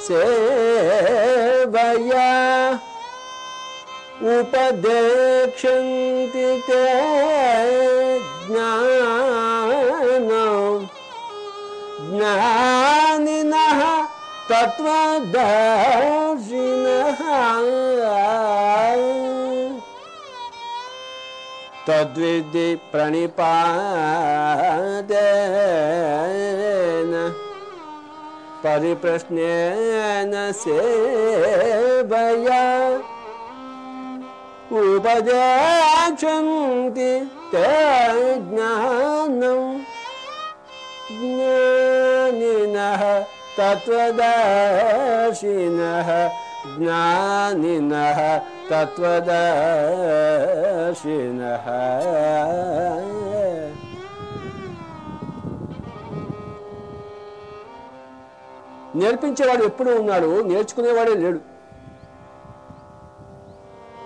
सेभैया उपदेक्ष ज्ञान। ज्ञानिनः तत्त्वदर्शिनः। तद्विधि प्रणिपादेन परिप्रश्नेन सेवया उपदेशन्ति ते ज्ञानं ज्ञानिनः तत्त्वदर्शिनः ज्ञानिनः తత్వదిన నేర్పించేవాడు ఎప్పుడు ఉన్నాడు నేర్చుకునేవాడే లేడు.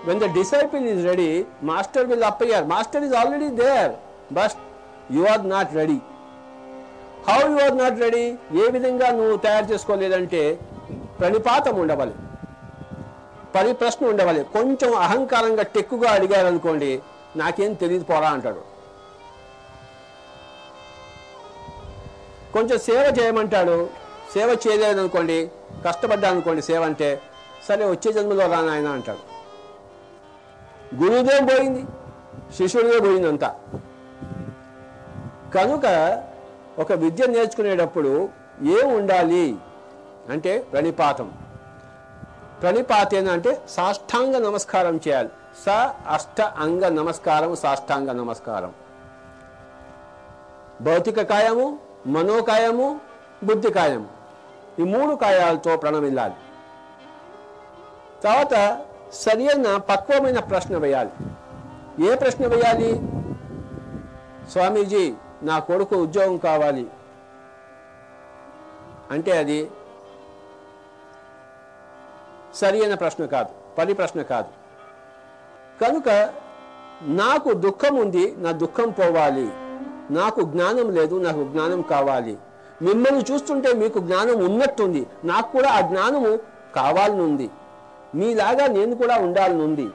When the disciple is ready master will appear master is already there but you are not ready how you are not ready ఏ విధంగా నువ్వు తయారు చేసుకోలేదంటే ప్రణిపాతం ఉండవాలి. పరిప్రశ్న ఉండవాలి కొంచెం అహంకారంగా టెక్కుగా అడిగారు అనుకోండి నాకేం తెలియదు పోరా అంటాడు. కొంచెం సేవ చేయమంటాడు. సేవ చేయలేదు అనుకోండి కష్టపడ్డా అనుకోండి సేవ అంటే సరే వచ్చే జన్మలో రా నాయన అంటాడు. గురువుదే పోయింది శిష్యుడిదే పోయిందంతా. కనుక ఒక విద్య నేర్చుకునేటప్పుడు ఏం ఉండాలి అంటే ప్రణిపాతం ప్రణిపాతేన అంటే సాష్టాంగ నమస్కారం చేయాలి. స అష్ట అంగ నమస్కారం సాష్టాంగ నమస్కారం. భౌతిక కాయము మనోకాయము బుద్ధి కాయము. ఈ మూడు కాయాలతో ప్రణమిల్లాలి. తర్వాత సరైన పక్వమైన ప్రశ్న వేయాలి. ఏ ప్రశ్న వేయాలి? స్వామీజీ నా కొడుకు ఉద్యోగం కావాలి. అంటే అది సరి అయిన ప్రశ్న కాదు పని ప్రశ్న కాదు. కనుక నాకు దుఃఖం ఉంది నా దుఃఖం పోవాలి. నాకు జ్ఞానం లేదు నాకు జ్ఞానం కావాలి. మిమ్మల్ని చూస్తుంటే మీకు జ్ఞానం ఉన్నట్టుంది. నాకు కూడా ఆ జ్ఞానము కావాలనుంది. మీలాగా నేను కూడా ఉండాలనుంది.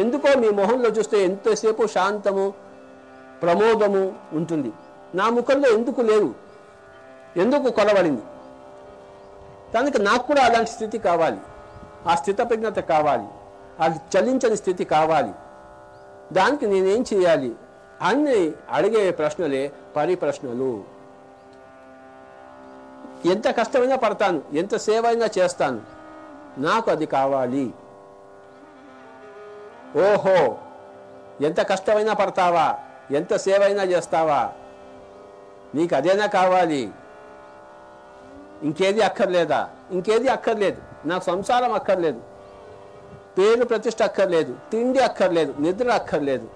ఎందుకో మీ మొహంలో చూస్తే ఎంతసేపు శాంతము ప్రమోదము ఉంటుంది. నా ముఖంలో ఎందుకు లేవు? ఎందుకు కొలబడింది కనుక నాకు కూడా అలాంటి స్థితి కావాలి. ఆ స్థితప్రజ్ఞత కావాలి. అది చలించని స్థితి కావాలి. దానికి నేనేం చేయాలి? అన్ని అడిగే ప్రశ్నలే పరిప్రశ్నలు. ఎంత కష్టమైనా పడతాను ఎంత సేవ అయినా చేస్తాను. నాకు అది కావాలి. ఓహో! ఎంత కష్టమైనా పడతావా? ఎంత సేవ అయినా చేస్తావా? నీకు అదేనా కావాలి? ఇంకేది అక్కర్లేదా? ఇంకేది అక్కర్లేదు. నాకు సంసారం అక్కర్లేదు. పేరు ప్రతిష్ట అక్కర్లేదు. తిండి అక్కర్లేదు. నిద్ర అక్కర్లేదు.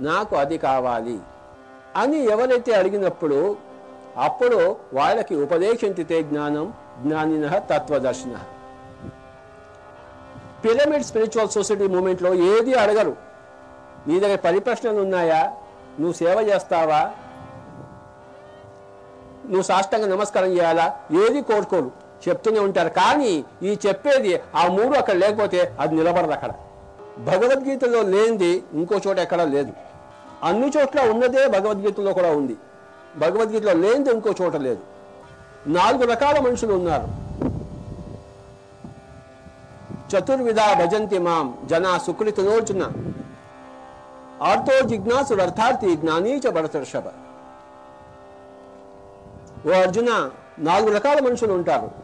నాకు అది కావాలి అని ఎవరైతే అడిగినప్పుడు అప్పుడు వాళ్ళకి ఉపదేశించితే జ్ఞానం జ్ఞానిన తత్వదర్శిన. పిరమిడ్ స్పిరిచువల్ సొసైటీ మూమెంట్లో ఏది అడగరు. నీ దగ్గర పరిప్రశ్నలు ఉన్నాయా? నువ్వు సేవ చేస్తావా? నువ్వు సాష్టంగా నమస్కారం చేయాలా? ఏది కోరుకోరు. చెప్తూనే ఉంటారు. కానీ ఈ చెప్పేది ఆ మూడు అక్కడ లేకపోతే అది నిలబడదు అక్కడ. భగవద్గీతలో లేనిది ఇంకో చోట ఎక్కడ లేదు. అన్ని చోట్ల ఉన్నదే భగవద్గీతలో కూడా ఉంది. భగవద్గీతలో లేనిది ఇంకో చోట లేదు. నాలుగు రకాల మనుషులు ఉన్నారు. చతుర్విధ భజంతి మాం జనా సుకృతనోర్జున. ఆర్తో జిజ్ఞాసుడు అర్థార్థి జ్ఞానీచ భరతర్షభ ఓ అర్జున నాలుగు రకాల మనుషులు ఉంటారు.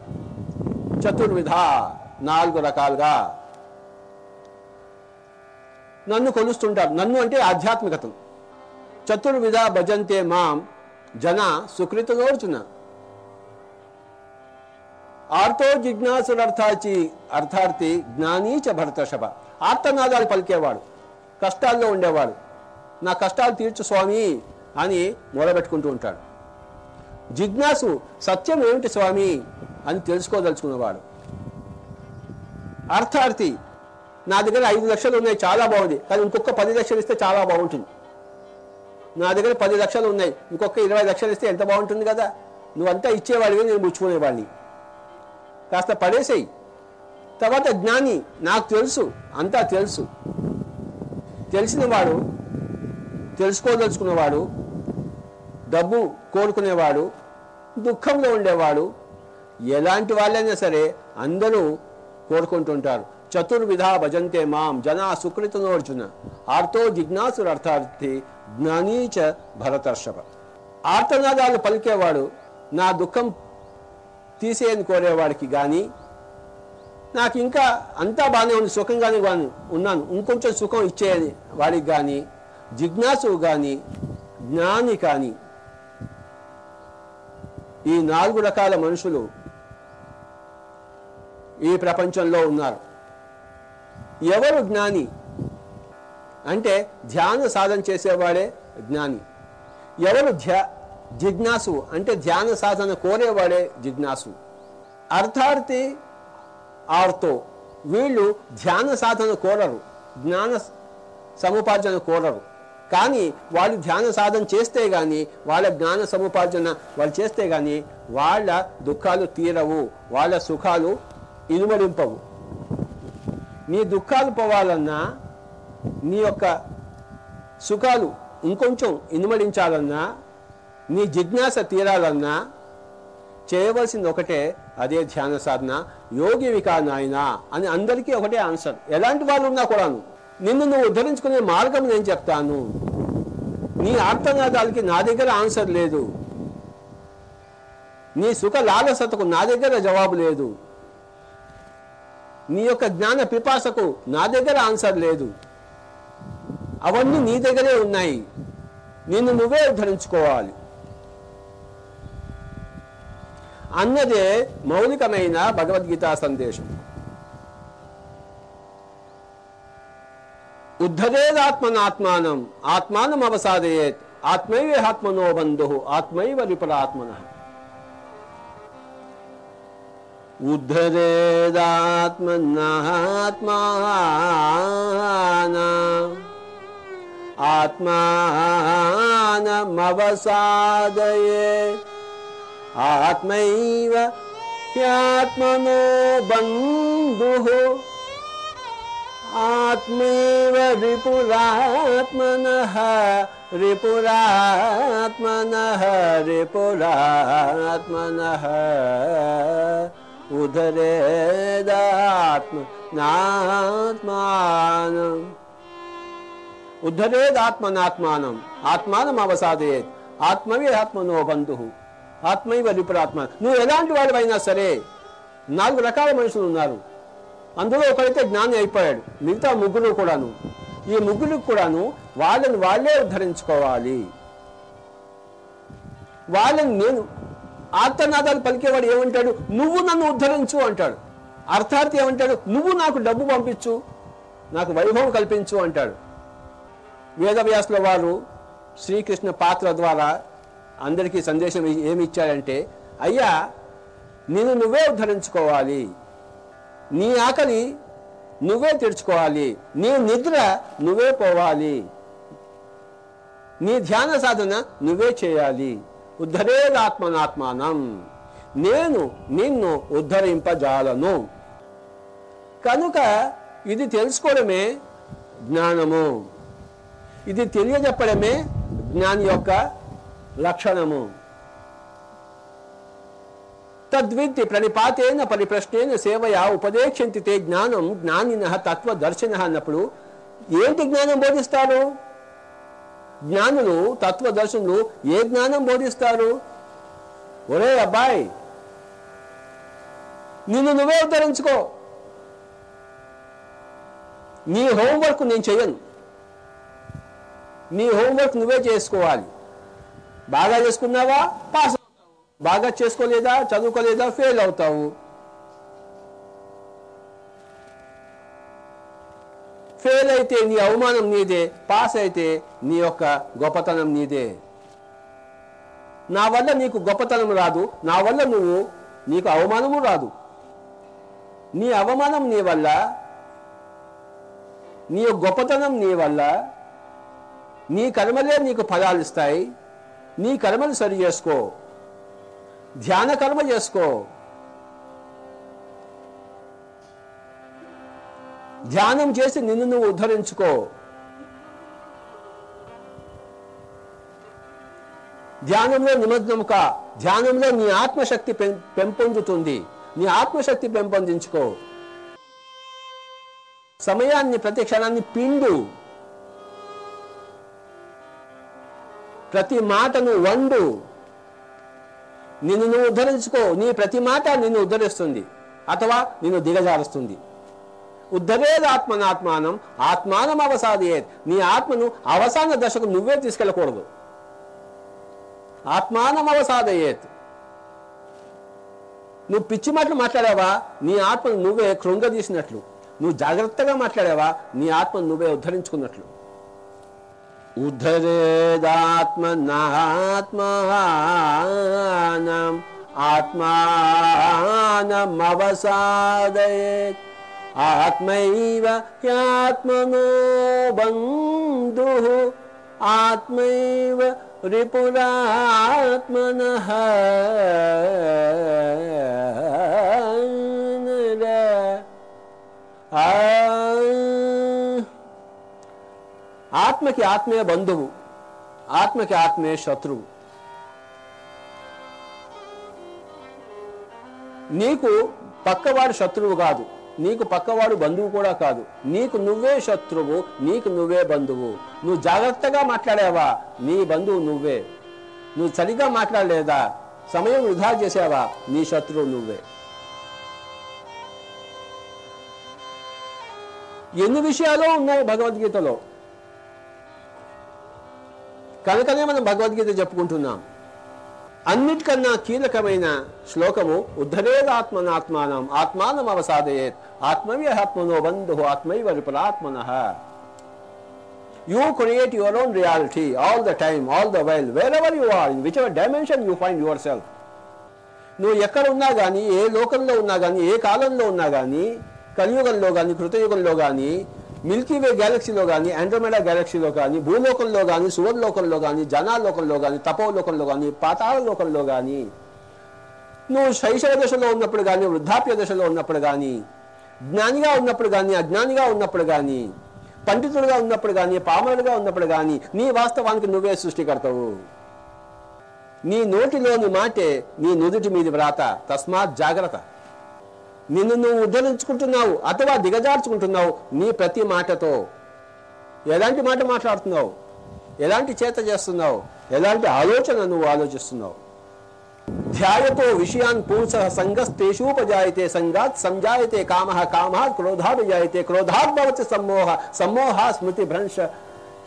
చతుర్విధ నాలుగు రకాలుగా నన్ను కొలుస్తుంటారు. నన్ను అంటే ఆధ్యాత్మికతను. చతుర్విధ భజంతే మాం జన సుకృతనోర్జున ఆర్తో జిజ్ఞాసుడర్థాచి అర్థార్థి జ్ఞానీచ భరతషభ ఆర్తనాదాలు పలికేవాడు. కష్టాల్లో ఉండేవాడు. నా కష్టాలు తీర్చు స్వామి అని మొదలుపెట్టుకుంటూ ఉంటాడు. జిజ్ఞాసు సత్యం ఏమిటి స్వామి? అని తెలుసుకోదలుచుకున్నవాడు అర్థార్థి నా దగ్గర ఐదు లక్షలు ఉన్నాయి చాలా బాగుంది. కానీ ఇంకొక పది లక్షలు ఇస్తే చాలా బాగుంటుంది. నా దగ్గర పది లక్షలు ఉన్నాయి ఇంకొక ఇరవై లక్షలు ఇస్తే ఎంత బాగుంటుంది కదా? నువ్వంతా ఇచ్చేవాడివి నేను ముచ్చుకునేవాడిని కాస్త పడేసేయి. తర్వాత జ్ఞాని నాకు తెలుసు అంతా తెలుసు. తెలిసినవాడు తెలుసుకోదలుచుకున్నవాడు డబ్బు కోరుకునేవాడు దుఃఖంలో ఉండేవాడు ఎలాంటి వాళ్ళైనా సరే అందరూ కోరుకుంటుంటారు. చతుర్విధ భజంతే మాం జనా సుకృతనోర్జున. ఆర్తో జిజ్ఞాసుడు అర్థార్థి జ్ఞానీచ భరతర్షభ. ఆర్తనాదాలు పలికేవాడు నా దుఃఖం తీసేయని కోరేవాడికి కానీ నాకు ఇంకా అంతా బాగానే ఉంది సుఖంగానే గాను ఉన్నాను ఇంకొంచెం సుఖం ఇచ్చేయని వాడికి కానీ జిజ్ఞాసు కానీ జ్ఞాని కానీ ఈ నాలుగు రకాల మనుషులు ఈ ప్రపంచంలో ఉన్నారు. ఎవరు జ్ఞాని? అంటే ధ్యాన సాధన చేసేవాడే జ్ఞాని. ఎవరు ధ్యా జిజ్ఞాసు? అంటే ధ్యాన సాధన కోరేవాడే జిజ్ఞాసు. అర్థార్థి ఆర్తో. వీళ్ళు ధ్యాన సాధన కోరరు. జ్ఞాన సముపార్జన కోరరు. కానీ వాళ్ళు ధ్యాన సాధన చేస్తే కానీ వాళ్ళ జ్ఞాన సముపార్జన వాళ్ళు చేస్తే కానీ వాళ్ళ దుఃఖాలు తీరవు. వాళ్ళ సుఖాలు ఇనుమడింపవు. నీ దుఃఖాలు పోవాలన్నా నీ యొక్క సుఖాలు ఇంకొంచెం ఇనుమడించాలన్నా నీ జిజ్ఞాస తీరాలన్నా చేయవలసింది ఒకటే అదే ధ్యాన సాధన. యోగి వికా నాయన అని అందరికీ ఒకటే ఆన్సర్. ఎలాంటి వాళ్ళు ఉన్నా కూడాను నిన్ను నువ్వు ఉద్ధరించుకునే మార్గం నేను చెప్తాను. నీ ఆర్తనాదాలకి నా దగ్గర ఆన్సర్ లేదు. నీ సుఖ లాలసతకు నా దగ్గర జవాబు లేదు. నీ యొక్క జ్ఞాన పిపాసకు నా దగ్గర ఆన్సర్ లేదు. అవన్నీ నీ దగ్గరే ఉన్నాయి. నిన్ను నువ్వే ఉద్ధరించుకోవాలి. అన్నదే మౌలికమైన భగవద్గీత సందేశం. ఉద్ధరేదాత్మనాత్మానం ఆత్మానం అవసాదయేత్ ఆత్మైవ ఆత్మనో బంధు ఆత్మైవ విపరాత్మన उद्धरेदात्मनात्मान। आत्मानमवसादये। आत्मैव ह्यात्मनो बन्धुः। आत्मैव रिपुरात्मनः रिपुरात्मनः रिपुरात्मनः ఉదరేదాత్మ నాత్మానం ఉద్ధరేదాత్మనాత్మానం ఆత్మానం అవసాదేత్ ఆత్మవే ఆత్మనో బంధు ఆత్మైవ విపురాత్మ నువ్వు ఎలాంటి వాడివైనా సరే నాలుగు రకాల మనుషులు ఉన్నారు. అందులో ఒకరైతే జ్ఞాని అయిపోయాడు. మిగతా ముగ్గురు కూడాను. ఈ ముగ్గురు కూడాను వాళ్ళని వాళ్ళే ఉద్ధరించుకోవాలి. వాళ్ళని నేను ఆర్తనాదాలు పలికేవాడు ఏమంటాడు? నువ్వు నన్ను ఉద్ధరించు అంటాడు. అర్థార్థి ఏమంటాడు? నువ్వు నాకు డబ్బు పంపించు నాకు వైభవం కల్పించు అంటాడు. వేదవ్యాసుల వారు శ్రీకృష్ణ పాత్ర ద్వారా అందరికీ సందేశం ఏమి ఇచ్చాడంటే అయ్యా నేను నువ్వే ఉద్ధరించుకోవాలి. నీ ఆకలి నువ్వే తెరుచుకోవాలి. నీ నిద్ర నువ్వే పోవాలి. నీ ధ్యాన సాధన నువ్వే చేయాలి. ఉద్ధరేదాత్మనాత్మానం నేను నిన్ను ఉద్ధరింపజాలను. కనుక ఇది తెలుసుకోవడమే జ్ఞానము. ఇది తెలియజెప్పడమే జ్ఞాని యొక్క లక్షణము. తద్విద్ది ప్రణిపాతేన పరిప్రశ్నేన సేవయా ఉపదేక్షంతి జ్ఞానం జ్ఞానిన తత్వదర్శిన అన్నప్పుడు ఏంటి జ్ఞానం బోధిస్తారు? జ్ఞానులు తత్వదర్శనులు ఏ జ్ఞానం బోధిస్తారు? ఒరే అబ్బాయి నిన్ను నువ్వే ఉద్ధరించుకో. నీ హోంవర్క్ నేను చేయను నీ హోంవర్క్ నువ్వే చేసుకోవాలి. బాగా చేసుకున్నావా? పాస్ అవుతావు. బాగా చేసుకోలేదా? చదువుకోలేదా? ఫెయిల్ అవుతావు. ఫెయిల్ అయితే నీ అవమానం నీదే పాస్ అయితే నీ యొక్క గొప్పతనం నీదే. నా వల్ల నీకు గొప్పతనం రాదు నా వల్ల నువ్వు నీకు అవమానము రాదు. నీ అవమానం నీ వల్ల నీ గొప్పతనం నీ వల్ల నీ కర్మలే నీకు ఫలాలు ఇస్తాయి నీ కర్మలు సరి చేసుకో. ధ్యాన కర్మ చేసుకో. ధ్యానం చేసి నిన్ను నువ్వు ఉద్ధరించుకో. ధ్యానంలో నిమగ్నముక కా. ధ్యానంలో నీ ఆత్మశక్తి పెం- పెంపొందుతుంది. నీ ఆత్మశక్తి పెంపొందించుకో. సమయాన్ని ప్రతి క్షణాన్ని పిండు. ప్రతి మాటను వండు. నిన్ను నువ్వు ఉద్ధరించుకో. నీ ప్రతి మాట నిన్ను ఉద్ధరిస్తుంది. అథవా నిన్ను దిగజారుస్తుంది. ఉద్ధరేది ఆత్మనాత్మానం ఆత్మానం అవసాదేత్ నీ ఆత్మను అవసాన దశకు నువ్వే తీసుకెళ్ళకూడదు. ఆత్మానం అవసాదయేత్ నువ్వు పిచ్చి మాటలు మాట్లాడావా? నీ ఆత్మను నువ్వే కృంగదీసినట్లు. నువ్వు జాగ్రత్తగా మాట్లాడావా? నీ ఆత్మను నువ్వే ఉద్ధరించుకున్నట్లు. ఉద్ధరేదాత్మనాత్మానం ఆత్మానమవసాదయేత్ ఆత్మైవ హ్యాత్మనో బంధు ఆత్మైవ రిపురాత్మన ఆత్మకి ఆత్మే బంధువు ఆత్మకి ఆత్మే శత్రువు నీకు పక్కవాడు శత్రువు కాదు. నీకు పక్కవాడు బంధువు కూడా కాదు. నీకు నువ్వే శత్రువు నీకు నువ్వే బంధువు. నువ్వు జాగ్రత్తగా మాట్లాడావా? నీ బంధువు నువ్వే. నువ్వు సరిగా మాట్లాడలేదా? సమయం వృధా చేసావా? నీ శత్రువు నువ్వే. ఎన్ని విషయాలు ఉన్నాయి భగవద్గీతలో? కనుకనే మనం భగవద్గీత చెప్పుకుంటున్నాం. అన్నిటికన్నా కీలకమైన శ్లోకము ఉద్ధరేదాత్మనాత్మానం ఆత్మానం అవసాదయేత్. ఆత్మవ్యహాత్మనో బంధు ఆత్మైవ విపరాత్మన you create your own reality all the time all the while wherever you are in whichever dimension you find yourself నువ్వు ఎక్కడ ఉన్నా కానీ ఏ లోకంలో ఉన్నా కానీ ఏ కాలంలో ఉన్నా కానీ కలియుగంలో కానీ కృతయుగంలో కానీ మిల్కీవే గ్యాలక్సీలో కానీ ఆండ్రోమెడా గ్యాలక్సీలో కానీ భూలోకంలో కానీ సువర్లోకంలో కానీ జనాలోకంలో కానీ తపోలోకంలో కానీ పాతాళ లోకంలో కానీ నువ్వు శైశవ దశలో ఉన్నప్పుడు కానీ వృద్ధాప్య దశలో ఉన్నప్పుడు కానీ జ్ఞానిగా ఉన్నప్పుడు కానీ అజ్ఞానిగా ఉన్నప్పుడు కానీ పండితుడిగా ఉన్నప్పుడు కానీ పామరుడుగా ఉన్నప్పుడు కానీ నీ వాస్తవానికి నువ్వే సృష్టికర్తవు. నీ నోటిలోని మాటే నీ నుదుటి మీది వ్రాత. తస్మాత్ జాగ్రత్త. నిన్ను నువ్వు ఉద్ధరించుకుంటున్నావు అథవా దిగజార్చుకుంటున్నావు నీ ప్రతి మాటతో. ఎలాంటి మాట మాట్లాడుతున్నావు? ఎలాంటి చేత చేస్తున్నావు? ఎలాంటి ఆలోచన నువ్వు ఆలోచిస్తున్నావు? ధ్యాయతో విషయాన్ పుంస సంగస్తేషూపజాయతే సంగాత్ సంజాయతే కామ కామాత్ క్రోధాభిజాయతే క్రోధాత్ భవతి సమ్మోహ సమ్మోహ స్మృతి భ్రంశ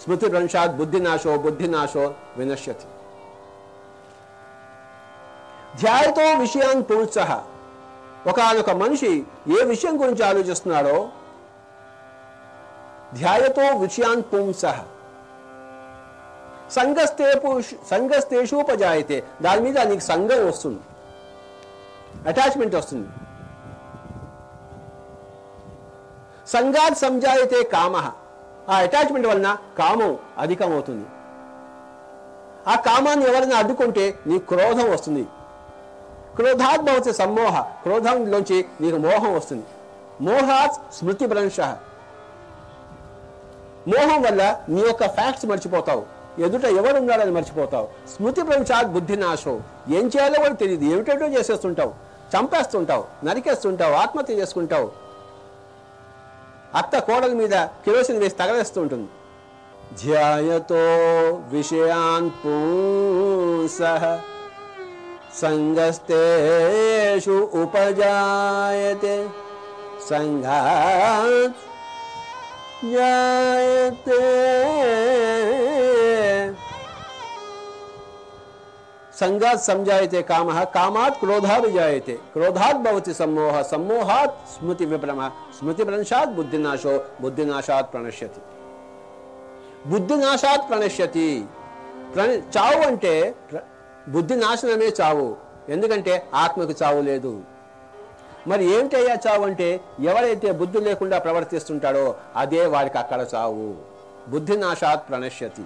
స్మృతి భ్రంశాత్ బుద్ధినాశో బుద్ధినాశో వినశ్యతి ధ్యాయతో విషయాన్ పుంస ఒకనొక మనిషి ఏ విషయం గురించి ఆలోచిస్తున్నాడో? ధ్యాయతో విషయాన్ పుంస। సంగస్తేపు సంగస్తేషూపజాయితే దాని మీద నీకు సంఘం వస్తుంది. అటాచ్మెంట్ వస్తుంది. సంఘాత్ సంజాయితే కామ. ఆ అటాచ్మెంట్ వలన కామం అధికమవుతుంది. ఆ కామాన్ని ఎవరైనా అడ్డుకుంటే నీ క్రోధం వస్తుంది. క్రోధాత్ భవతి సమ్మోహ. క్రోధంలోంచి నీకు మోహం వస్తుంది. మోహాత్ స్మృతి భ్రంశ మోహం వల్ల నీ యొక్క ఫ్యాక్ట్స్ మర్చిపోతావు. ఎదుట ఎవరు ఉన్నాడని మర్చిపోతావు. స్మృతి భ్రంశాత్ బుద్ధి నాశం ఏం చేయాలో కూడా తెలియదు ఏమిటేటో చేసేస్తుంటావు. చంపేస్తుంటావు. నరికేస్తుంటావు. ఆత్మహత్య చేసుకుంటావు. అత్త కోడల మీద కిరోసిన్ వేసి తగలేస్తూ ఉంటుంది. ధ్యాయతో విషయాన్ పూస సంగస్తేషు ఉపజాయతే సంఘాత్ జాయతే సంఘాత్ సంజాయతే కామ కామాత్ క్రోధాత్ జాయతే క్రోధాత్ భవతి సమ్మోహ సమ్మోహాత్ స్మృతి విభ్రమ. స్మృతి భ్రంశాత్ బుద్ధినాశో బుద్ధినాశాత్ ప్రణశ్యతి. బుద్ధినాశాత్ ప్రణశ్యతి. ప్ర చావు అంటే బుద్ధి నాశనమే చావు. ఎందుకంటే ఆత్మకు చావు లేదు. మరి ఏమిటయ్యా చావు అంటే ఎవరైతే బుద్ధి లేకుండా ప్రవర్తిస్తుంటాడో అదే వాడికి అక్కడ చావు. బుద్ధి నాశాత్ ప్రణశ్యతి.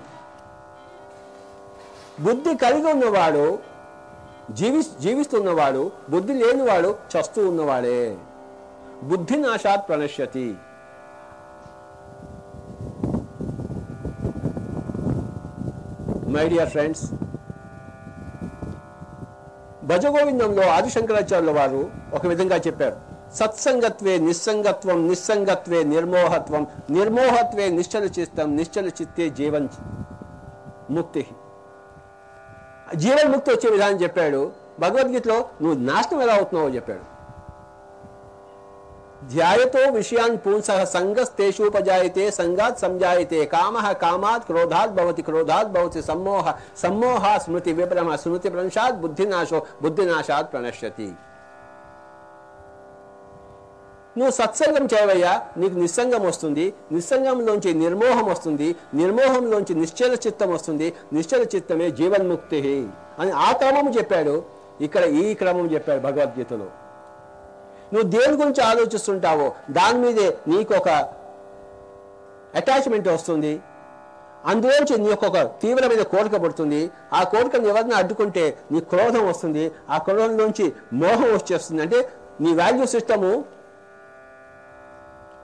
బుద్ధి కలిగి ఉన్నవాడు జీవి జీవిస్తున్నవాడు బుద్ధి లేనివాడు చస్తూ ఉన్నవాడే. బుద్ధి నాశాత్ ప్రణశ్యతి. మై డియర్ ఫ్రెండ్స్ భజగోవిందంలో ఆదిశంకరాచార్యుల వారు ఒక విధంగా చెప్పారు. సత్సంగత్వే నిస్సంగత్వం నిస్సంగత్వే నిర్మోహత్వం నిర్మోహత్వే నిశ్చల చిత్తం నిశ్చల చిత్తే జీవన్ ముక్తి. జీవన్ముక్తి వచ్చే విధానం చెప్పాడు. భగవద్గీతలో నువ్వు నాశనం ఎలా అవుతున్నావో చెప్పాడు. ధ్యాయతో విషయాన్ పుంసః సంగస్తేషూపజాయతే సంగాత్ సంజాయతే కామ కామాత్ క్రోధాత్ భవతి క్రోధాత్ భవతి సమ్మోహ సమ్మోహ స్మృతి విభ్రమ స్మృతి భ్రంశాత్ బుద్ధినాశో బుద్ధినాశాత్ ప్రణశ్యతి. నువ్వు సత్సంగం చేయవయ్యా నీకు నిస్సంగం వస్తుంది. నిస్సంగంలోంచి నిర్మోహం వస్తుంది. నిర్మోహంలోంచి నిశ్చల చిత్తం వస్తుంది. నిశ్చల చిత్తమే జీవన్ముక్తి అని ఆ క్రమం చెప్పాడు. ఇక్కడ ఈ క్రమం చెప్పాడు భగవద్గీతలో. నువ్వు దేని గురించి ఆలోచిస్తుంటావో దాని మీదే నీకు ఒక అటాచ్మెంట్ వస్తుంది. అందులోంచి నీ యొక్క ఒక తీవ్రమైన కోరిక పడుతుంది. ఆ కోరికను ఎవరిని అడ్డుకుంటే నీ క్రోధం వస్తుంది. ఆ క్రోధం నుంచి మోహం వచ్చేస్తుంది. అంటే నీ వాల్యూ సిస్టము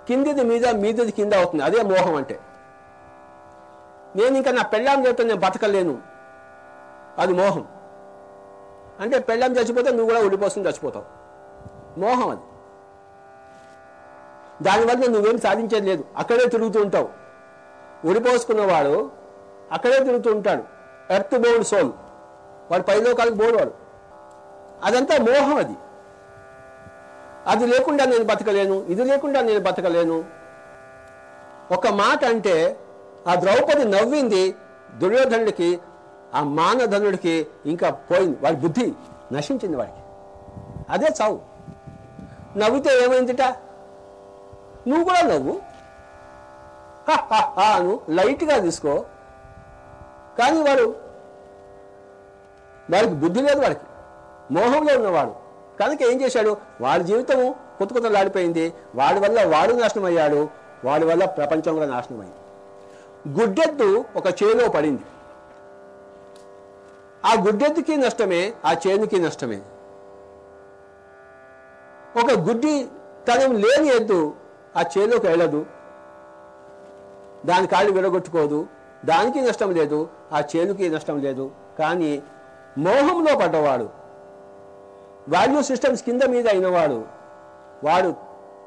కిందిది మీద మీదది కింద అవుతుంది. అదే మోహం అంటే. నేను ఇంకా నా పెళ్ళాం చేత నేను బతకలేను. అది మోహం. అంటే పెళ్ళాం చచ్చిపోతే నువ్వు కూడా ఉడిపోస్తుంది చచ్చిపోతావు. మోహం అది. దానివల్ల నువ్వేం సాధించేది లేదు. అక్కడే తిరుగుతూ ఉంటావు. ఉడిపోసుకున్నవాడు అక్కడే తిరుగుతూ ఉంటాడు. Earth bound soul. వాడు పైలోకాలకు బోర్డు వాడు. అదంతా మోహం అది. అది లేకుండా నేను బతకలేను ఇది లేకుండా నేను బతకలేను. ఒక మాట అంటే ఆ ద్రౌపది నవ్వింది దుర్యోధనుడికి ఆ మానధనుడికి ఇంకా పోయింది. వాడి బుద్ధి నశించింది వాడికి. అదే చావు. నవ్వితే ఏమైందిట? నువ్వు కూడా నవ్వు. హ, అను లైట్గా తీసుకో. కానీ వాడు వాడికి బుద్ధి లేదు వాడికి. మోహంలో ఉన్నవాడు. కనుక ఏం చేశాడు? వాడి జీవితం కొత్త కొత్తలాడిపోయింది వాడి వల్ల వాడు నాశనం అయ్యాడు వాడి వల్ల ప్రపంచం కూడా నాశనం అయింది గుడ్డెద్దు ఒక చేలో పడింది. ఆ గుడ్డెద్దుకి నష్టమే ఆ చేనుకి నష్టమే. ఒక గుడ్డి తనం లేని ఎద్దు ఆ చేలోకి వెళ్ళదు. దాని కాళ్ళు విడగొట్టుకోదు. దానికి నష్టం లేదు. ఆ చేనుకి నష్టం లేదు. కానీ మోహంలో పడ్డవాడు వాల్యూ సిస్టమ్స్ కింద మీద అయినవాడు వాడు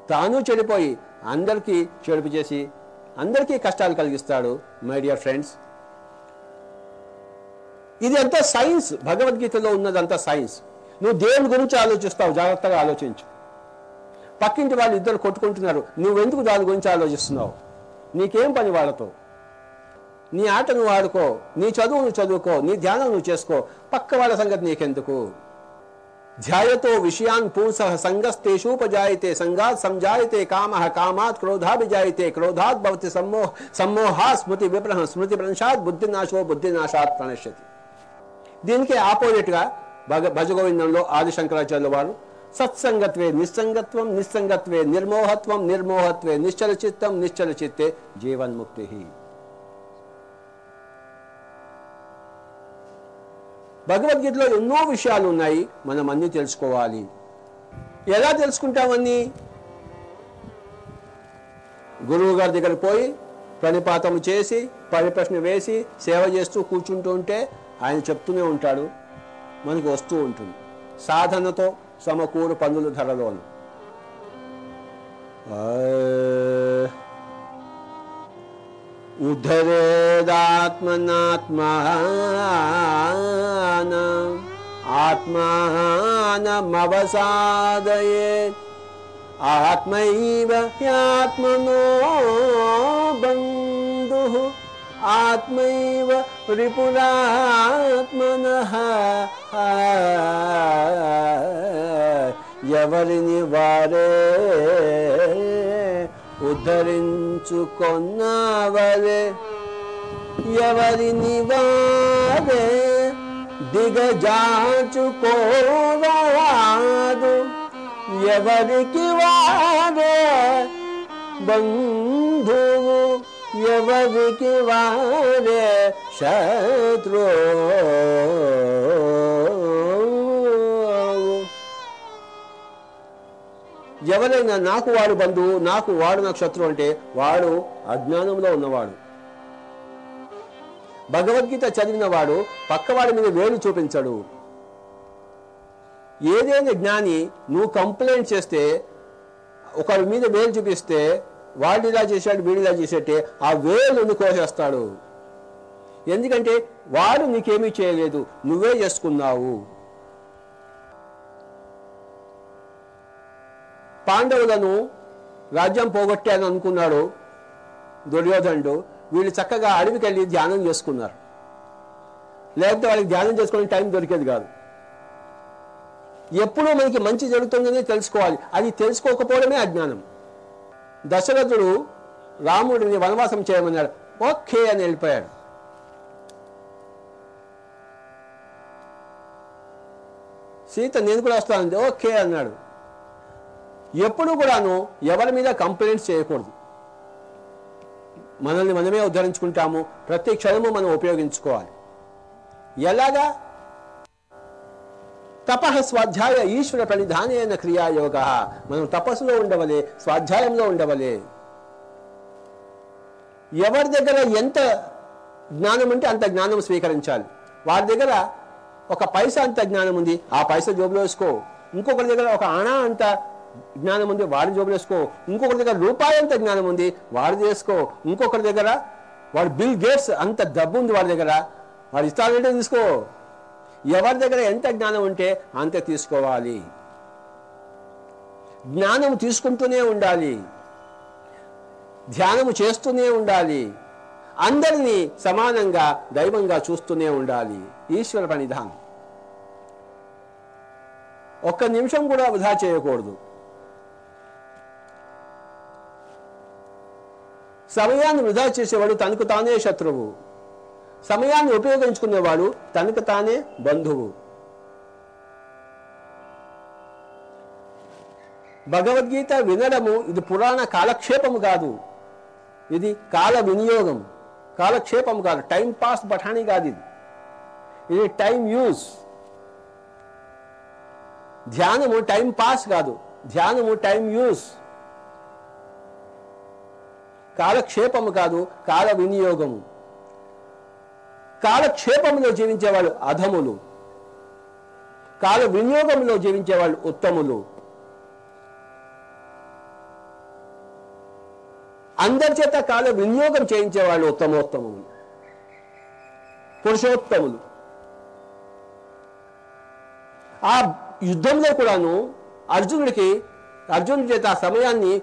తాను చెడిపోయి అందరికీ చెడుపు చేసి అందరికీ కష్టాలు కలిగిస్తాడు మై డియర్ ఫ్రెండ్స్ ఇది అంతా సైన్స్. భగవద్గీతలో ఉన్నదంతా సైన్స్. నువ్వు దేవుని గురించి ఆలోచిస్తావు జాగ్రత్తగా ఆలోచించు. పక్కింటి వాళ్ళు ఇద్దరు కొట్టుకుంటున్నారు నువ్వెందుకు దాని గురించి ఆలోచిస్తున్నావు? నీకేం పని వాళ్ళతో? నీ ఆట నువ్వు ఆడుకో నీ చదువు నువ్వు చదువుకో నీ ధ్యానం నువ్వు చేసుకో పక్క వాళ్ళ సంగతి నీకెందుకు? ధ్యాయతో విషయాన్ పూంస సంగస్తేషూపజాయతే సంగాత్ సంజాయతే కామ కామాత్ క్రోధాభిజాయతే క్రోధాత్ భవతి సమ్మోహ సమ్మోహా స్మృతి విప్రహ స్మృతి భ్రంశాత్ బుద్ధినాశో బుద్ధినాశాత్ ప్రణశ్యతి దీనికి ఆపోజిట్గా భగ భజగోవిందంలో ఆదిశంకరాచార్యుల వారు సత్సంగత్వే నిస్సంగత్వం నిస్సంగత్వే నిర్మోహత్వం నిర్మోహత్వే నిశ్చల చిత్తం నిశ్చల చిత్తే జీవన్ముక్తి. భగవద్గీతలో ఎన్నో విషయాలు ఉన్నాయి మనం అన్నీ తెలుసుకోవాలి. ఎలా తెలుసుకుంటామన్నీ? గురువు గారి దగ్గర పోయి ప్రణిపాతం చేసి పరిప్రశ్న వేసి సేవ చేస్తూ కూర్చుంటూ ఉంటే ఆయన చెప్తూనే ఉంటాడు. మనకు వస్తూ ఉంటుంది. సాధనతో సమకూరు పనులు ధరలోను. उद्धरेदात्मनात्मान उद्धरेदात्मनात्मनात्मानमवसाधयेत् आत्मैव ह्यात्मनो बन्धुः। आत्मैव रिपुरात्मनः। यवरिनिवारे ఎవరిని వారే ఉద్ధరించుకొన్నవరే ఎవరిని వారే దిగజాచుకోరాదు ఎవరికి వారే బంధువు ఎవరికి వారే శత్రు ఎవరైనా నాకు వాడు బంధువు నాకు వాడు నాకు శత్రువు అంటే వాడు అజ్ఞానంలో ఉన్నవాడు. భగవద్గీత చదివిన వాడు పక్కవాడి మీద వేలు చూపించడు. ఏదైనా జ్ఞాని నువ్వు కంప్లైంట్ చేస్తే ఒకరి మీద వేలు చూపిస్తే వాడు ఇలా చేశాడు వీడు ఇలా చేసేటే ఆ వేలును కోసేస్తాడు. ఎందుకంటే వాడు నీకేమీ చేయలేదు నువ్వే చేసుకున్నావు. పాండవులను రాజ్యం పోగొట్టాను అనుకున్నాడు దుర్యోధనుడు. వీళ్ళు చక్కగా అడవికి వెళ్ళి ధ్యానం చేసుకున్నారు. లేకపోతే వాళ్ళకి ధ్యానం చేసుకునే టైం దొరికేది కాదు. ఎప్పుడూ మనకి మంచి జరుగుతుందని తెలుసుకోవాలి. అది తెలుసుకోకపోవడమే అజ్ఞానం. దశరథుడు రాముడిని వనవాసం చేయమన్నాడు. ఓకే అని వెళ్ళిపోయాడు. సీత నేను కూడా వస్తానంది. ఓకే అన్నాడు. ఎప్పుడు కూడాను ఎవరి మీద కంప్లైంట్స్ చేయకూడదు. మనల్ని మనమే ఉద్ధరించుకుంటాము. ప్రతి క్షణము మనం ఉపయోగించుకోవాలి. ఎలాగా? తపః స్వాధ్యాయ ఈశ్వర ప్రణిధానైన క్రియాయోగ. మనం తపస్సులో ఉండవలే స్వాధ్యాయంలో ఉండవలే. ఎవరి దగ్గర ఎంత జ్ఞానం ఉంటే అంత జ్ఞానం స్వీకరించాలి. వారి దగ్గర ఒక పైసా అంత జ్ఞానం ఉంది. ఆ పైసా జోబులో వేసుకో. ఇంకొకరి దగ్గర ఒక అణా అంత జ్ఞానం ఉంది వాడిని జోబులో వేసుకో. ఇంకొకరి దగ్గర రూపాయి అంత జ్ఞానం ఉంది వాడు చేసుకో ఇంకొకరి దగ్గర వాడు బిల్ గేట్స్ అంత డబ్బు ఉంది వాడి దగ్గర. వాడు ఇస్తానంటే తీసుకో. ఎవరి దగ్గర ఎంత జ్ఞానం ఉంటే అంతే తీసుకోవాలి. జ్ఞానం తీసుకుంటూనే ఉండాలి. ధ్యానము చేస్తూనే ఉండాలి. అందరినీ సమానంగా దైవంగా చూస్తూనే ఉండాలి. ఈశ్వర ప్రణిధానం. ఒక్క నిమిషం కూడా వృధా చేయకూడదు. సమయాన్ని వృధా చేసేవాడు తనకు తానే శత్రువు. సమయాన్ని ఉపయోగించుకునేవాడు తనకు తానే బంధువు. భగవద్గీత వినడము ఇది పురాణ కాలక్షేపము కాదు. ఇది కాల వినియోగం. కాలక్షేపం కాదు. టైం పాస్ బఠానీ కాదు ఇది. ఇది టైం యూస్ ధ్యానము టైం పాస్ కాదు. ధ్యానము టైం యూస్ కాలక్షేపము కాదు కాల వినియోగము కాలక్షేపంలో జీవించేవాళ్ళు అధములు. కాల వినియోగంలో జీవించేవాళ్ళు ఉత్తములు. అందరి చేత కాల వినియోగం చేయించేవాళ్ళు ఉత్తమోత్తములు. పురుషోత్తములు. ఆ యుద్ధంలో కూడాను అర్జునుడికి అర్జునుడి చేత ఆ సమయాన్ని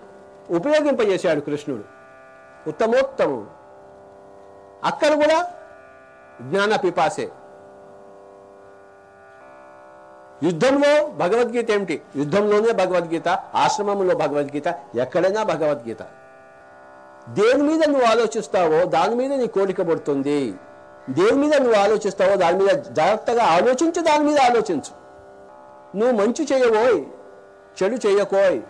ఉపయోగింపజేశాడు కృష్ణుడు. ఉత్తమోత్తముడు అక్కడ కూడా జ్ఞాన పిపాసే. యుద్ధంలో భగవద్గీత ఏమిటి? యుద్ధంలోనే భగవద్గీత ఆశ్రమంలో భగవద్గీత ఎక్కడైనా భగవద్గీత. దేని మీద నువ్వు ఆలోచిస్తావో దాని మీద నీ కోరిక పడుతుంది. దేని మీద నువ్వు ఆలోచిస్తావో దాని మీద జాగ్రత్తగా ఆలోచించు దాని మీద ఆలోచించు. నువ్వు మంచి చేయబోయ్ చెడు చేయకోయ్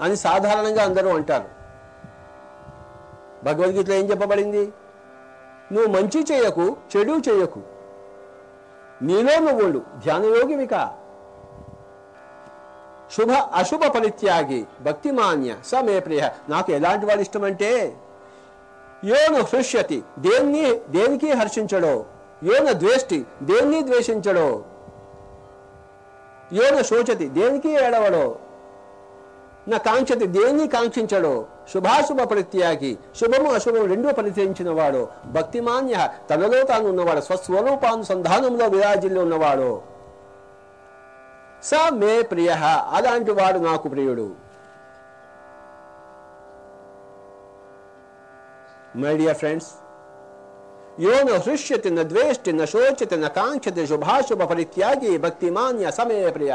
అని సాధారణంగా అందరూ అంటారు. భగవద్గీతలో ఏం చెప్పబడింది? నువ్వు మంచి చేయకు చెడు చేయకు. నీలో నువ్వు ధ్యానయోగివిక. శుభ అశుభ పరిత్యాగి భక్తిమాన్య స మే ప్రియ. నాకు ఎలాంటి వాడు ఇష్టమంటే యోను హృష్యతి దేన్ని దేనికి హర్షించడో? యోన ద్వేష్టి దేన్ని ద్వేషించడో? యోన శోచతి దేనికి ఏడవడో? నా కాంక్షతి దేన్ని కాంక్షించడో? శుభాశుభ పరిత్యాగి శుభము అశుభము రెండూ పరిత్యజించిన వాడు భక్తిమాన్య తనలో తాను ఉన్నవాడు స్వస్వరూపానుసంధానంలో విరాజిల్లి ఉన్నవాడు. స మే ప్రియ అలాంటి వాడు నాకు ప్రియుడు. మై డియర్ ఫ్రెండ్స్ యో న హృష్యతి న ద్వేష్టి న శోచతి న కాంక్షతి శుభాశుభ పరిత్యాగి భక్తిమాన్య సమే ప్రియ.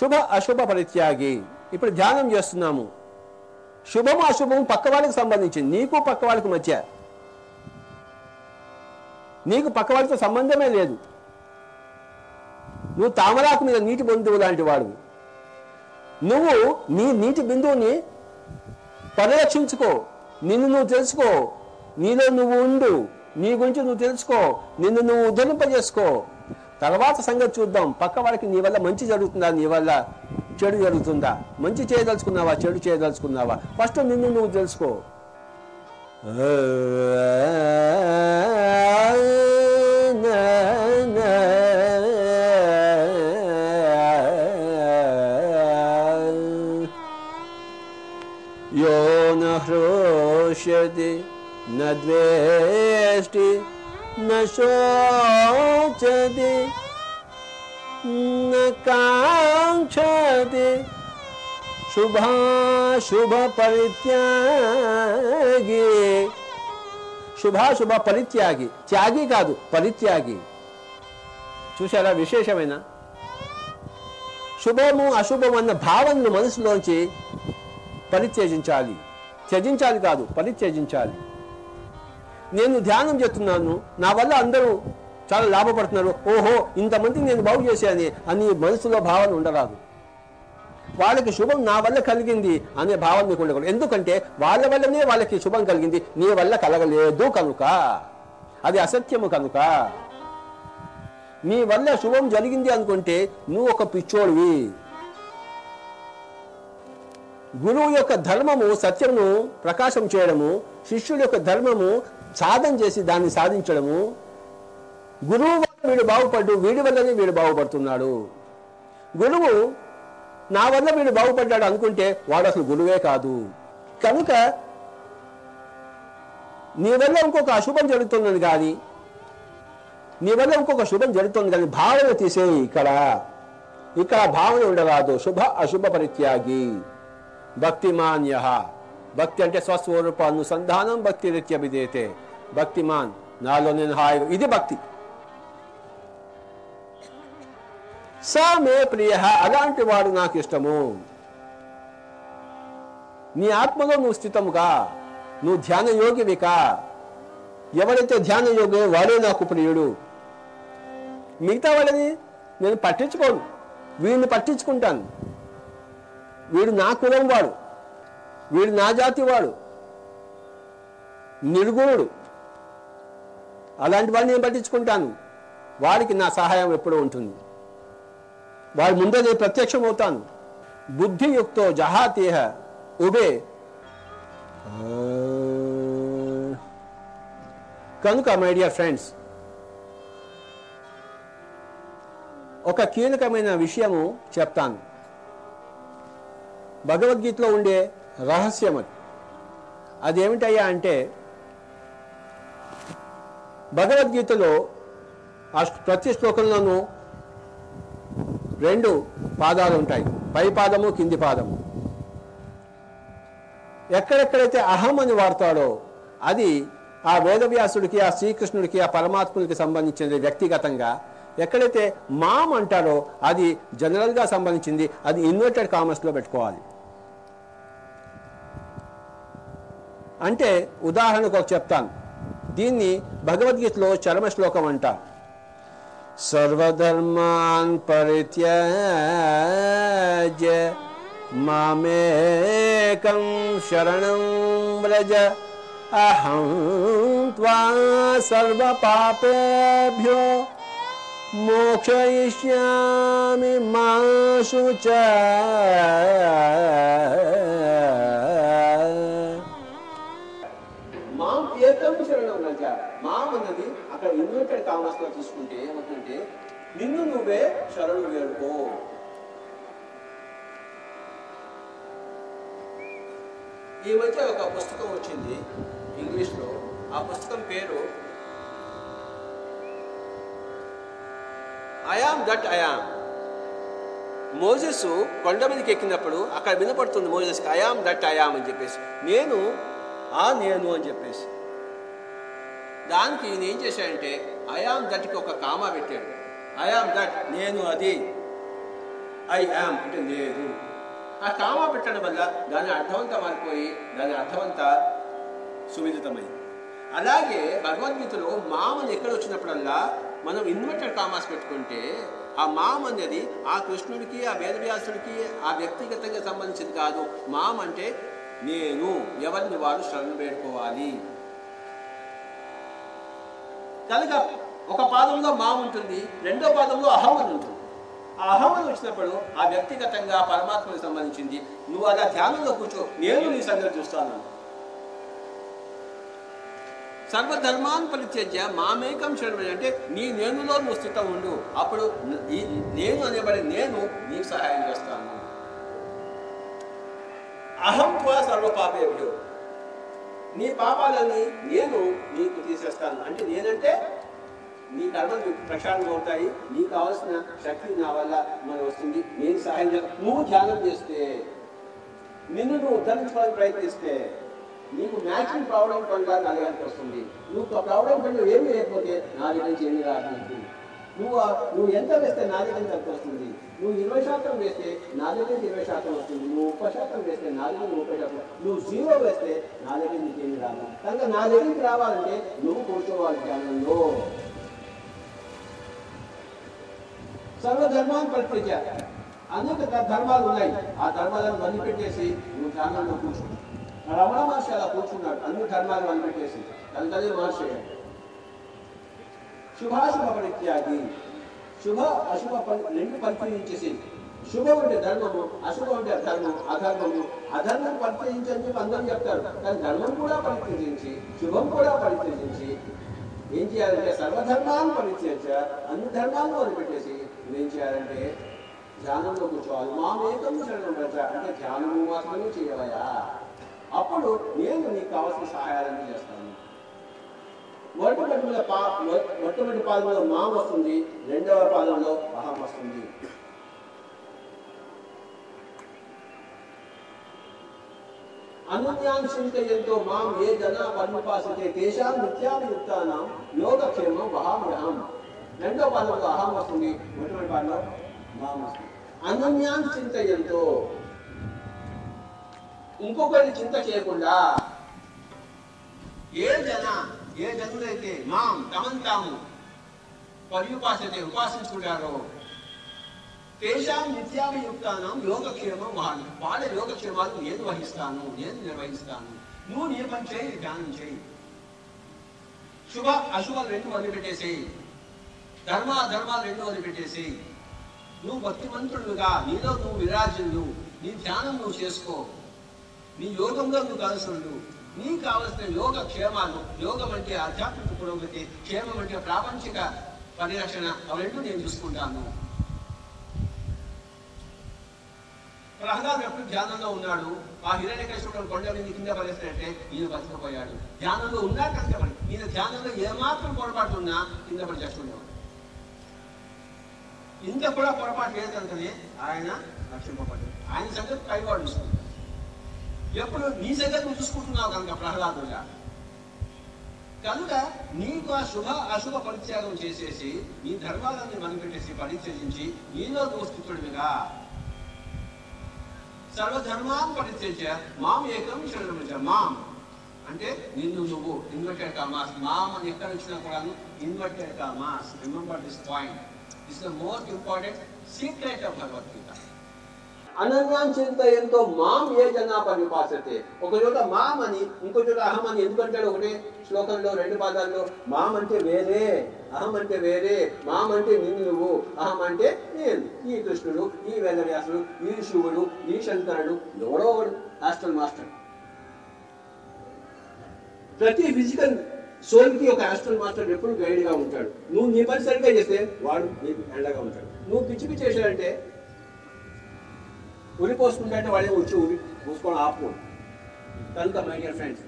శుభ అశుభ పరిత్యాగి. ఇప్పుడు ధ్యానం చేస్తున్నాము. శుభము అశుభము పక్క వాళ్ళకి సంబంధించింది. నీకు పక్క వాళ్ళకి మధ్య. నీకు పక్క వాళ్ళతో సంబంధమే లేదు. నువ్వు తామరాకు మీద నీటి బిందువు లాంటి వాడు నువ్వు నీ నీటి బిందువుని పరిరక్షించుకో. నిన్ను నువ్వు తెలుసుకో. నీలో నువ్వు ఉండు. నీ గురించి నువ్వు తెలుసుకో. నిన్ను నువ్వు ఉద్ధరింపజేసుకో. తర్వాత సంగతి చూద్దాం పక్క వాళ్ళకి నీ వల్ల మంచి జరుగుతుందా నీ వల్ల చెడు జరుగుతుందా మంచి చేయదలుచుకున్నావా చెడు చేయదలుచుకున్నావా ఫస్ట్ నిన్ను నువ్వు తెలుసుకో यो न हृष्यति न द्वेष्टि न शोचति न काङ्क्षति శుభాశుభ పరిత్యాగి శుభాశుభ పరిత్యాగి త్యాగి కాదు పరిత్యాగి చూసారా విశేషమైన శుభము అశుభం అన్న భావనను మనసులోంచి పరిత్యజించాలి త్యజించాలి కాదు పరిత్యజించాలి నేను ధ్యానం చేస్తున్నాను. నా వల్ల అందరూ చాలా లాభపడుతున్నారు. ఓహో ఇంతమంది నేను బాగు చేశాను అని మనసులో భావన ఉండరాదు. వాళ్ళకి శుభం నా వల్ల కలిగింది అనే భావన మీకు ఉండకూడదు. ఎందుకంటే వాళ్ళ వల్లనే వాళ్ళకి శుభం కలిగింది. నీ వల్ల కలగలేదు కనుక. అది అసత్యము కనుక. నీ వల్ల శుభం జరిగింది అనుకుంటే నువ్వు ఒక పిచ్చోడివి. గురువు యొక్క ధర్మము సత్యమును ప్రకాశం చేయడము శిష్యుడి యొక్క ధర్మము సాధన చేసి దాన్ని సాధించడము గురువు వల్ల వీడు బాగుపడ్డు వీడి వల్లనే వీడు బాగుపడుతున్నాడు. గురువు నా వల్ల వీడు బాగుపడ్డాడు అనుకుంటే వాడు అసలు గురువే కాదు. కనుక నీ వల్ల ఇంకొక అశుభం జరుగుతున్నది కానీ నీ వల్ల ఇంకొక శుభం జరుగుతుంది కానీ భావన తీసేయి ఇక్కడ. ఇక్కడ భావన ఉండరాదు. శుభ అశుభ పరిత్యాగి. భక్తిమాన్య భక్తి అంటే స్వస్వరూప అనుసంధానం భక్తి రీత్య విధేతే భక్తిమాన్ నాలో నేను హాయి ఇది భక్తి. సా మే ప్రియ అలాంటి వాడు నాకు ఇష్టము. నీ ఆత్మలో నువ్వు స్థితముగా నువ్వు ధ్యాన యోగివికా. ఎవరైతే ధ్యాన యోగి వాడే నాకు ప్రియుడు. మిగతా వాళ్ళని నేను పట్టించుకోను. వీడిని పట్టించుకుంటాను. వీడు నా కులం వాడు. వీడు నా జాతి వాడు నిర్గుణుడు. అలాంటి వాడిని నేను పట్టించుకుంటాను. వాడికి నా సహాయం ఎప్పుడూ ఉంటుంది. వాడి ముందే నేను ప్రత్యక్షం అవుతాను బుద్ధియుక్తో జహాతేహ ఉబే. కనుక మై డియర్ ఫ్రెండ్స్ ఒక కీలకమైన విషయము చెప్తాను. భగవద్గీతలో ఉండే రహస్యం అది అదేమిటయ్యా అంటే భగవద్గీతలో ఆ ప్రతి శ్లోకంలోనూ రెండు పాదాలు ఉంటాయి. పై పాదము కింది పాదము. ఎక్కడెక్కడైతే అహం అని వాడతాడో అది ఆ వేదవ్యాసుడికి ఆ శ్రీకృష్ణుడికి ఆ పరమాత్ముడికి సంబంధించినది వ్యక్తిగతంగా. ఎక్కడైతే మామ్ అంటారో అది జనరల్గా సంబంధించింది అది ఇన్వర్టెడ్ కామర్స్లో పెట్టుకోవాలి. అంటే ఉదాహరణకు ఒక చెప్తాను. దీన్ని భగవద్గీతలో చరమ శ్లోకం అంట. సర్వధర్మాన్ పరిత్యాజ్య మామేకం శరణం వ్రజ అహం త్వా సర్వపాపేభ్యో మోక్షయిష్యామి మా శుచ ఇన్వర్టెడ్ కామర్స్లో తీసుకుంటే ఏమవుతుందంటే నిన్ను నువ్వే శరణు వేడుకో. ఈ మధ్య ఒక పుస్తకం వచ్చింది ఇంగ్లీష్లో. ఆ పుస్తకం పేరు ఐఆమ్ దట్ ఐఆమ్ మోజెస్ కొండ మీదకి ఎక్కినప్పుడు అక్కడ వినపడుతుంది మోజెస్కి ఐఆమ్ దట్ ఐఆమ్ అని చెప్పేసి. నేను ఆ నేను అని చెప్పేసి. దానికి ఈయన ఏం చేశాడంటే ఐఆమ్ దట్కి ఒక కామా పెట్టాడు. ఐఆమ్ దట్ నేను అది. ఐ యామ్ అంటే లేదు ఆ కామా పెట్టడం వల్ల దాని అర్థమంతా మారిపోయి దాని అర్థమంతా సువిదితమైంది అలాగే భగవద్గీతలో మామని ఎక్కడ వచ్చినప్పుడల్లా మనం ఇన్వర్టెడ్ కామాస్ పెట్టుకుంటే ఆ మామ అనేది ఆ కృష్ణుడికి ఆ వేదవ్యాసుడికి ఆ వ్యక్తిగతంగా సంబంధించింది కాదు. మామ అంటే నేను. ఎవరిని వారు శరణు వేడుకోవాలి? కనుక ఒక పాదంలో మా ఉంటుంది రెండో పాదంలో అహమని ఉంటుంది. ఆ అహమని వచ్చినప్పుడు ఆ వ్యక్తిగతంగా పరమాత్మకు సంబంధించింది. నువ్వు అలా ధ్యానంలో కూర్చో నేను నీ సంగతి చూస్తాను. సర్వధర్మాన్ పరిత్యజ్య మామేకం శరణం అంటే నీ నేనులో నువ్వు స్థితం ఉండు. అప్పుడు ఈ నేను అనేబడి నేను నీకు సహాయం చేస్తాను. అహం త్వా సర్వపాపేభ్యో. నీ పాపాలని నేను నీకు తీసేస్తాను. అంటే నేనంటే నీ కర్మలు ప్రక్షాళన అవుతాయి నీకు కావాల్సిన శక్తి నా వల్ల మనం వస్తుంది. నేను సహాయం చేస్తాను నువ్వు ధ్యానం చేస్తే నిన్ను నువ్వు ఉద్ధరించుకోవడానికి ప్రయత్నిస్తే నీకు మ్యాచింగ్ ప్రాబ్లం పనిగా నా దగ్గరికి వస్తుంది. నువ్వు ప్రాబ్లం పనులు ఏమి లేకపోతే నా దగ్గర నుంచి ఏమి రాదు. నువ్వు నువ్వు ఎంత వేస్తే నా దగ్గర నుంచి వస్తుంది. నువ్వు ఇరవై శాతం వేస్తే నా దగ్గర నుంచి ఇరవై శాతం వస్తుంది. నువ్వు ముప్పై శాతం వేస్తే నా దగ్గర నుంచి ముప్పై శాతం నువ్వు జీరో వేస్తే నా దగ్గర నుంచి ఏమి రాదు. కనుక నా దగ్గరికి రావాలంటే నువ్వు కూర్చోవాలి ధ్యానంలో. సర్వధర్మాన్ని పరిత్యజ అనేక ధ- ధర్మాలు ఉన్నాయి. ఆ ధర్మాలను వదిలిపెట్టేసి నువ్వు ధ్యానంలో కూర్చో రమణ మహర్షి అలా కూర్చున్నాడు. అన్ని ధర్మాలు వదిలిపెట్టేసి. కనుకనే మహర్షి అయ్యాడు. శుభాశుభ పరిత్యాగి శుభ అశుభ రెండు పరిశీలించేసి శుభం అంటే ధర్మము అశుభం అంటే అధర్మం అధర్మము అధర్మం పరిత్యజించని చెప్పి అందరూ చెప్తారు. కానీ ధర్మం కూడా పరిత్యజించి శుభం కూడా పరిత్యజించి ఏం చేయాలంటే సర్వధర్మాలను పరిత్యజ అన్ని ధర్మాలను వదిలిపెట్టేసి ఏం చేయాలంటే ధ్యానంలో కూర్చోవాలి. మామేకం శరణం ప్రజ అంటే ధ్యానము మాత్రమే చేయవయా అప్పుడు నేను నీకు కావాల్సిన సహాయాలన్నీ చేస్తాను. మొట్టమొదటి మీద పా మొట్టమొదటి పాదంలో మాం వస్తుంది రెండవ పాదంలో అహం వస్తుంది. అనన్యాన్ చింతయంతో మాం ఏ జన పర్ముపాసతే తేషాం నిత్యాభియుక్తానం యోగక్షేమం వహామ్యహం రెండో పాదంలో అహం వస్తుంది మొట్టమొదటి పాదంలో మాం వస్తుంది. అనన్యాన్ చింతయంతో ఇంకొకటి చింత చేయకుండా ఏ జన ఏ జనులైతే మాం తమన్ తాము పర్యుపాసతే ఉపాసించుకుంటారో తేషాం నిత్యాభియుక్తానం యోగక్షేమం వాళ్ళు వాళ్ళ యోగక్షేమాలు నేను వహిస్తాను నేను నిర్వహిస్తాను. నువ్వు నీ పని చేయి ధ్యానం చేయి. శుభ అశుభాలు రెండు వదిలిపెట్టేసేయి. ధర్మ ధర్మాలు రెండు వదిలిపెట్టేసేయి. నువ్వు భక్తిమంతుడుగా నీలో నువ్వు విరాజులు నీ ధ్యానం నువ్వు చేసుకో. నీ యోగంలో నువ్వు కలుసుడు నీకు కావలసిన యోగ క్షేమాలు యోగం అంటే ఆధ్యాత్మిక పురోగతి క్షేమం అంటే ప్రాపంచిక పరిరక్షణ అవన్నీ నేను చూసుకుంటాను. ప్రహ్లాద్ ఎప్పుడు ధ్యానంలో ఉన్నాడు? ఆ హిరణ్యకృష్ణుడు కొండ మీద కింద పడేసినట్టే ఈయన బతికపోయాడు. ధ్యానంలో ఉన్నా కష్టపడి ఈయన ధ్యానంలో ఏమాత్రం పొరపాటు ఉన్నా కింద పడి చేస్తుండేవాడు ఇంత కూడా పొరపాటు లేదనుకనే ఆయన రక్షింపబడ్డాడు. ఆయన సంగతి పైవాడు చూసుకుంటాడు. ఎప్పుడు నీ సంగతి నువ్వు చూసుకుంటున్నావు కనుక ప్రహ్లాదుగా కనుక నీకు ఆ శుభ అశుభ పరిత్యాగం చేసేసి నీ ధర్మాలన్నీ మనిపెట్టేసి పరిత్యజించి నీలో నువ్వు స్థితుడివిగా. సర్వధర్మాన్ పరిత్యజ మాం ఏకం శరణమజ మాం. అంటే నిన్ను నువ్వు ఇన్వర్టెడ్ కామాస్ మామ్ అని ఎక్కడ వచ్చినా కూడా inverted commas remember this point is the most important secret of Bhagavad Gita అనన్యాన్ చింతయంతో మాం ఏ జనా పరిపాసతే ఒక చోట మాం అని ఇంకో చోట అహం అని ఎందుకంటాడు ఒకటే శ్లోకంలో రెండు పాదాల్లో? మాం అంటే వేరే అహం అంటే వేరే మాం అంటే నిన్ను నువ్వు అహం అంటే నేను. ఈ కృష్ణుడు ఈ వేదవ్యాసుడు ఈ శివుడు ఈ శంకరుడు ఎవడో ఒకడు హాస్టల్ మాస్టర్ ప్రతి ఫిజికల్ సోల్కి ఒక ఆస్ట్రల్ మాస్టర్ ఎప్పుడు గైడ్గా ఉంటాడు. నువ్వు నీ పని సరిగ్గా చేస్తే వాడు నీకు ఎండగా ఉంటాడు. నువ్వు పిచ్చి పిచ్చి చేశాడంటే ఉరి పోసుకుంటే వాడే వచ్చి ఉరి పోసుకోవడం ఆపు కనుక మై డియర్ ఫ్రెండ్స్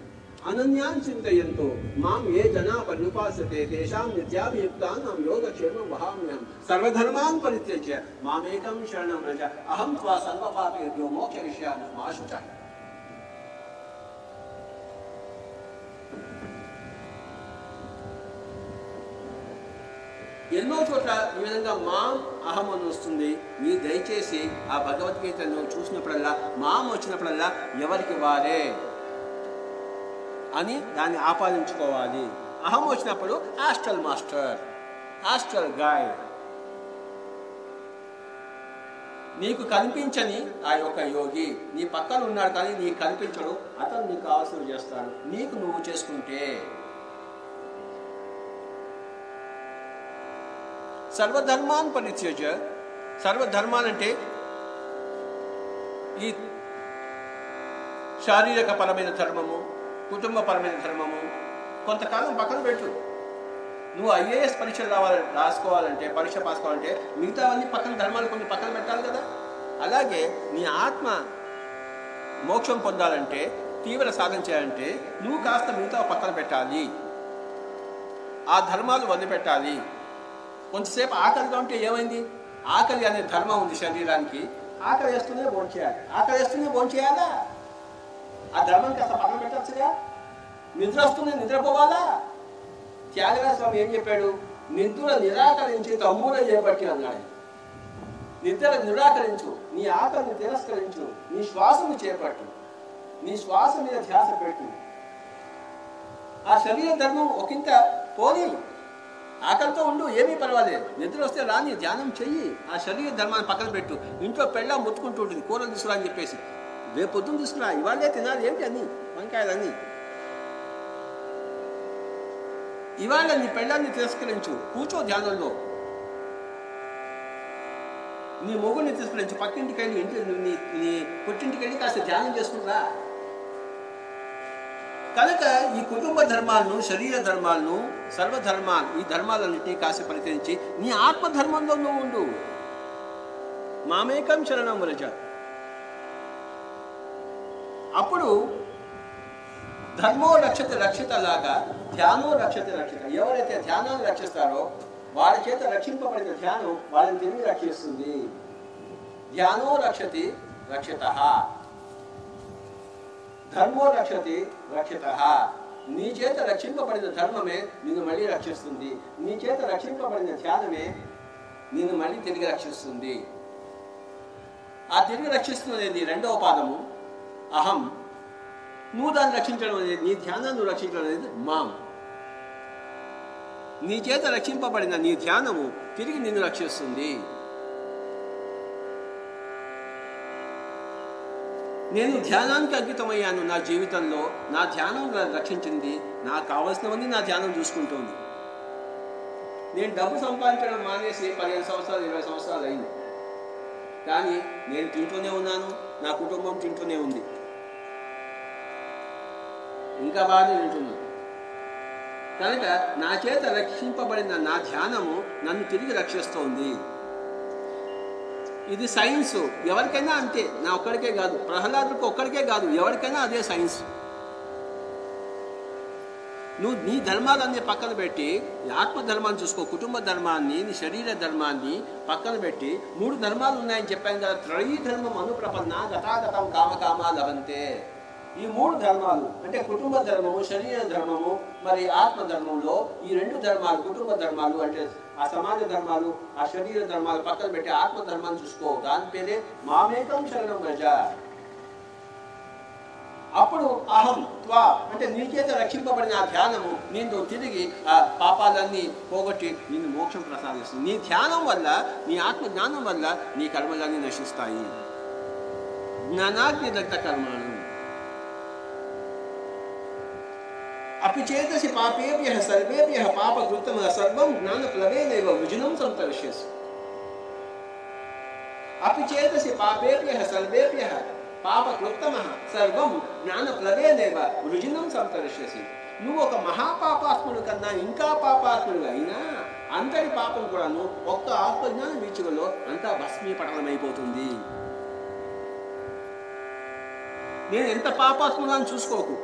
అనన్యాన్ చింతయంతో మాం ఏ జనా పర్యుపాసతే తేషాం నిత్యాభియుక్తానాం యోగక్షేమం వహామ్యం సర్వధర్మాన్ పరిత్యజ్య మామేకం శరణం రజ అహం త్వా సర్వపాపేభ్యో మోక్షయిష్యామి మా ఎన్నో చోట్ల ఈ విధంగా మాం అహం అని వస్తుంది. మీరు దయచేసి ఆ భగవద్గీతను చూసినప్పుడల్లా మాం వచ్చినప్పుడల్లా ఎవరికి వారే అని దాన్ని ఆపాదించుకోవాలి. అహం వచ్చినప్పుడు హాస్టల్ మాస్టర్ హాస్టల్ గైడ్ నీకు కనిపించని ఆ యొక్క యోగి నీ పక్కన ఉన్నాడు కానీ నీకు కనిపించడు అతను నీకు కావాల్సినవి చేస్తాడు. నీకు నువ్వు చేసుకుంటే సర్వధర్మాన్ పరిత్యజ సర్వధర్మాలంటే ఈ శారీరక పరమైన ధర్మము కుటుంబపరమైన ధర్మము కొంతకాలం పక్కన పెట్టు. నువ్వు ఐఏఎస్ పరీక్షలు రావాలి రాసుకోవాలంటే పరీక్ష పాస్ కావాలంటే మిగతావన్నీ పక్కన ధర్మాలు కొన్ని పక్కన పెట్టాలి కదా. అలాగే నీ ఆత్మ మోక్షం పొందాలంటే తీవ్ర సాధన చేయాలంటే నువ్వు కాస్త మిగతా పక్కన పెట్టాలి. ఆ ధర్మాలు వదిలిపెట్టాలి. కొంతసేపు ఆకలిగా ఉంటే ఏమైంది? ఆకలి అనే ధర్మం ఉంది శరీరానికి. ఆకలి వేస్తూనే భోంచేయాలి ఆకలి వేస్తూనే భోంచేయాలా ఆ ధర్మం కాస్త పక్కన పెట్టచ్చుగా నిద్ర వస్తూనే నిద్రపోవాలా? త్యాగరాజ స్వామి ఏం చెప్పాడు? నిద్ర నిరాకరించి తమ్ముల చేపట్టి అన్నాడు. నిద్ర నిరాకరించు. నీ ఆకలిని తిరస్కరించు. నీ శ్వాసను చేపట్టు. నీ శ్వాస మీద ధ్యాస పెట్టు. ఆ శరీర ధర్మం ఒకంత పోనీ ఆకలితో ఉండు ఏమీ పర్వాలేదు. నిద్ర వస్తే రాని ధ్యానం చెయ్యి. ఆ శరీర ధర్మాన్ని పక్కన పెట్టు. ఇంట్లో పెళ్ళ ముత్తుకుంటూ ఉంటుంది కూరలు తీసుకురా అని చెప్పేసి. రేపు పొద్దున్న తీసుకురా ఇవాళే తినాలి ఏంటి అన్ని వంకాయలన్నీ ఇవాళ నీ పెళ్ళాన్ని తిరస్కరించు కూర్చో ధ్యానంలో. నీ మొగుడిని తిరస్కరించు పక్కింటికి వెళ్ళి ఇంటి నీ నీ పుట్టింటికి వెళ్ళి కాస్త ధ్యానం చేసుకుంటా. కనుక ఈ కుటుంబ ధర్మాలను శరీర ధర్మాలను సర్వధర్మాలు ఈ ధర్మాలన్నింటినీ కాసి పరిశీలించి నీ ఆత్మధర్మంలో నువ్వు ఉండు. మామేకం శరణం వ్రజ అప్పుడు ధర్మో రక్షత రక్షిత లాగా ధ్యానో రక్షత రక్షిత ఎవరైతే ధ్యానాన్ని రక్షిస్తారో వాళ్ళ చేత రక్షింపబడిన ధ్యానం వాళ్ళని తిరిగి రక్షిస్తుంది. ధ్యానో రక్షతి రక్షిత. ధర్మో రక్షతి రక్షిత. నీ చేత రక్షింపబడిన ధర్మమే నిన్ను మళ్ళీ రక్షిస్తుంది. నీ చేత రక్షింపబడిన ధ్యానమే నిన్ను మళ్ళీ తిరిగి రక్షిస్తుంది. ఆ తిరిగి రక్షిస్తున్నది రెండవ పాదము. అహం. నువ్వు దాన్ని రక్షించడం అనేది నీ ధ్యానాన్ని నువ్వు రక్షించడం అనేది మాం. నీ చేత రక్షింపబడిన నీ ధ్యానము తిరిగి నిన్ను రక్షిస్తుంది. నేను ధ్యానానికి అంకితమయ్యాను నా జీవితంలో నా ధ్యానం రక్షించింది. నాకు కావలసినవన్నీ నా ధ్యానం చూసుకుంటుంది. నేను డబ్బు సంపాదించడం మానేసి పదిహేను సంవత్సరాలు ఇరవై సంవత్సరాలు అయింది. కానీ నేను తింటూనే ఉన్నాను. నా కుటుంబం తింటూనే ఉంది. ఇంకా బాగానే వింటున్నాను. కనుక నా చేత రక్షింపబడిన నా ధ్యానము నన్ను తిరిగి రక్షిస్తోంది. ఇది సైన్స్. ఎవరికైనా అంతే. నా ఒక్కడికే కాదు. ప్రహ్లాదుకు ఒక్కడికే కాదు. ఎవరికైనా అదే సైన్స్. నువ్వు నీ ధర్మాలన్నీ పక్కన పెట్టి ఈ ఆత్మ ధర్మాన్ని చూసుకో కుటుంబ ధర్మాన్ని నీ శరీర ధర్మాన్ని పక్కన పెట్టి మూడు ధర్మాలు ఉన్నాయని చెప్పాను కదా. త్రయీ ధర్మం అనుప్రపన్న గతాగతం కామకామా లభంతే ఈ మూడు ధర్మాలు అంటే కుటుంబ ధర్మము శరీర ధర్మము మరి ఆత్మ ధర్మంలో ఈ రెండు ధర్మాలు కుటుంబ ధర్మాలు అంటే ఆ సమాజ ధర్మాలు ఆ శరీర ధర్మాలు పక్కన పెట్టి ఆత్మ ధర్మాన్ని చూసుకో. దాని పేరే మామేకం శరణం గజ అప్పుడు అహం త్వా అంటే నీ చేత రక్షింపబడిన ఆ ధ్యానము నేను తిరిగి ఆ పాపాలన్నీ పోగొట్టి నిన్ను మోక్షం ప్రసాదిస్తుంది. నీ ధ్యానం వల్ల నీ ఆత్మ జ్ఞానం వల్ల నీ కర్మలన్నీ నశిస్తాయి. జ్ఞానాగ్ని దగ్ధ కర్మలు. అపి చేతసి పాపేభ్య సర్వేభ్య పాపకృతం సర్వం జ్ఞానప్లవేనైవ విజునం సంతరిష్యసు అపి చేతసి పాపేభ్య సర్వేభ్య పాపకృత్తమ సర్వం జ్ఞానప్లవేనైవ వృజినం సంతరిష్యసి నువ్వు ఒక మహాపాపాత్ముడు కన్నా ఇంకా పాపాత్ముడు అయినా అందరి పాపం కూడాను ఒక్క ఆత్మజ్ఞానం వీచుకలో అంతా భస్మీపటనమైపోతుంది నేను ఎంత పాపాత్ముడు అని చూసుకోకు.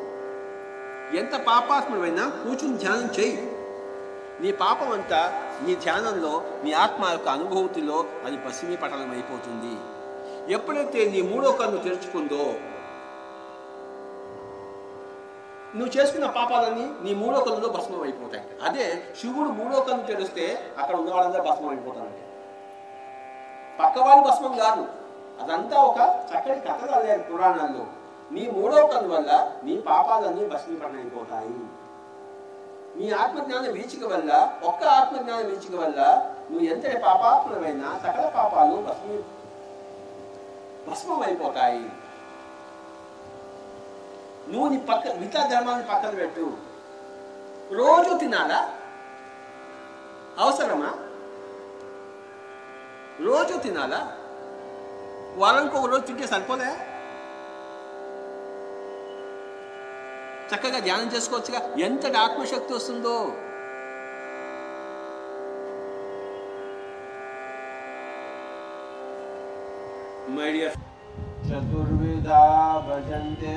ఎంత పాపాత్ముడైనా కూర్చుని ధ్యానం చేయి. నీ పాపం అంతా నీ ధ్యానంలో నీ ఆత్మ యొక్క అనుభూతిలో అది భస్మీపటలం అయిపోతుంది. ఎప్పుడైతే నీ మూడో కన్ను తెరుచుకుందో నువ్వు చేసుకున్న పాపాలన్నీ నీ మూడో కన్నులో భస్మం అయిపోతాయి అదే శివుడు మూడో కన్ను తెరిస్తే అక్కడ ఉన్న వాళ్ళందరూ భస్మం అయిపోతారంట పక్కవాడి భస్మం కాదు. అదంతా ఒక చక్కటి కథ అల్లారు పురాణాల్లో. నీ మూడో కన్ను వల్ల నీ పాపాలన్నీ భస్మీపటం నీ ఆత్మజ్ఞానం వీచిక వల్ల ఒక్క ఆత్మజ్ఞానం వీచిక వల్ల నువ్వు ఎంతటి పాపాత్మమైనా సకల పాపాలు భస్మీ భస్మం అయిపోతాయి నువ్వు నీ పక్క మిగతా ధర్మాన్ని పక్కన పెట్టు. రోజు తినాలా? అవసరమా? రోజు తినాలా? వారానికి ఒక రోజు తింటే సరిపోలే? చక్కగా ధ్యానం చేసుకోవచ్చుగా. ఎంతటి ఆత్మశక్తి వస్తుందో. మై డియర్ చతుర్విధా భజంతే.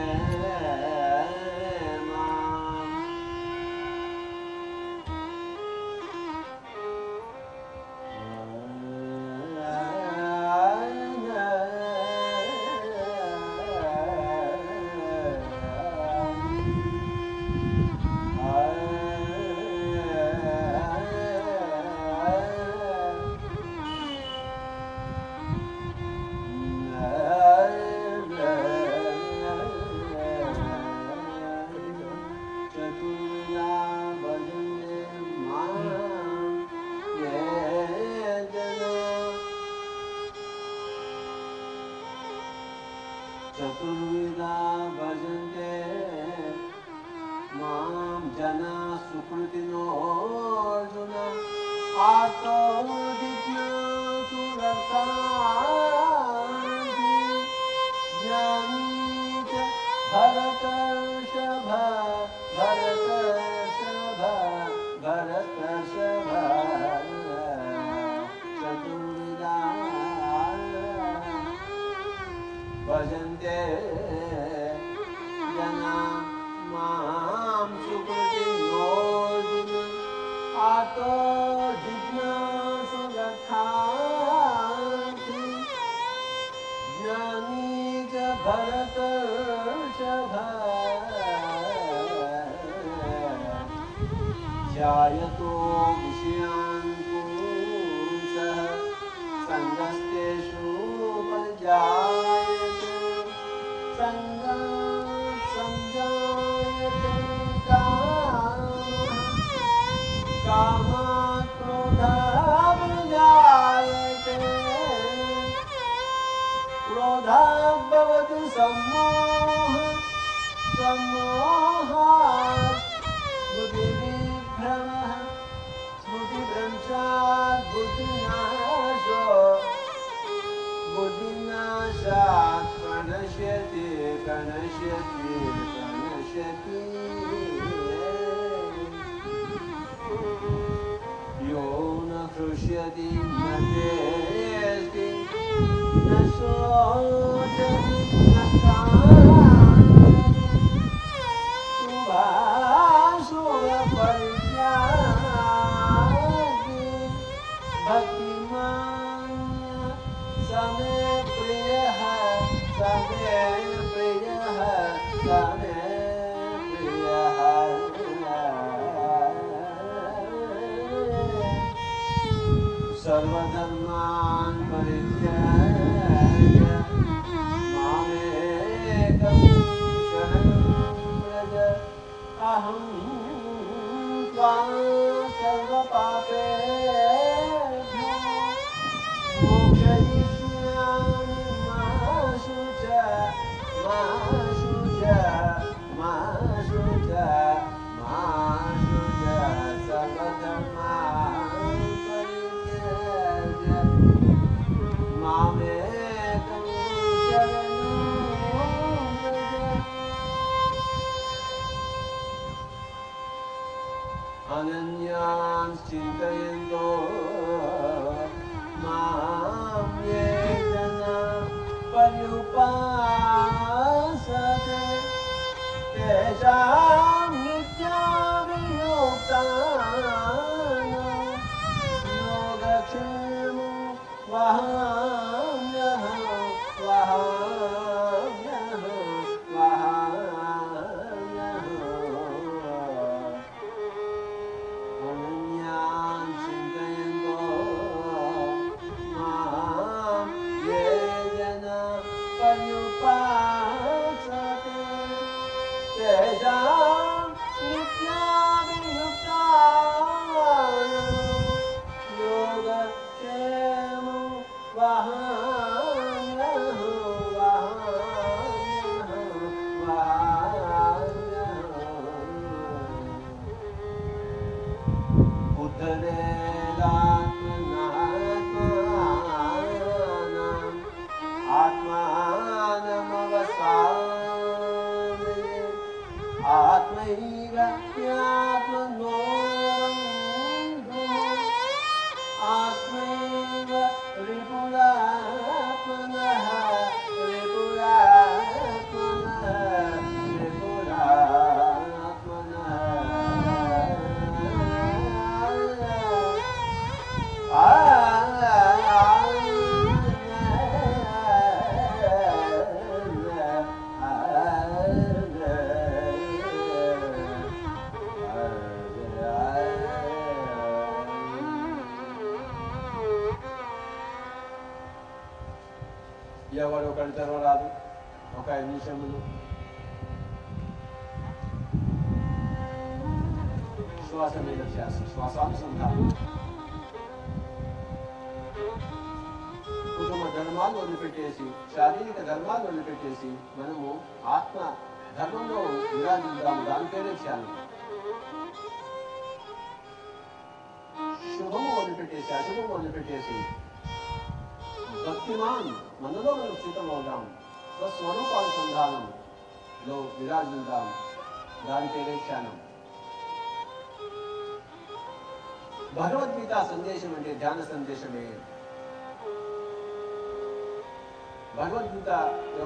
ربنا.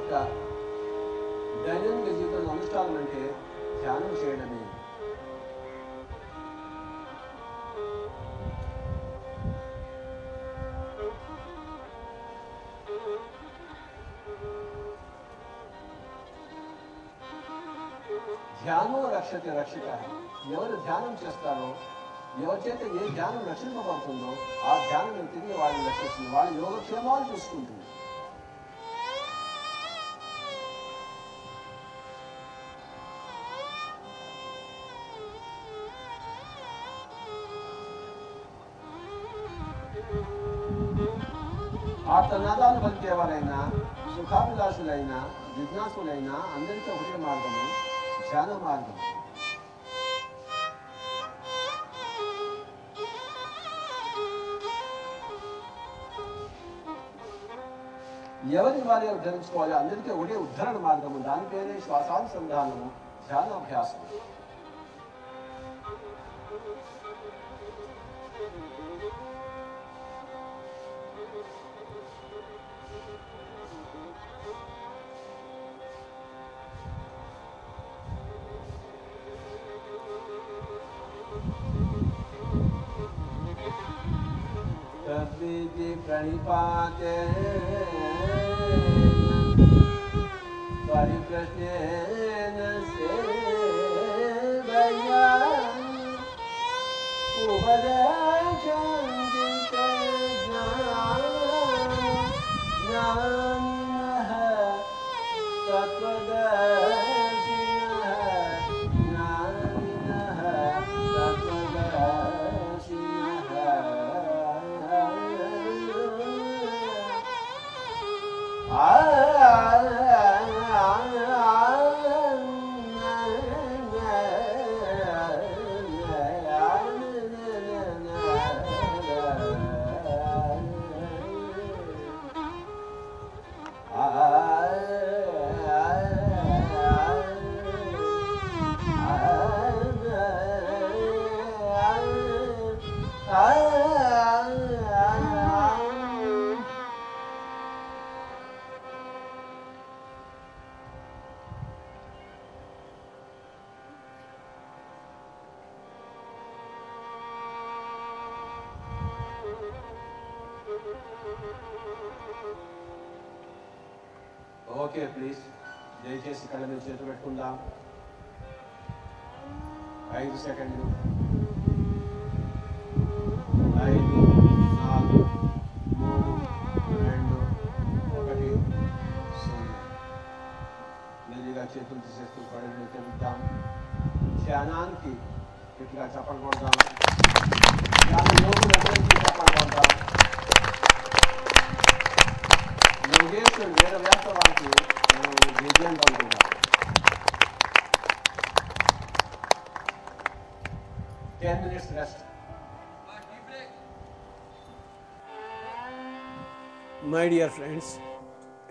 యొక్క దైనందిక జీవితంలో అనుష్ఠానం అంటే ధ్యానం చేయడమే. ధ్యానో రక్షత రక్షిత. ఎవరు ధ్యానం చేస్తారో ఎవరి చేత ఏ ధ్యానం రక్షింపబడుతుందో ఆ ధ్యానం తిరిగి వాళ్ళని రక్షిస్తుంది. వాళ్ళ యోగక్షేమాలు చూసుకుంటుంది. జిజ్ఞాసులైన జిజ్ఞాసులైన అందరికీ ఒకటే మార్గము ధ్యాన మార్గం ఎవరి వారి ఉద్ధరించుకోవాలి అందరికీ ఒకటే ఉద్ధరణ మార్గము. దాని పేరే శ్వాసానుసంధానము ధ్యానాభ్యాసము. نفسك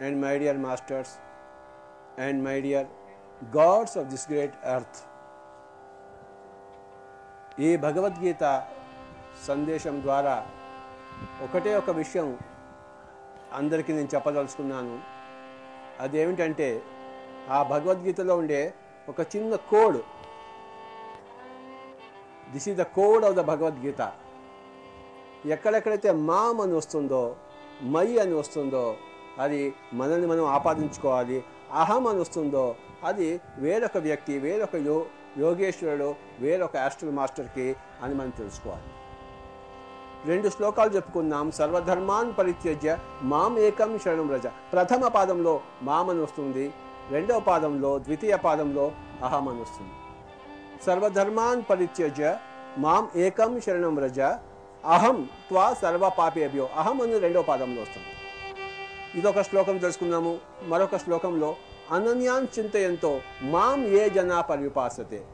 and my dear masters and my dear gods of this great earth. ఈ భగవద్గీత సందేశం ద్వారా ఒకటే ఒక విషయం అందరికీ నేను చెప్పదలుచుకున్నాను అదేమిటంటే ఆ భగవద్గీతలో ఉండే ఒక చిన్న code this is the code of the Bhagavad Gita ఎక్కడెక్కడైతే మామ్ అని వస్తుందో మై అని వస్తుందో అది మనల్ని మనం ఆపాదించుకోవాలి. అహం అని వస్తుందో అది వేరొక వ్యక్తి వేరొక యో యోగేశ్వరుడు వేరొక ఆస్ట్రల్ మాస్టర్కి అని మనం తెలుసుకోవాలి. రెండు శ్లోకాలు చెప్పుకున్నాం సర్వధర్మాన్ పరిత్యజ్య మాం ఏకం శరణం రజ ప్రథమ పాదంలో మాం అని వస్తుంది. రెండవ పాదంలో ద్వితీయ పాదంలో అహం అని వస్తుంది. సర్వధర్మాన్ పరిత్యజ్య మాం ఏకం శరణం రజ అహం త్వా సర్వ పాపేభ్యో అహం అని రెండవ పాదంలో వస్తుంది. ఇదొక శ్లోకం తెలుసుకున్నాము మరొక శ్లోకంలో అనన్యాన్ చింతయంతో మాం ఏ జనా పర్యుపాసతే.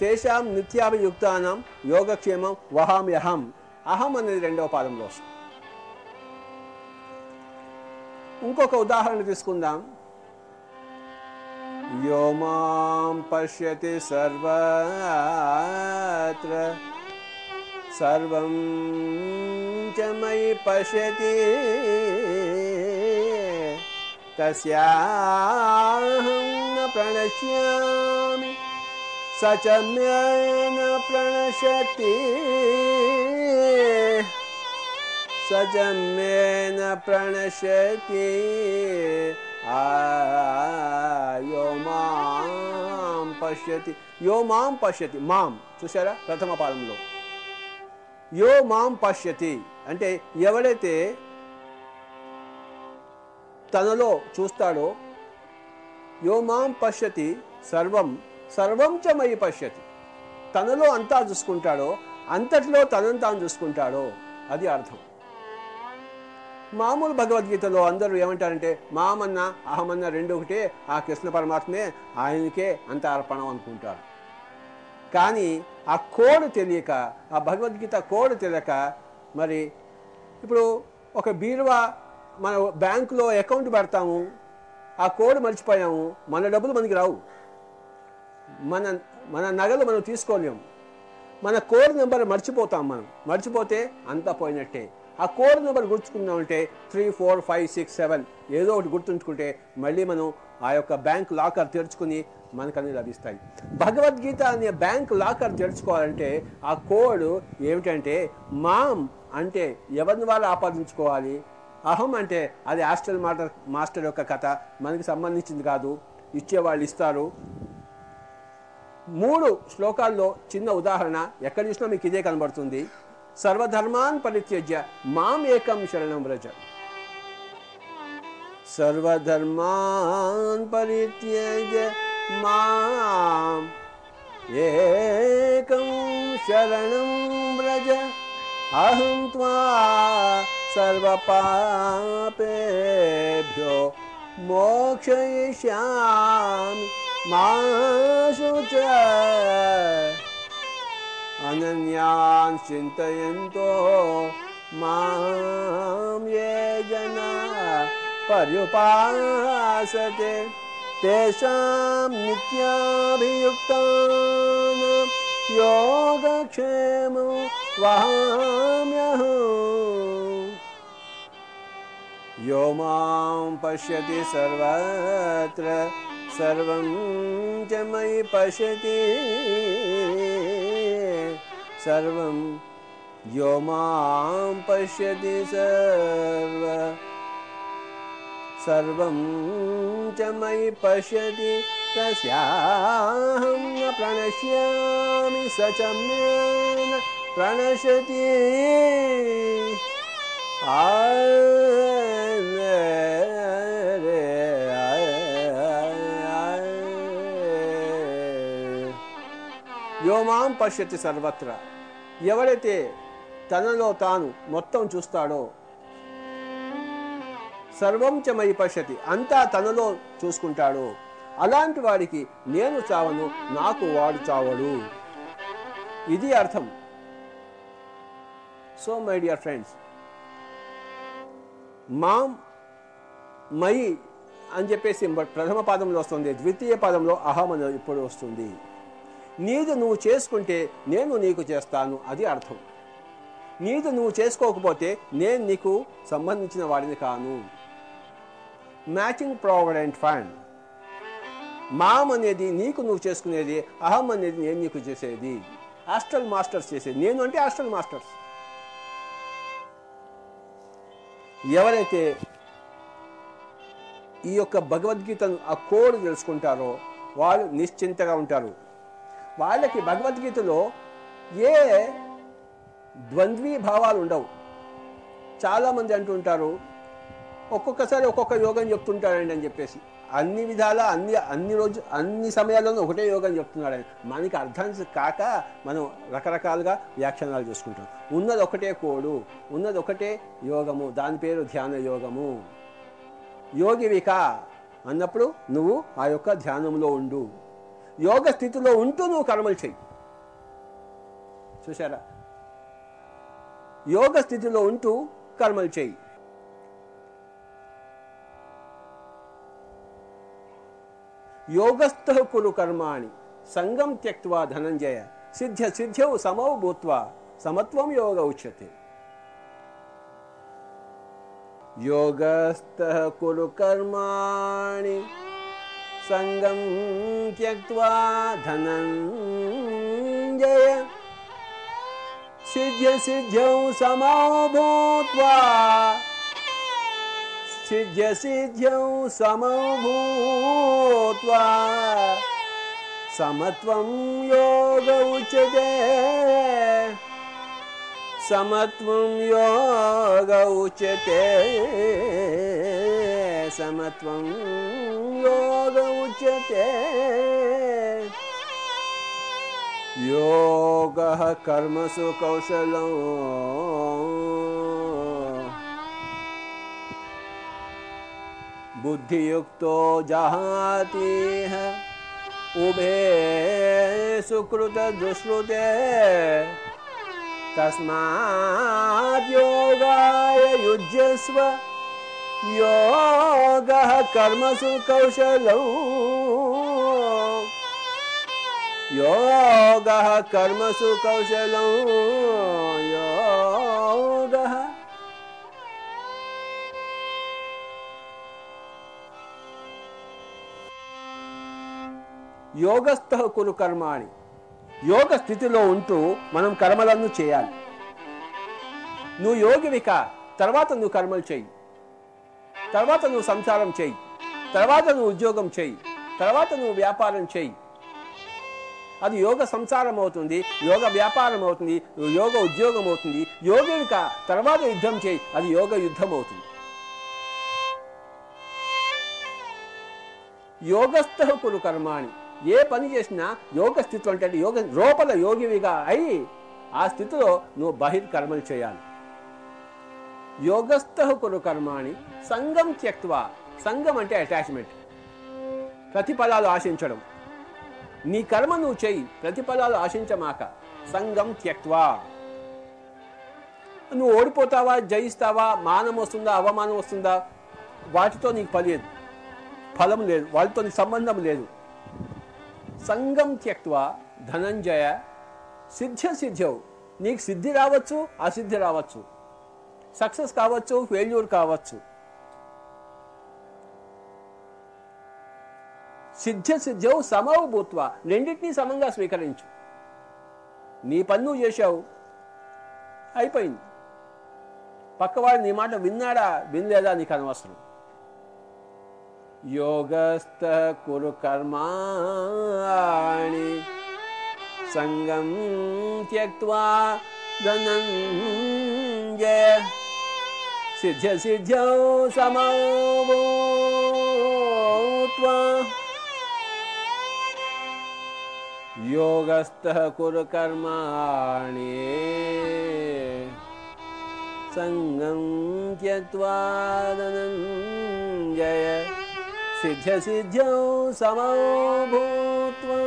తేషాం నిత్యాభియుక్తానం యోగక్షేమం వహామ్యహం. అహం అనేది రెండవ పాదంలో వస్తుంది. ఇంకొక ఉదాహరణ తీసుకుందాం. యో పశ్యతి సర్వత్ర सर्वं च मयि पश्यति। तस्याहं न प्रणश्यामि स च न प्रणशति। स च न प्रणशति। यो मां पश्यति। यो मां पश्यति। मां सुशर प्रथमपादं लो యో మాం పశ్యతి. అంటే ఎవడైతే తనలో చూస్తాడో యో మాం పశ్యతి సర్వం సర్వం చ మయి పశ్యతి. తనలో అంతా చూసుకుంటాడో అంతటిలో తనను తాను చూసుకుంటాడో అది అర్థం. మామూలు భగవద్గీతలో అందరూ ఏమంటారంటే మామన్న అహమన్న రెండు ఒకటే ఆ కృష్ణ పరమాత్మే ఆయనకే అంత అర్పణం అనుకుంటారు. కానీ ఆ కోడ్ తెలియక ఆ భగవద్గీత కోడ్ తెలియక మరి ఇప్పుడు ఒక బీరువా మన బ్యాంకులో అకౌంట్ పెడతాము ఆ కోడ్ మర్చిపోయాము మన డబ్బులు మనకి రావు. మన మన నగలు మనం తీసుకోలేము. మన కోడ్ నెంబర్ మర్చిపోతాం మనం. మర్చిపోతే అంతా పోయినట్టే. ఆ code number గుర్తుకుందామంటే three four five six seven ఏదో ఒకటి గుర్తుంచుకుంటే మళ్ళీ మనం ఆ యొక్క బ్యాంక్ లాకర్ తెరుచుకుని మనకన్నీ లభిస్తాయి. భగవద్గీత అనే బ్యాంక్ లాకర్ తెరుచుకోవాలంటే ఆ కోడ్ ఏమిటంటే మామ్ అంటే ఎవరిని వాళ్ళు ఆపాదించుకోవాలి? అహం అంటే అది హాస్టల్ మాస్టర్ మాస్టర్ యొక్క కథ. మనకి సంబంధించింది కాదు. ఇచ్చేవాళ్ళు ఇస్తారు. మూడు శ్లోకాల్లో చిన్న ఉదాహరణ. ఎక్కడ చూసినా మీకు ఇదే కనబడుతుంది. సర్వధర్మాన్ పరిత్యజ్య మాం ఏకం శరణం వ్రజ. సర్వధర్మాన్ పరిత్యజ్య मा। एकं शरणं व्रज। अहं त्वा सर्वपापेभ्यो मोक्षयिष्यामि। मा शुच अनन्यान्श्चिन्तयन्तो मां ये जना पर्युपासते। तेषां नित्याभियुक्तां योगक्षेमो वहाम्यह यो मां पश्यति सर्वत्र सर्वं च मयि पश्यति। सर्वं यो मां पश्यति सर्वम् सर्वं च मयि पश्यति तस्याहं न प्रणश्यामि स च मे न प्रणश्यति యోమాం పశ్యతి సర్వత్ర ఎవడైతే తనలో తాను మొత్తం చూస్తాడో సర్వం చమయి పశ్యతి. అంతా తనలో చూసుకుంటాడు. అలాంటి వాడికి నేను చావను నాకు వాడు చావడు. ఇది అర్థం. సో మై డియర్ ఫ్రెండ్స్ మాం మయి అని చెప్పేసి ప్రథమ పాదంలో వస్తుంది. ద్వితీయ పాదంలో అహం అని ఇప్పుడు వస్తుంది. నీది నువ్వు చేసుకుంటే నేను నీకు చేస్తాను. అది అర్థం. నీది నువ్వు చేసుకోకపోతే నేను నీకు సంబంధించిన వాడిని కాను. మ్యాచింగ్ ప్రావిడెంట్ ఫండ్ మామ్ అనేది నీకు నువ్వు చేసుకునేది అహం అనేది నేను నీకు చేసేది. హాస్టల్ మాస్టర్స్ చేసేది. నేను అంటే హాస్టల్ మాస్టర్స్ ఎవరైతే ఈ యొక్క భగవద్గీతను ఆ కోడ్ తెలుసుకుంటారో వాళ్ళు నిశ్చింతగా ఉంటారు. వాళ్ళకి భగవద్గీతలో ఏ ద్వంద్వీ భావాలు ఉండవు. చాలామంది అంటుంటారు ఒక్కొక్కసారి ఒక్కొక్క యోగం చెప్తుంటాడండి అని చెప్పేసి. అన్ని విధాల అన్ని అన్ని రోజు అన్ని సమయాల్లోనూ ఒకటే యోగం చెప్తున్నాడని మనకి అర్థం కాక మనం రకరకాలుగా వ్యాఖ్యానాలు చేసుకుంటాం. ఉన్నది ఒకటే కోడు ఉన్నది ఒకటే యోగము. దాని పేరు ధ్యాన యోగము. యోగివిక అన్నప్పుడు నువ్వు ఆ యొక్క ధ్యానంలో ఉండు. యోగ స్థితిలో ఉంటూ నువ్వు కర్మలు చెయ్యి. చూసారా యోగ స్థితిలో ఉంటూ కర్మలు చెయ్యి. योगस्थः कुरु कर्माणि। सङ्गं त्यक्त्वा धनञ्जय। सिद्ध्यसिद्ध्यौ समौ भूत्वा समत्वं योग उच्यते। योगस्थः कुरु कर्माणि। सङ्गं त्यक्त्वा धनञ्जय। सिद्ध्यसिद्ध्यौ समौ भूत्वा सिद्ध्यसिद्ध्यौ समौ भूत्वा समत्वं योग उच्यते समत्वं योग उच्यते। समत्वं योग उच्यते। योगः कर्मसु कौशलो बुद्धियुक्तो जहातिः उभे सुकृतदुष्कृते तस्मात् योगाय युज्यस्व। योगः कर्मसु कौशलौ। योगः कर्मसु कौशलौ। योगः యోగస్థ కురు కర్మాణి. యోగ స్థితిలో ఉంటూ మనం కర్మలను చేయాలి. నువ్వు యోగివిక తర్వాత నువ్వు కర్మలు చేయి. తర్వాత నువ్వు సంసారం చేయి. తర్వాత నువ్వు ఉద్యోగం చేయి. తర్వాత నువ్వు వ్యాపారం చేయి. అది యోగ సంసారం అవుతుంది యోగ వ్యాపారం అవుతుంది యోగ ఉద్యోగం అవుతుంది. యోగివిక తర్వాత యుద్ధం చేయి. అది యోగ యుద్ధం అవుతుంది. యోగస్థ కురు కర్మాణి. ఏ పని చేసినా యోగ స్థితిలో అంటే యోగ లోపల యోగివిగా అయి ఆ స్థితిలో నువ్వు బహిర్కర్మలు చేయాలి. యోగస్థ కురు కర్మాణి సంఘం త్యక్వా సంఘం అంటే అటాచ్మెంట్ ప్రతిఫలాలు ఆశించడం. నీ కర్మ నువ్వు చెయ్యి ప్రతిఫలాలు ఆశించమాక. సంఘం త్యక్వా నువ్వు ఓడిపోతావా జయిస్తావా మానం వస్తుందా అవమానం వస్తుందా? వాటితో నీకు పలేదు ఫలం లేదు. వాళ్ళతో నీకు సంబంధం లేదు. సంగం త్యక్వా ధనంజయ. సిద్ధ్య సిద్ధ్యవు నీకు సిద్ధి రావచ్చు అసిద్ధి రావచ్చు. సక్సెస్ కావచ్చు ఫెయిల్యూర్ కావచ్చు. సిద్ధ్య సిద్ధ్యవు సమవు భూత్వ. రెండింటినీ సమంగా స్వీకరించు. నీ పన్ను చేశావు. అయిపోయింది. పక్కవాడు నీ మాట విన్నాడా వినలేదా నీకు అనవసరం? योगस्तः कुरु कर्माणि। सङ्गं त्यक्त्वा धनञ्जय सिद्ध्यसिद्ध्यौ धनं योगस्तः कुरु कर्माणि। सङ्गं त्यक्त्वा धनञ्जय सिद्ध्यसिद्ध्यौ समौ भूत्वा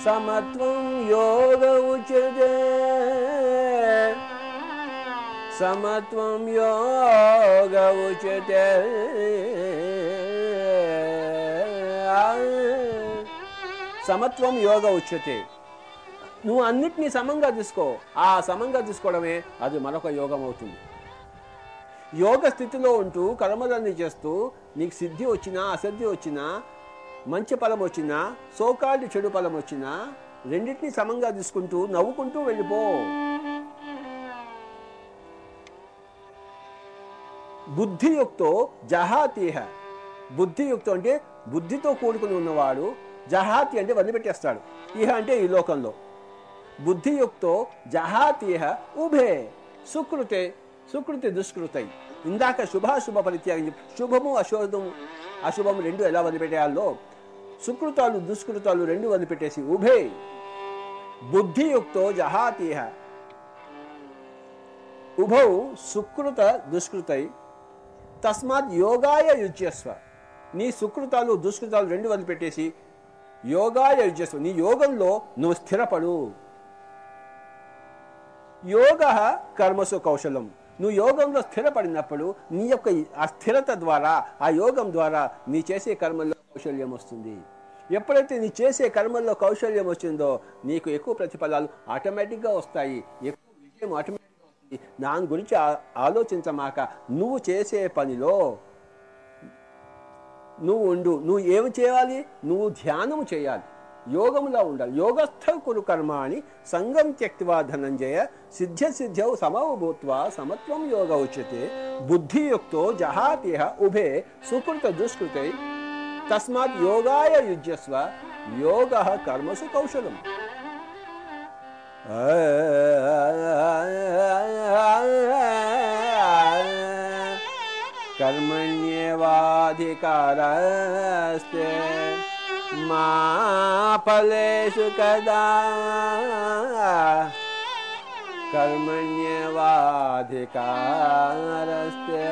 समत्वं योग उच्यते समत्वं योग उच्यते సమత్వం యోగ ఉచ్యతే నువ్వు అన్నిటినీ సమంగా తీసుకో ఆ సమంగా తీసుకోవడమే అది మరొక యోగం అవుతుంది యోగ స్థితిలో ఉంటూ కర్మలన్నీ చేస్తూ నీకు సిద్ధి వచ్చినా అసిద్ధి వచ్చినా మంచి ఫలం వచ్చినా సోకాల్డ్ చెడు ఫలం వచ్చినా రెండింటినీ సమంగా తీసుకుంటూ నవ్వుకుంటూ వెళ్ళిపో. బుద్ధియుక్తో జహాతీహ. బుద్ధియుక్తం అంటే బుద్ధితో కూడుకుని ఉన్నవాడు జహాతి అంటే వదిలిపెట్టేస్తాడు. ఇహ అంటే ఈ లోకంలో. బుద్ధియుక్తో జహాతీహ ఉభే సుకృతే సుకృతి దుష్కృతై. ఇందాక శుభాశుభ పరిత్యాగం శుభము అశోధము అశుభము రెండు ఎలా వదిలిపెట్టేయాలో? సుకృతాలు దుష్కృతాలు రెండు వదిలిపెట్టేసి ఉభే బుద్ధియుక్తో జహాతీహ. ఉభౌ సుకృత దుష్కృతై తస్మాత్ యోగాయ యుజ్యస్వ. నీ సుకృతాలు దుష్కృతాలు రెండు వదిలిపెట్టేసి యోగాయ యుజ్యస్వ. నీ యోగంలో నువ్వు స్థిరపడు. యోగ కర్మసు కౌశలం. నువ్వు యోగంలో స్థిరపడినప్పుడు నీ యొక్క ఆ స్థిరత ద్వారా ఆ యోగం ద్వారా నీ చేసే కర్మల్లో కౌశల్యం వస్తుంది. ఎప్పుడైతే నీ చేసే కర్మల్లో కౌశల్యం వచ్చిందో నీకు ఎక్కువ ప్రతిఫలాలు ఆటోమేటిక్గా వస్తాయి. ఎక్కువ విజయం ఆటోమేటిక్గా వస్తుంది. దాని గురించి ఆలోచించమాక నువ్వు చేసే పనిలో నువ్వు ఉండు. నువ్వు ఏమి చేయాలి? నువ్వు ధ్యానము చేయాలి. యోగములా ఉండాలి యోగస్థ కురు కర్మ అని సంగం త్యక్వా ధనంజయ సిద్ధ్య సిద్ధ్యౌ సమౌ భూత్వా సమత్వం యోగ ఉచ్యతే బుద్ధియుక్తో జహాతిహ ఉభే సుకృత దుష్కృతై తస్మాత్ యోగాయ యుజ్యస్వ యోగ కర్మసు కౌశలం कर्मण्येवाधिकारस्ते मा फलेषु कदा कर्मण्येवाधिकारस्ते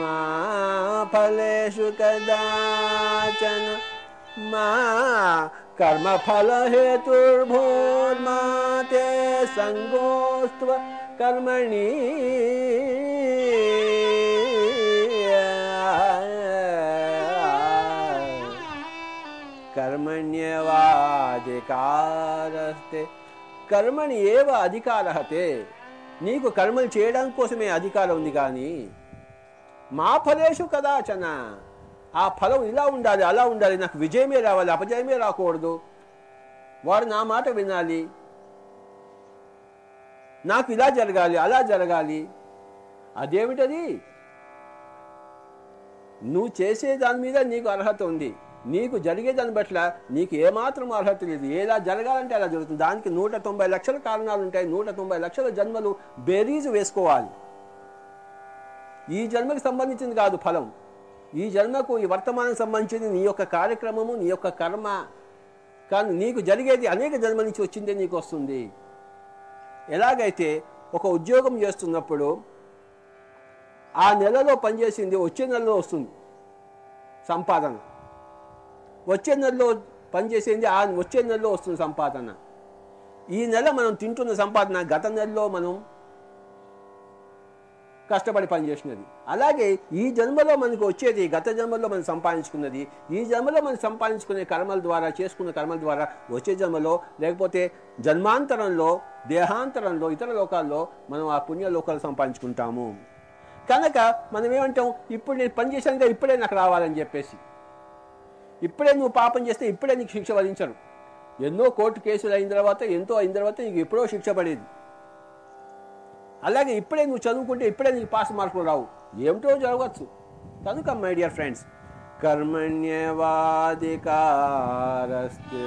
मा फलेषु कदाचन मा कर्मफलहेतुर्भूर्मा ते सङ्गोस्त्व कर्मणि కర్మణ్యవాధికారస్తే కర్మని ఏవ అధికారహతే? నీకు కర్మలు చేయడం కోసమే అధికారం ఉంది కానీ. మా ఫలేషు కదాచన. ఆ ఫలం ఇలా ఉండాలి అలా ఉండాలి నాకు విజయమే రావాలి అపజయమే రాకూడదు. వాడు నా మాట వినాలి. నాకు ఇలా జరగాలి అలా జరగాలి. అదేమిటది? నువ్వు చేసే దాని మీద నీకు అర్హత ఉంది. నీకు జరిగే బట్ల పట్ల నీకు ఏమాత్రం అర్హత లేదు. ఎలా జరగాలంటే అలా జరుగుతుంది. దానికి నూట తొంభై లక్షల కారణాలు ఉంటాయి. నూట తొంభై లక్షల జన్మలు బేరీజు వేసుకోవాలి. ఈ జన్మకి సంబంధించింది కాదు ఫలం. ఈ జన్మకు ఈ వర్తమానం సంబంధించింది నీ యొక్క కార్యక్రమము నీ యొక్క కర్మ. కానీ నీకు జరిగేది అనేక జన్మ నుంచి వచ్చిందే నీకు వస్తుంది. ఎలాగైతే ఒక ఉద్యోగం చేస్తున్నప్పుడు ఆ నెలలో పనిచేసింది వచ్చే నెలలో వస్తుంది సంపాదన. వచ్చే నెలలో పనిచేసేది ఆ వచ్చే నెలలో వస్తున్న సంపాదన. ఈ నెల మనం తింటున్న సంపాదన గత నెలలో మనం కష్టపడి పనిచేసినది. అలాగే ఈ జన్మలో మనకు వచ్చేది గత జన్మలో మనం సంపాదించుకున్నది ఈ జన్మలో మనం సంపాదించుకునే కర్మల ద్వారా చేసుకున్న కర్మల ద్వారా వచ్చే జన్మలో లేకపోతే జన్మాంతరంలో దేహాంతరంలో ఇతర లోకాల్లో మనం ఆ పుణ్య లోకాలు సంపాదించుకుంటాము. కనుక మనం ఏమంటాం ఇప్పుడు నేను పని చేశాను కదా ఇప్పుడే నాకు రావాలని చెప్పేసి. ఇప్పుడే నువ్వు పాపం చేస్తే ఇప్పుడే నీకు శిక్ష వధించరు ఎన్నో కోర్టు కేసులు అయిన తర్వాత ఎంతో అయిన తర్వాత నీకు ఎప్పుడో శిక్ష పడేది. అలాగే ఇప్పుడే నువ్వు చదువుకుంటే ఇప్పుడే నీకు పాస్ మార్కులు రావు. ఏమిటో జరగచ్చు కనుక మై డియర్ ఫ్రెండ్స్ కర్మణ్యవాదికారస్తే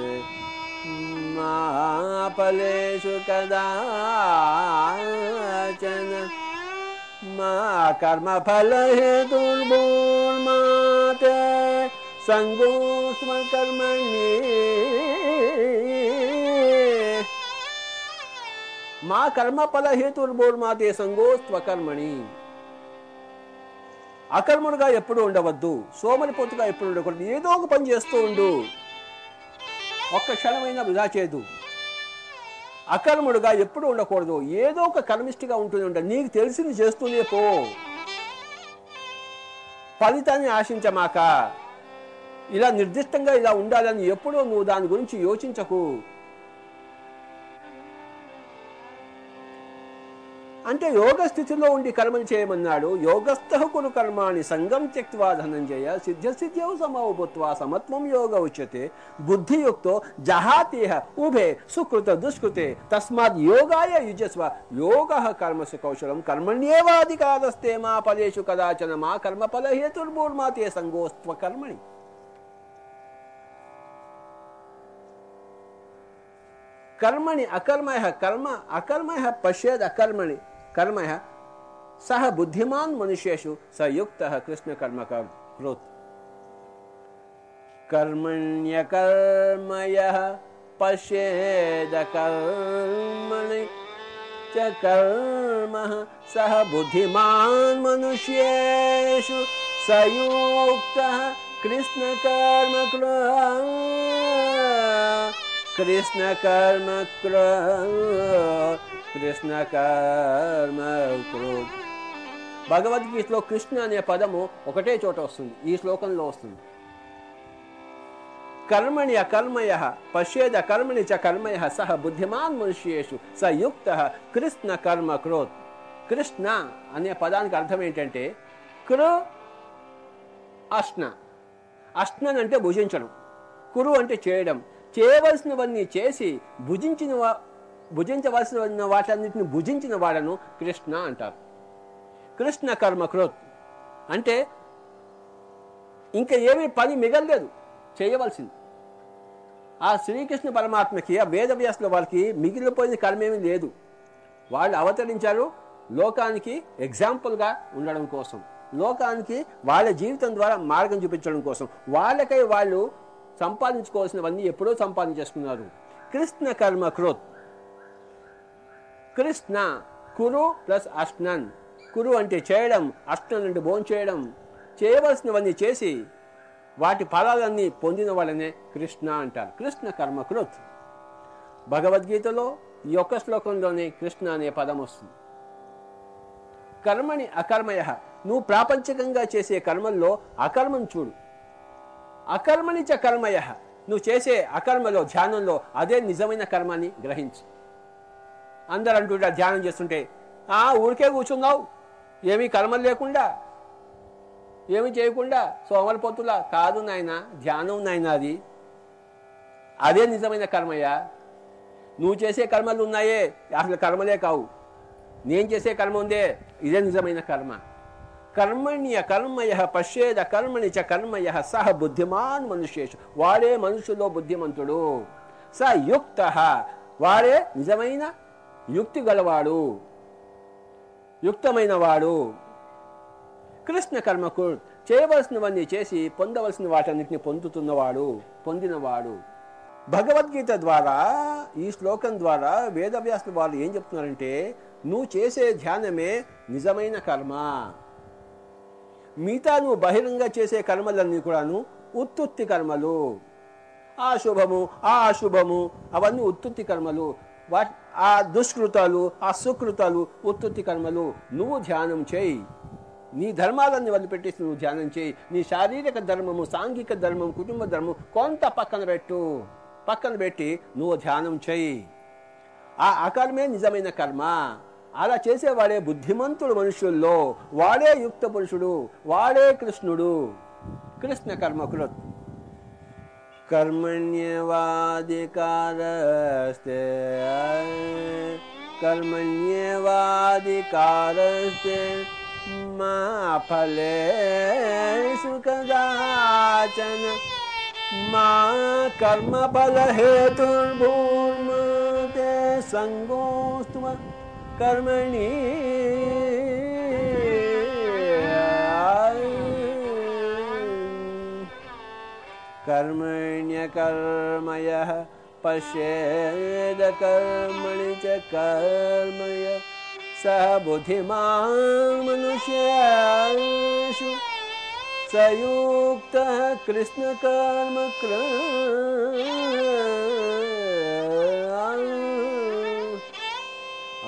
మాపలేషు కదాచన. మా కర్మఫల హేతుర్భూర్మాతే సంగోస్మ కర్మణి. మా కర్మఫల హేతుర్బోర్మాతే సంగోస్త్వ కర్మణి. అకర్ముడుగా ఎప్పుడు ఉండవద్దు సోమరిపోతుగా ఎప్పుడు ఉండకూడదు ఏదో ఒక పని చేస్తూ ఉండు. ఒక్క క్షణమైనా వృధా చేయదు అకర్ముడుగా ఎప్పుడు ఉండకూడదు ఏదో ఒక కర్మిష్టిగా ఉంటుంది ఉండ నీకు తెలిసింది చేస్తూనే పో. ఫలితాన్ని ఆశించమాక. ఇలా నిర్దిష్టంగా ఇలా ఉండాలని ఎప్పుడూ నువ్వు దాని గురించి యోచించకు. అంటే యోగ స్థితిలో ఉండి కర్మలు చేయమన్నాడు యోగస్థ కురు సంగం త్యక్వా ధనంజయ సిద్ధ సిద్ధ్యౌ సమౌభుత్వ సమత్వం యోగ ఉచ్యతే బుద్ధియుక్తో జహాతీహ ఉభే సుకృత దుష్కృతే తస్మాత్ యోగాయ యుజస్వ యోగ కర్మసు కౌశలం కర్మణ్యేవాధికారస్తే మా ఫలేషు కదాచన మా కర్మఫలహేతుర్భూర్మా తే సంగోస్త్వ కర్మణి. कर्मणि अकर्मय कर्म, अकर्मय पश्येद अकर्मणि। कर्मय सह बुद्धिमान मनुष्येषु, स युक्तः कृष्ण कर्म कृत कर्मण्यकर्मयः पश्येद कर्मणि च कर्मः सह बुद्धिमान मनुष्येषु, स युक्तः कृष्ण कर्म कृत కృష్ణ కర్మ కృష్ణ కర్మ భగవద్గీతలో కృష్ణ అనే పదము ఒకటే చోట వస్తుంది ఈ శ్లోకంలో వస్తుంది కర్మణి అకర్మయ పశ్యేద కర్మణి చ కర్మయ సహ బుద్ధిమాన్ మనుష్యేషు స యుక్త కృష్ణ కర్మ క్రోత్ కృష్ణ అనే పదానికి అర్థం ఏంటంటే కృ అష్ణ అష్ణన్ అంటే భుజించడం కురు అంటే చేయడం చేయవలసినవన్నీ చేసి భుజించిన భుజించవలసిన వాటన్నిటిని భుజించిన వాడను కృష్ణ అంటారు. కృష్ణ కర్మకృత్ అంటే ఇంకా ఏమీ పని మిగలలేదు చేయవలసింది. ఆ శ్రీకృష్ణ పరమాత్మకి ఆ వేదవ్యాసుల వాళ్ళకి మిగిలిపోయిన కర్మేమీ లేదు. వాళ్ళు అవతరించారు లోకానికి ఎగ్జాంపుల్గా ఉండడం కోసం. లోకానికి వాళ్ళ జీవితం ద్వారా మార్గం చూపించడం కోసం. వాళ్ళకై వాళ్ళు సంపాదించుకోవాల్సినవన్నీ ఎప్పుడో సంపాదించేస్తున్నారు కృష్ణ కర్మ కృత్. కృష్ణ కురు ప్లస్ అష్ణన్. కురు అంటే చేయడం అష్నన్ అంటే భోజనం చేయడం. చేయవలసినవన్నీ చేసి వాటి ఫలాలన్నీ పొందిన వాళ్ళనే కృష్ణ అంటారు. కృష్ణ కర్మ కృత్. భగవద్గీతలో ఈ ఒక్క శ్లోకంలోనే కృష్ణ అనే పదం వస్తుంది. కర్మని అకర్మయ. నువ్వు ప్రాపంచికంగా చేసే కర్మల్లో అకర్మం చూడు. అకర్మని చ కర్మయ. నువ్వు చేసే అకర్మలో ధ్యానంలో అదే నిజమైన కర్మాన్ని గ్రహించు. అందరు అంటుంటా ధ్యానం చేస్తుంటే ఆ ఊరికే కూర్చున్నావు. ఏమీ కర్మలు లేకుండా ఏమి చేయకుండా సోమరిపోతులా కాదు నాయన ధ్యానం నాయన అది. అదే నిజమైన కర్మయ్య. నువ్వు చేసే కర్మలు ఉన్నాయే అసలు కర్మలే కావు. నేను చేసే కర్మ ఉందే ఇదే నిజమైన కర్మ. కర్మణ్య కర్మయ పశ్చేద కర్మణి చ కర్మయ సహ బుద్ధిమాన్ మనుష్యేషు. వాడే మనుషుల్లో బుద్ధిమంతుడు. స యుక్త. వాడే నిజమైన యుక్తి గలవాడు. యుక్తమైన వాడు కృష్ణ కర్మకు చేయవలసినవన్నీ చేసి పొందవలసిన వాటన్నిటిని పొందుతున్నవాడు పొందినవాడు. భగవద్గీత ద్వారా ఈ శ్లోకం ద్వారా వేదవ్యాసుల వారు ఏం చెప్తున్నారంటే నువ్వు చేసే ధ్యానమే నిజమైన కర్మ. మిగతా నువ్వు బహిరంగ చేసే కర్మలన్నీ కూడాను ఉత్తుత్తి కర్మలు. ఆ శుభము ఆ అశుభము అవన్నీ ఉత్తుత్తి కర్మలు. వాటి ఆ దుష్కృతాలు ఆ సుకృతాలు ఉత్తుత్తి కర్మలు. నువ్వు ధ్యానం చేయి. నీ ధర్మాలన్నీ వదిలిపెట్టేసి నువ్వు ధ్యానం చేయి. నీ శారీరక ధర్మము సాంఘిక ధర్మం కుటుంబ ధర్మం కొంత పక్కన పెట్టు. పక్కన పెట్టి నువ్వు ధ్యానం చేయి. ఆ అకర్మే నిజమైన కర్మ. అలా చేసేవాడే బుద్ధిమంతుడు మనుషుల్లో వాడే యుక్త పురుషుడు వాడే కృష్ణుడు. కృష్ణ కర్మకృత్ కర్మణ్యవాదికారస్తే కర్మణ్యవాదికారస్తే మా ఫలేషు కదాచన మా కర్మఫల హేతుర్భూర్మతే సంగోస్తు कर्मणि कर्मण्यकर्मयः पश्येदकर्मणि च कर्मय। सः बुद्धिमान् मनुष्येषु युक्तः कृष्णकर्मकृ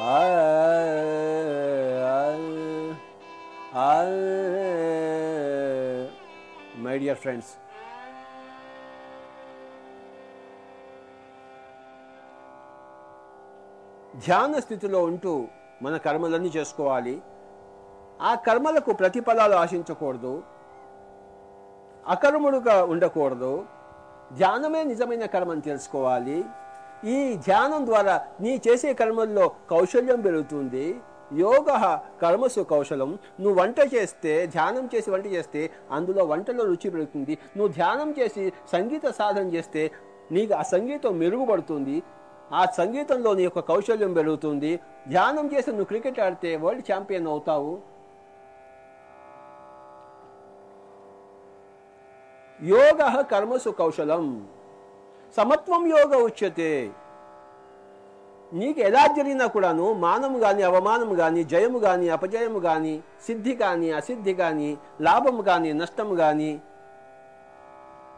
మై డియర్ ఫ్రెండ్స్ ధ్యాన స్థితిలో ఉంటూ మన కర్మలన్నీ చేసుకోవాలి. ఆ కర్మలకు ప్రతిఫలాలు ఆశించకూడదు. అకర్ముడుగా ఉండకూడదు. ధ్యానమే నిజమైన కర్మని తెలుసుకోవాలి. ఈ ధ్యానం ద్వారా నీ చేసే కర్మల్లో కౌశల్యం పెరుగుతుంది. యోగ కర్మసు కౌశలం. నువ్వు వంట చేస్తే ధ్యానం చేసి వంట చేస్తే అందులో వంటలో రుచి పెరుగుతుంది. నువ్వు ధ్యానం చేసి సంగీత సాధన చేస్తే నీకు ఆ సంగీతం మెరుగుపడుతుంది. ఆ సంగీతంలో నీ యొక్క కౌశల్యం పెరుగుతుంది. ధ్యానం చేసి నువ్వు క్రికెట్ ఆడితే వరల్డ్ ఛాంపియన్ అవుతావు. యోగ కర్మసు కౌశలం. సమత్వం యోగ ఉచ్యతే. నీకు ఎలా జరిగినా కూడాను మానము గాని అవమానము గాని జయము గాని అపజయము గాని సిద్ధి కానీ అసిద్ధి కానీ లాభము కానీ నష్టము కానీ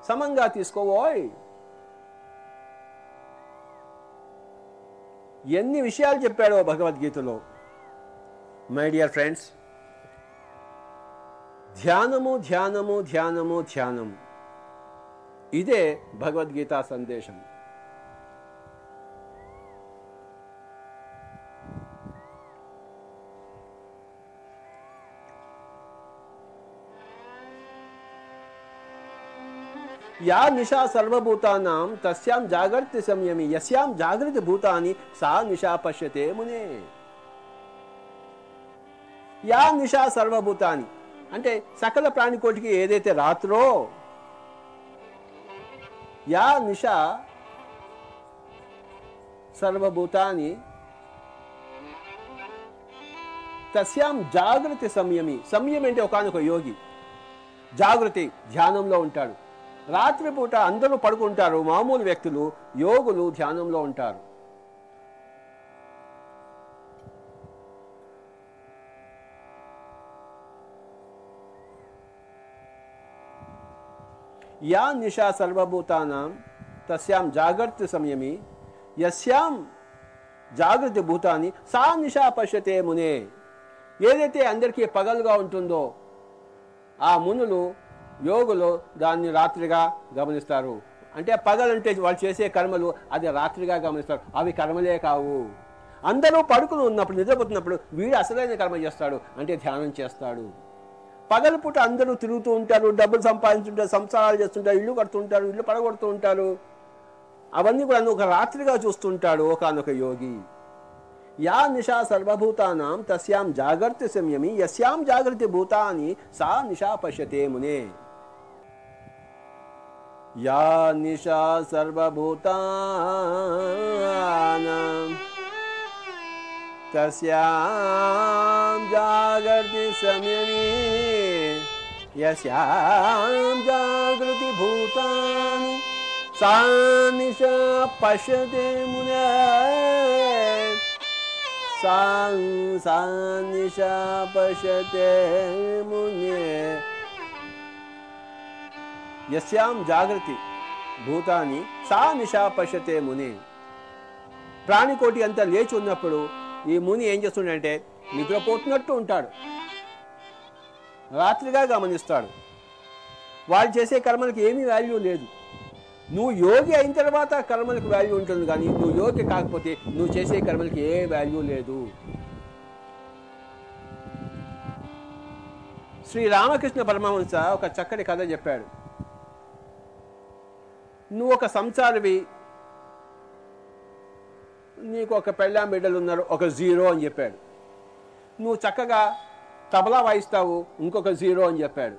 సమంగా తీసుకోవోయ్ ఎన్ని విషయాలు చెప్పాడో భగవద్గీతలో. మై డియర్ ఫ్రెండ్స్ ధ్యానము ధ్యానము ధ్యానము ధ్యానము. ఇదే భగవద్గీత సందేశం. యా నిషా సర్వభూతానాం తస్యాం జాగర్తి సంయమి యస్యాం జాగృతి భూతాని సా నిషా పశ్యతే మునే. యా నిషా సర్వభూతాని అంటే సకల ప్రాణికోటికి ఏదైతే రాత్రో యా నిషా. సర్వభూతాన్ని తస్యాం జాగృతి సంయమి. సంయమి అంటే ఒకనొక యోగి. జాగృతి ధ్యానంలో ఉంటాడు. రాత్రిపూట అందరూ పడుకుంటారు. మామూలు వ్యక్తులు యోగులు ధ్యానంలో ఉంటారు. యా నిషా సర్వభూతానాం తస్యాం జాగ్రత్త సంయమి యస్యాం జాగృతి భూతాన్ని సా నిషా పశ్యతే మునే ఏదైతే అందరికీ పగలుగా ఉంటుందో ఆ మునులు యోగులు దాన్ని రాత్రిగా గమనిస్తారు. అంటే పగలంటే వాళ్ళు చేసే కర్మలు అది రాత్రిగా గమనిస్తారు. అవి కర్మలే కావు. అందరూ పడుకుని ఉన్నప్పుడు నిద్రపోతున్నప్పుడు వీడు అసలైన కర్మ చేస్తాడు. అంటే ధ్యానం చేస్తాడు. పగలపూట అందరూ తిరుగుతూ ఉంటారు డబ్బులు సంపాదించుంటారు సంసారాలు చేస్తుంటారు ఇల్లు కడుతుంటారు ఇల్లు పడగొడుతూ ఉంటారు. అవన్నీ కూడా ఒక రాత్రిగా చూస్తుంటాడు ఒకనొక యోగి. యా నిషా సర్వభూతానాం తస్యాం జాగ్రత్త సంయమి యస్యాం జాగ్రత్త భూతాని సా నిషా పశ్యతే మునే. యా నిషా సర్వభూతానాం తస్యాం జాగర్తి సంయమి యస్యాం జాగృతి భూతాని సా నిషా పశ్యతే మునే सा సానిషా పశ్యతే మునే యస్యాం జాగృతి భూతాని సా నిషా పశ్యతే ముని ప్రాణికోటి అంతా లేచి ఉన్నప్పుడు ఈ ముని ఏం చేస్తుండంటే నిద్రపోతున్నట్టు ఉంటాడు. రాత్రిగా గమనిస్తాడు. వాళ్ళు చేసే కర్మలకు ఏమీ వాల్యూ లేదు. నువ్వు యోగి అయిన తర్వాత కర్మలకు వాల్యూ ఉంటుంది కానీ నువ్వు యోగి కాకపోతే నువ్వు చేసే కర్మలకి ఏ వాల్యూ లేదు. శ్రీ రామకృష్ణ పరమహంస ఒక చక్కటి కథ చెప్పాడు. నువ్వు ఒక సంసారివి నీకు ఒక పెళ్ళాం బిడ్డలు ఉన్నారు ఒక జీరో అని చెప్పాడు. నువ్వు చక్కగా తబలా వాయిస్తావు ఇంకొక జీరో అని చెప్పాడు.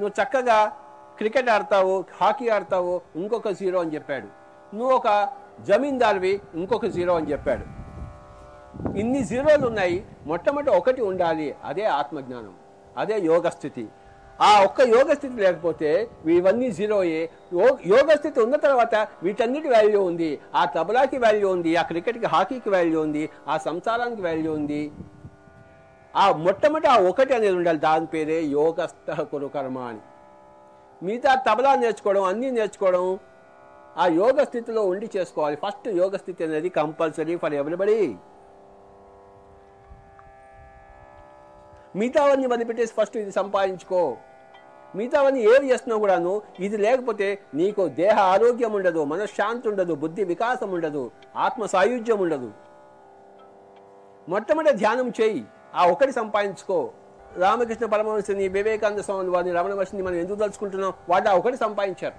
నువ్వు చక్కగా క్రికెట్ ఆడతావు హాకీ ఆడతావు ఇంకొక జీరో అని చెప్పాడు. నువ్వు ఒక జమీందార్వి ఇంకొక జీరో అని చెప్పాడు. ఇన్ని జీరోలు ఉన్నాయి మొట్టమొదటి ఒకటి ఉండాలి అదే ఆత్మజ్ఞానం అదే యోగ స్థితి ఆ ఒక్క యోగ స్థితి లేకపోతే ఇవన్నీ జీరో జీరోయే యోగ స్థితి ఉన్న తర్వాత వీటన్నిటి వాల్యూ ఉంది. ఆ తబలాకి వాల్యూ ఉంది ఆ క్రికెట్కి హాకీకి వాల్యూ ఉంది ఆ సంసారానికి వాల్యూ ఉంది. ఆ మొట్టమొదటి ఆ ఒకటి అనేది ఉండాలి. దాని పేరే యోగస్థ కురు కర్మ అని. మిగతా తబలా నేర్చుకోవడం అన్నీ నేర్చుకోవడం ఆ యోగ స్థితిలో ఉండి చేసుకోవాలి. ఫస్ట్ యోగ స్థితి అనేది కంపల్సరీ ఫర్ ఎవరిబడి. మిగతావన్నీ వదిలిపెట్టేసి ఫస్ట్ ఇది సంపాదించుకో. మిగతావన్నీ ఏవి చేస్తున్నావు కూడాను? ఇది లేకపోతే నీకు దేహ ఆరోగ్యం ఉండదు మనశ్శాంతి ఉండదు బుద్ధి వికాసం ఉండదు ఆత్మ సాయుధ్యం ఉండదు. మొట్టమొదటి ధ్యానం చేయి ఆ ఒకటి సంపాదించుకో. రామకృష్ణ పరమహంసని వివేకానంద స్వామి వారిని రమణ మహర్షిని మనం ఎందుకు తలుచుకుంటున్నాం? వాటి ఆ ఒకటి సంపాదించారు.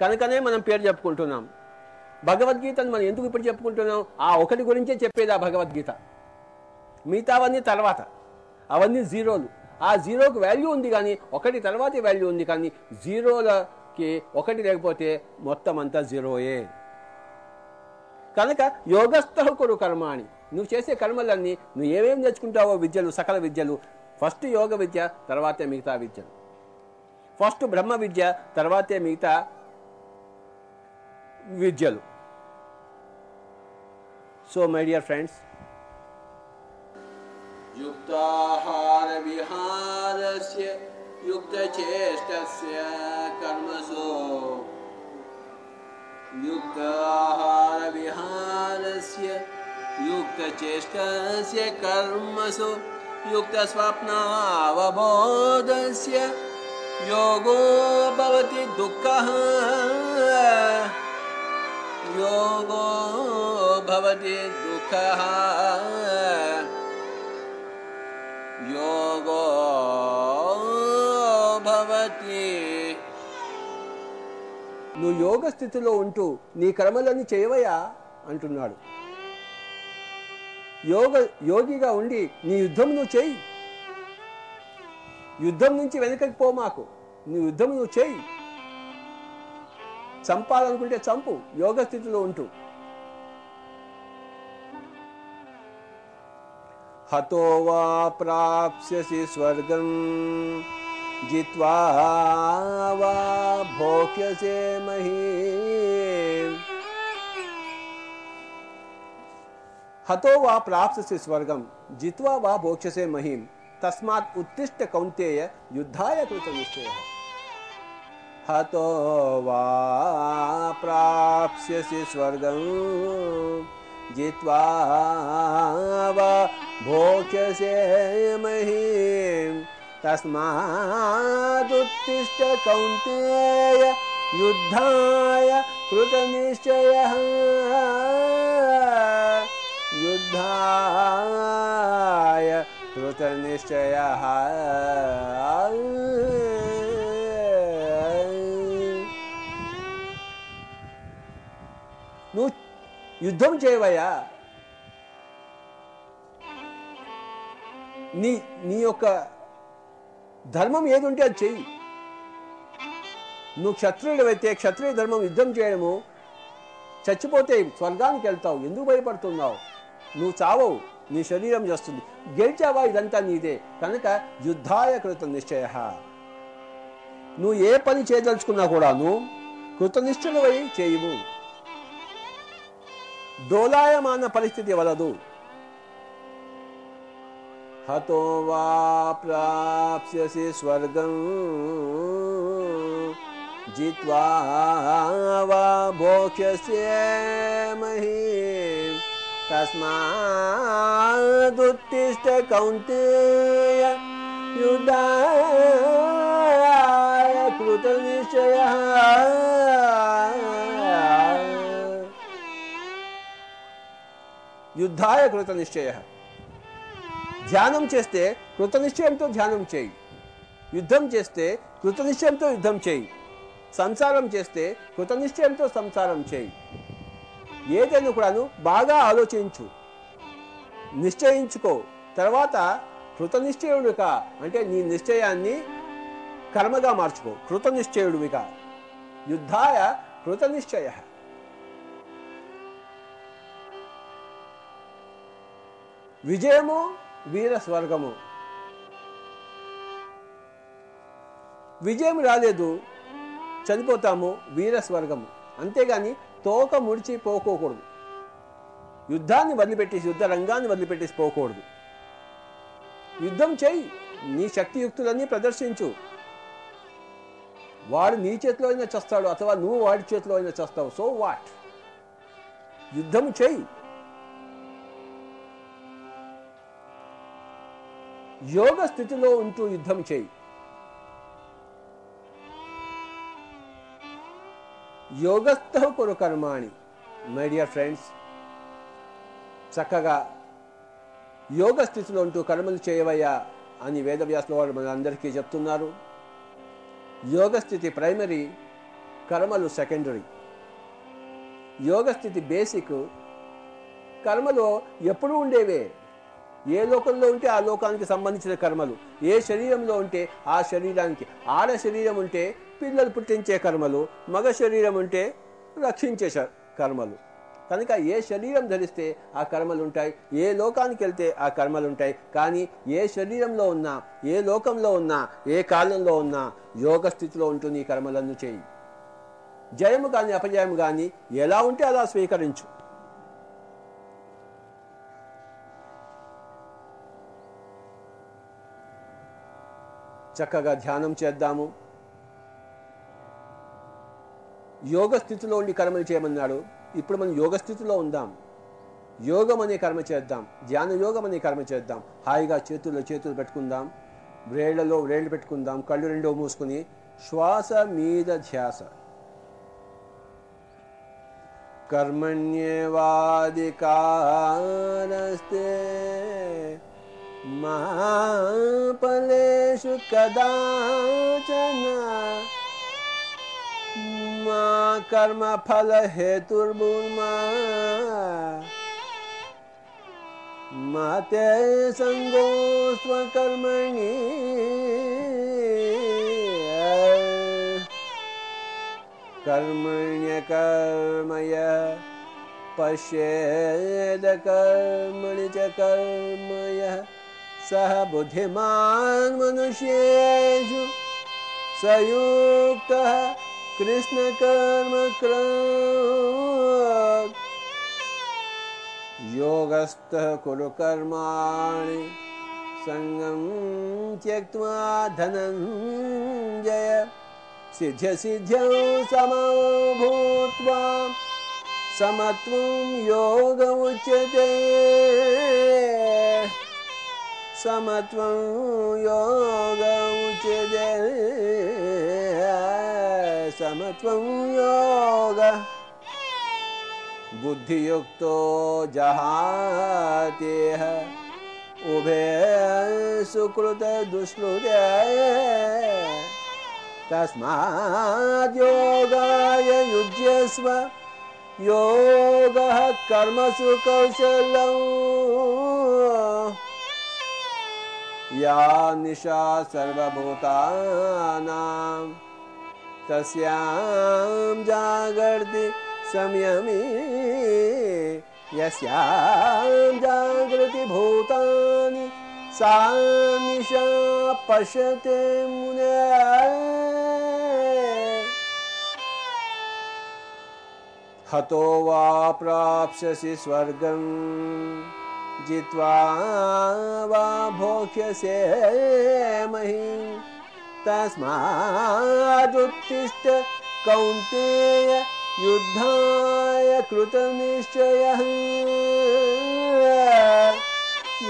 కనుకనే మనం పేరు చెప్పుకుంటున్నాం. భగవద్గీతను మనం ఎందుకు ఇప్పుడు చెప్పుకుంటున్నాం? ఆ ఒకటి గురించే చెప్పేది ఆ భగవద్గీత. మిగతావన్నీ తర్వాత. అవన్నీ జీరోలు. ఆ జీరోకి వాల్యూ ఉంది కానీ ఒకటి తర్వాతే వాల్యూ ఉంది కానీ జీరోలకి ఒకటి లేకపోతే మొత్తం అంతా జీరోయే. కనుక యోగస్థ కర్మ కర్మాణి. నువ్వు చేసే కర్మలన్నీ నువ్వు ఏమేమి నేర్చుకుంటావో విద్యలు సకల విద్యలు ఫస్ట్ యోగ విద్య తర్వాతే మిగతా విద్యలు. ఫస్ట్ బ్రహ్మ విద్య తర్వాతే మిగతా విద్యలు. సో మై డియర్ ఫ్రెండ్స్ युक्ताहार विहारस्य युक्तचेष्टस्य कर्मसु। युक्ताहार विहारस्य युक्तचेष्टस्य कर्मसु युक्तस्वप्नावबोधस्य योगो भवति दुःखः। योगो भवति दुःखः యోగో భవతి నువ్వు యోగ స్థితిలో ఉంటూ నీ కర్మలన్నీ చేయవయా అంటున్నాడు. యోగ యోగిగా ఉండి నీ యుద్ధం నువ్వు చేయి. యుద్ధం నుంచి వెనకకి పో మాకు. నీ యుద్ధం నువ్వు చేయి. చంపాలనుకుంటే చంపు. యోగ స్థితిలో ఉంటూ. हतो वा प्राप्स्यसि स्वर्गं जित्वा वा भोक्ष्यसे महीम् हतो वा प्राप्स्यसि स्वर्गं जित्वा वा भोक्ष्यसे महीम् तस्मात् उत्तिष्ठ कौन्तेय युद्धाय कृतनिश्चयः। हतो वा प्राप्स्यसि स्वर्गं जित्वा वा भोक्ष्यसे महीम् तस्मादुत्तिष्ठ कौन्तेय युद्धाय कृतनिश्चयः युद्धाय कृतनिश्चयः నువ్వు యుద్ధం చేయవయ్యా నీ నీ యొక్క ధర్మం ఏది ఉంటే అది చెయ్యి. నువ్వు క్షత్రియుడవైతే క్షత్రియ ధర్మం యుద్ధం చేయడము చచ్చిపోతే స్వర్గానికి వెళ్తావు ఎందుకు భయపడుతున్నావు? నువ్వు చావవు నీ శరీరం చేస్తుంది. గెలిచావా ఇదంతా నీదే. కనుక యుద్ధాయ కృత నిశ్చయ. నువ్వు ఏ పని చేయదలుచుకున్నా కూడాను కృతనిష్ఠులవై చేయవు డోలాయమాన పరిస్థితి వలదు. హతో వా ప్రాప్స్యసి స్వర్గం జిత్వా వా భోక్ష్యసే మహీం తస్మాదుత్తిష్ట కౌంతేయ యుద్ధాయ కృతనిశ్చయ యుద్ధాయ కృత నిశ్చయ ధ్యానం చేస్తే కృతనిశ్చయంతో ధ్యానం చేయి. యుద్ధం చేస్తే కృతనిశ్చయంతో యుద్ధం చేయి. సంసారం చేస్తే కృతనిశ్చయంతో సంసారం చేయి. ఏదైనా కూడాను బాగా ఆలోచించు. నిశ్చయించుకో. తర్వాత కృతనిశ్చయుడిక అంటే నీ నిశ్చయాన్ని కర్మగా మార్చుకో. కృతనిశ్చయుడివిక. యుద్ధాయ కృతనిశ్చయ. విజయము వీర స్వర్గము. విజయం రాలేదు చనిపోతాము వీర స్వర్గము. అంతేగాని తోక ముడిచి పోకోకూడదు. యుద్ధాన్ని వదిలిపెట్టేసి యుద్ధ రంగాన్ని వదిలిపెట్టేసి పోకూడదు. యుద్ధం చేయి నీ శక్తియుక్తులన్నీ ప్రదర్శించు. వాడు నీ చేతిలో అయినా చేస్తాడు అథవా నువ్వు వాడి చేతిలో అయినా చేస్తావు. So what? యుద్ధం చేయి. యోగ స్థితిలో ఉంటూ యుద్ధం చేయి. యోగస్థ కురు కర్మాణి మై డియర్ ఫ్రెండ్స్ చక్కగా యోగ స్థితిలో ఉంటూ కర్మలు చేయవయ్యా అని వేదవ్యాసుల వారు మనందరికీ చెప్తున్నారు. యోగ స్థితి ప్రైమరీ కర్మలు సెకండరీ యోగ స్థితి బేసిక్ కర్మలో ఎప్పుడూ ఉండేవే. ఏ లోకంలో ఉంటే ఆ లోకానికి సంబంధించిన కర్మలు. ఏ శరీరంలో ఉంటే ఆ శరీరానికి. ఆడ శరీరం ఉంటే పిల్లలు పుట్టించే కర్మలు. మగ శరీరం ఉంటే రక్షించే శ- కర్మలు. కనుక ఏ శరీరం ధరిస్తే ఆ కర్మలు ఉంటాయి ఏ లోకానికి వెళ్తే ఆ కర్మలు ఉంటాయి కానీ ఏ శరీరంలో ఉన్నా ఏ లోకంలో ఉన్నా ఏ కాలంలో ఉన్నా యోగ స్థితిలో ఉంటుంది ఈ కర్మలను చేయి. జయము కానీ అపజయము కానీ ఎలా ఉంటే అలా స్వీకరించు. చక్కగా ధ్యానం చేద్దాము. యోగ స్థితిలో ఉండి కర్మలు చేయమన్నాడు. ఇప్పుడు మనం యోగ స్థితిలో ఉందాం. యోగం అనే కర్మ చేద్దాం. ధ్యాన యోగం అనే కర్మ చేద్దాం. హాయిగా చేతుల్లో చేతులు పెట్టుకుందాం. వ్రేళ్ళలో వ్రేళ్ళు పెట్టుకుందాం. కళ్ళు రెండో మూసుకుని శ్వాస మీద ధ్యాస. కర్మణ్యేవాదికారస్తే महापलेषु कदाचन मा कर्मफलहेतुर्मुर्म मा स्वकर्मणि कर्मण्यकर्मय पश्येदकर्मणि च कर्मयः सः बुद्धिमान् सयुक्तः कृष्णकर्मकृत् योगस्थः कुरु कर्माणि सङ्गं त्यक्त्वा धनञ्जय सिद्ध्यसिद्ध्यौ समो भूत्वा समत्वं योग उच्यते समत्वं योग उच्यते समत्वं योग। बुद्धियुक्तो जहातेह उभे सुकृतदुष्कृते तस्माद्योगाय युज्यस्व। योगः कर्मसु कौशलौ या निशा सर्वभूतानां तस्यां जागर्ति संयमी यस्यां जागृति भूतानि सा निशा पश्यते मुने। हतो वा प्राप्स्यसि स्वर्गं जित्वा वा भोक्ष्यसे महीं। तस्मादुत्तिष्ठ कौन्तेय युद्धाय कृतनिश्चयः।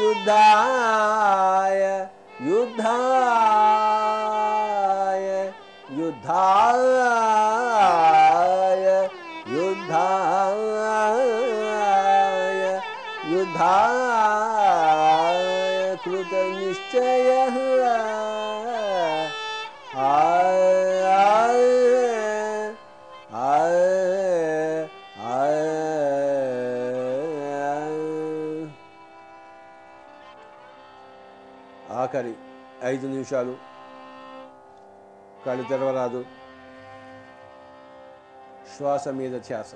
युद्धाय युद्धाय युद्धाय युद्धाय कृतनिश्चयः आय आय आय आय ఆఖరి ఐదు నిమిషాలు కళ్ళు తెరవరాదు శ్వాస మీద ధ్యాస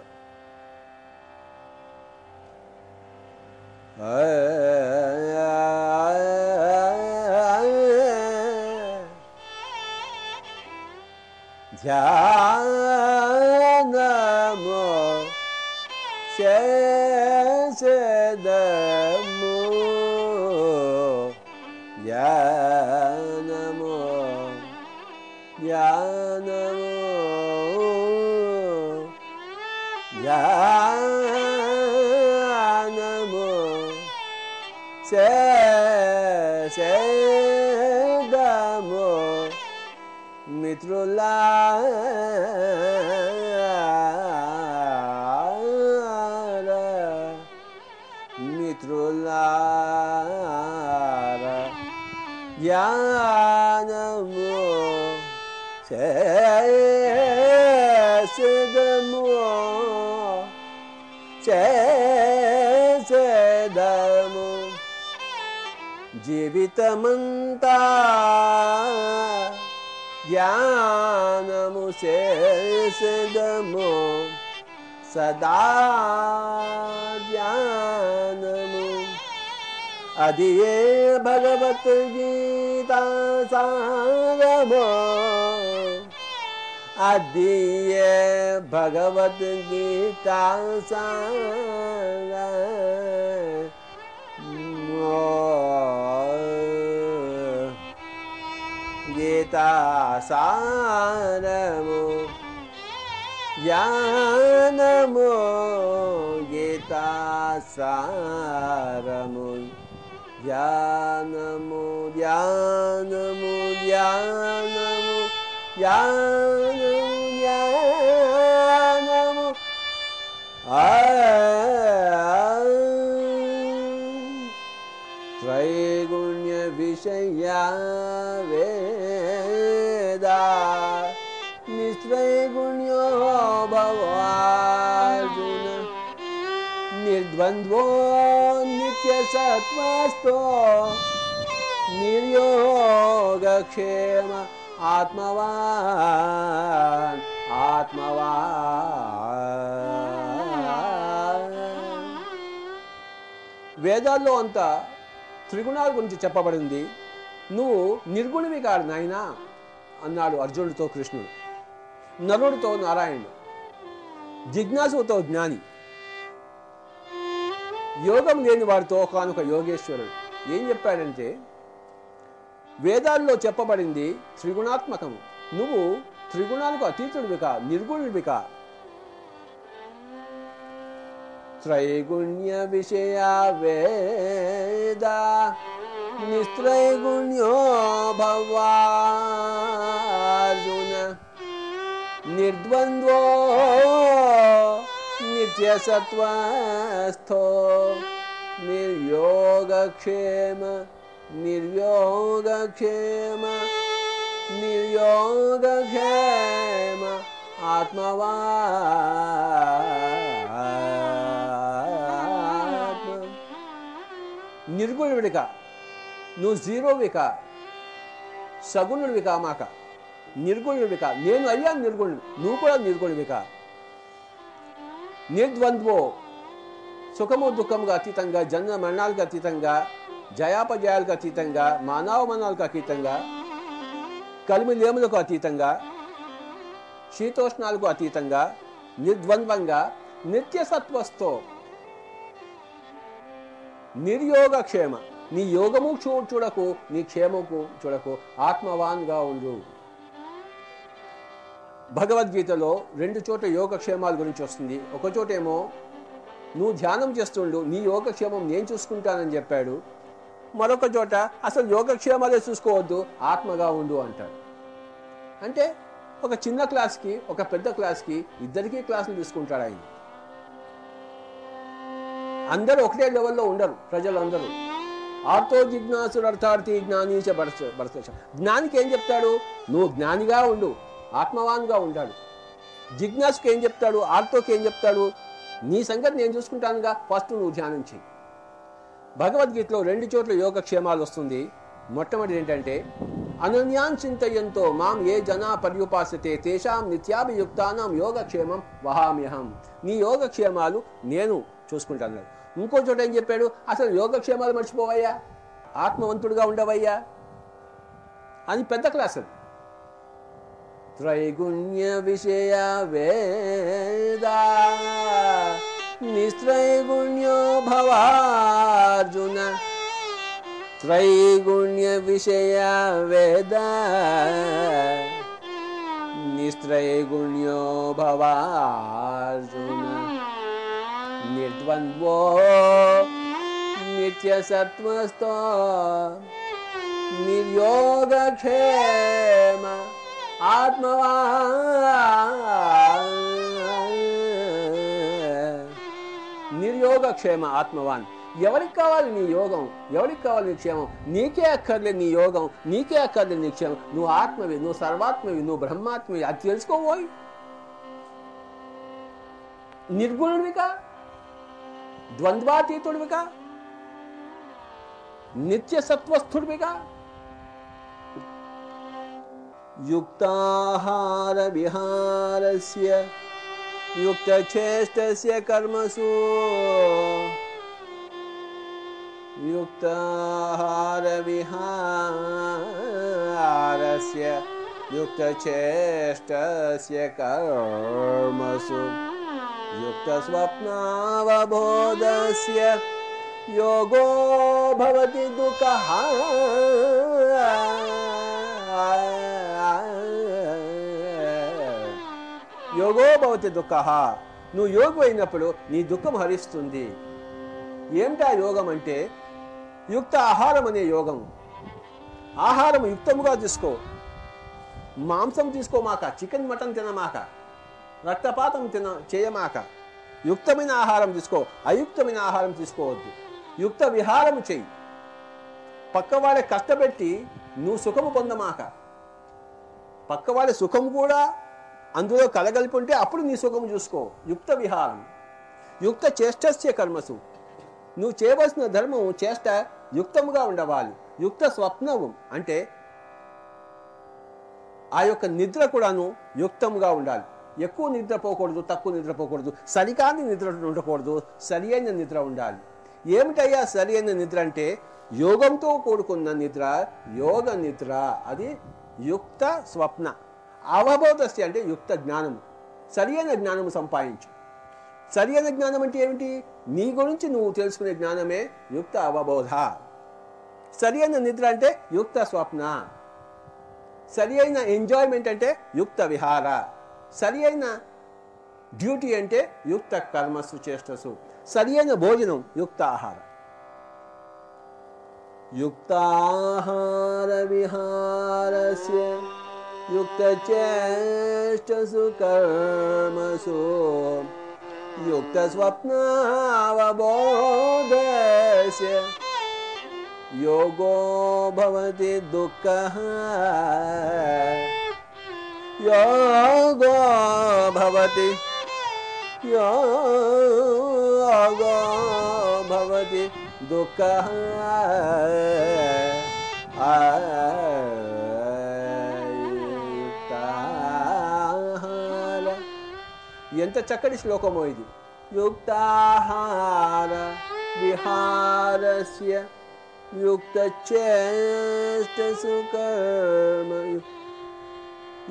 ధ్యానమో శేషదము మిత్రులారా మిత్రులారా జ్ఞానము చేసెదము చేసెదము జీవితమంతా ధ్యానము ज्ञानमु शेषदमो सदा ज्ञानमु। अधिये भगवद्गीता सागमो। अधिये भगवद्गीता सागमो। गीतासारमो ज्ञानमो गीतासारमो ज्ञानमो ज्ञानमो ज्ञानमो ज्ञानमो ज्ञानमो त्रैगुण्यविषया वे निर्द्वन्द्वो नित्यसत्त्वस्तो निर्योगक्षेम आत्मवान् आत्मवान् వేదాల్లో అంతా త్రిగుణాల గురించి చెప్పబడింది నువ్వు నిర్గుణవి కాదు నాయనా అన్నాడు అర్జునుడితో కృష్ణుడు నరుడితో నారాయణుడు జిజ్ఞాసుతో జ్ఞాని యోగం లేని వారితో ఒకనొక యోగేశ్వరుడు ఏం చెప్పాడంటే వేదాల్లో చెప్పబడింది త్రిగుణాత్మకము. నువ్వు త్రిగుణాలకు అతీతుడివిక నిర్గుణుడివిక. త్రైగుణ్య విషయ వేద నిస్త్రైగుణ్యోభవార్జున. నిర్ద్వంద్వో नित्यसत्त्वस्थो निर्योगक्षेम निर्योगक्षेम निर्योगक्षेम ఆత్మవా నిర్గుణుడిక నువ్వు జీరోవిక సగుణుడివిక మాక నిర్గుణుడివిక నేను అయ్యాను నిర్గుణుడు నువ్వు కూడా నిర్గుణుడివిక నిర్ద్వంద్వో. సుఖము దుఃఖముగా అతీతంగా జన్మ మరణాలకు అతీతంగా జయాపజయాలకు అతీతంగా మానవమనాలకు అతీతంగా కలిమి లేములకు అతీతంగా శీతోష్ణాలకు అతీతంగా నిర్ద్వంద్వంగా నిత్యసత్వస్తో నిర్యోగక్షేమ నీ యోగము చూ చూడకు నీ క్షేమకు చూడకు. ఆత్మవాన్గా ఉండు. భగవద్గీతలో రెండు చోట్ల యోగక్షేమాల గురించి వస్తుంది. ఒక చోటేమో నువ్వు ధ్యానం చేస్తుండు నీ యోగక్షేమం నేను చూసుకుంటానని చెప్పాడు. మరొక చోట అసలు యోగక్షేమాలే చూసుకోవద్దు ఆత్మగా ఉండు అంటాడు. అంటే ఒక చిన్న క్లాస్కి ఒక పెద్ద క్లాస్కి ఇద్దరికీ క్లాసులు తీసుకుంటాడు ఆయన. అందరూ ఒకటే లెవెల్లో ఉండరు ప్రజలందరూ. ఆర్తో జిజ్ఞాసుడు అర్థార్థి జ్ఞాని చ జ్ఞానికి ఏం చెప్తాడు? నువ్వు జ్ఞానిగా ఉండు ఆత్మవాన్గా ఉంటాడు జిజ్ఞాసుకి ఏం చెప్తాడు? ఆర్తోకి ఏం చెప్తాడు? నీ సంగతి నేను చూసుకుంటానుగా. ఫస్ట్ నువ్వు ధ్యానం చేయి భగవద్గీతలో రెండు చోట్ల యోగక్షేమాలు వస్తుంది. మొట్టమొదటి ఏంటంటే అనన్యాన్ చింతయంతో మాం ఏ జనా పర్యుపాసతే తేషాం నిత్యాభియుక్తానం యోగక్షేమం వహామ్యహం. నీ యోగక్షేమాలు నేను చూసుకుంటాను. ఇంకో చోట ఏం చెప్పాడు? అసలు యోగక్షేమాలు మర్చిపోవయ్యా. ఆత్మవంతుడిగా ఉండవయ్యా. అని పెద్ద క్లాస్ అది. त्रैगुण्यविषया वेदा निस्त्रैगुण्यो भवार्जुन। त्रैगुण्यविषया वेदा निस्त्रैगुण्यो भवार्जुन। निर्द्वन्द्वो नित्यसत्त्वस्तो निर्योगक्षेम। నిత్యసత్వస్తో నిర్యోగక్షేమ ఆత్మవా నిర్యోగక్షేమ ఆత్మవాన్ ఎవరికి కావాలి నీ యోగం? ఎవరికి కావాలి నీ క్షేమం? నీకే అక్కర్లేదు నీ యోగం. నీకే అక్కర్లేదు నీ క్షేమం. నువ్వు ఆత్మవి నువ్వు సర్వాత్మవి నువ్వు బ్రహ్మాత్మవి. అది తెలుసుకోబోయి. నిర్గుణుడివిగా ద్వంద్వాతీతుడివిగా నిత్య సత్వస్థుడివిగా युक्ताहारविहारस्य युक्तचेष्टस्य कर्मसु। युक्ताहारविहारस्य युक्तचेष्टस्य कर्मसु। युक्तस्वप्नावबोधस्य योगो भवति दुःखः। యోగో భవతి దుఃఖ. నువ్వు యోగు అయినప్పుడు నీ దుఃఖం హరిస్తుంది. ఏమిటా యోగం అంటే? యుక్త ఆహారం అనే యోగం. ఆహారం యుక్తముగా తీసుకో. మాంసం తీసుకోమాక చికెన్ మటన్ తినమాక. రక్తపాతం తిన చేయమాక. యుక్తమైన ఆహారం తీసుకో. అయుక్తమైన ఆహారం తీసుకోవద్దు. యుక్త విహారం చెయ్యి. పక్కవాడే కష్టపెట్టి నువ్వు సుఖము పొందమాక. పక్కవాడి సుఖం కూడా అందులో కలగలిపి ఉంటే అప్పుడు నీ సుఖం చూసుకో. యుక్త విహారం. యుక్త చేష్టస్య కర్మసు. నువ్వు చేయవలసిన ధర్మం చేష్ట యుక్తముగా ఉండవాలి. యుక్త స్వప్నము అంటే ఆ యొక్క నిద్ర కూడాను యుక్తముగా ఉండాలి. ఎక్కువ నిద్రపోకూడదు తక్కువ నిద్రపోకూడదు సరికాని నిద్ర ఉండకూడదు సరి అయిన నిద్ర ఉండాలి. ఏమిటయ్యా సరి అయిన నిద్ర అంటే యోగంతో కూడుకున్న నిద్ర యోగ నిద్ర. అది యుక్త స్వప్న. అవబోధస్య అంటే యుక్త జ్ఞానం సరియైన జ్ఞానము సంపాదించు. సరియైన జ్ఞానం అంటే ఏమిటి? నీ గురించి నువ్వు తెలుసుకునే జ్ఞానమే యుక్త అవబోధ. సరియైన నిద్ర అంటే యుక్త స్వప్న. సరియైన ఎంజాయ్మెంట్ అంటే యుక్త విహార. సరియైన డ్యూటీ అంటే యుక్త కర్మస్సు చేష్టసు. సరియైన భోజనం యుక్త ఆహార. యుక్తాహార युक्तचेष्टसुकर्मसु युक्तस्वप्नावबोधस्य योगो भवति दुःखः। योगो भवति। योगो भवति दुःखः। आ। ఎంత చక్కటి శ్లోకమో ఇది యుక్తాహార విహారస్య युक्तचेष्टसु कर्म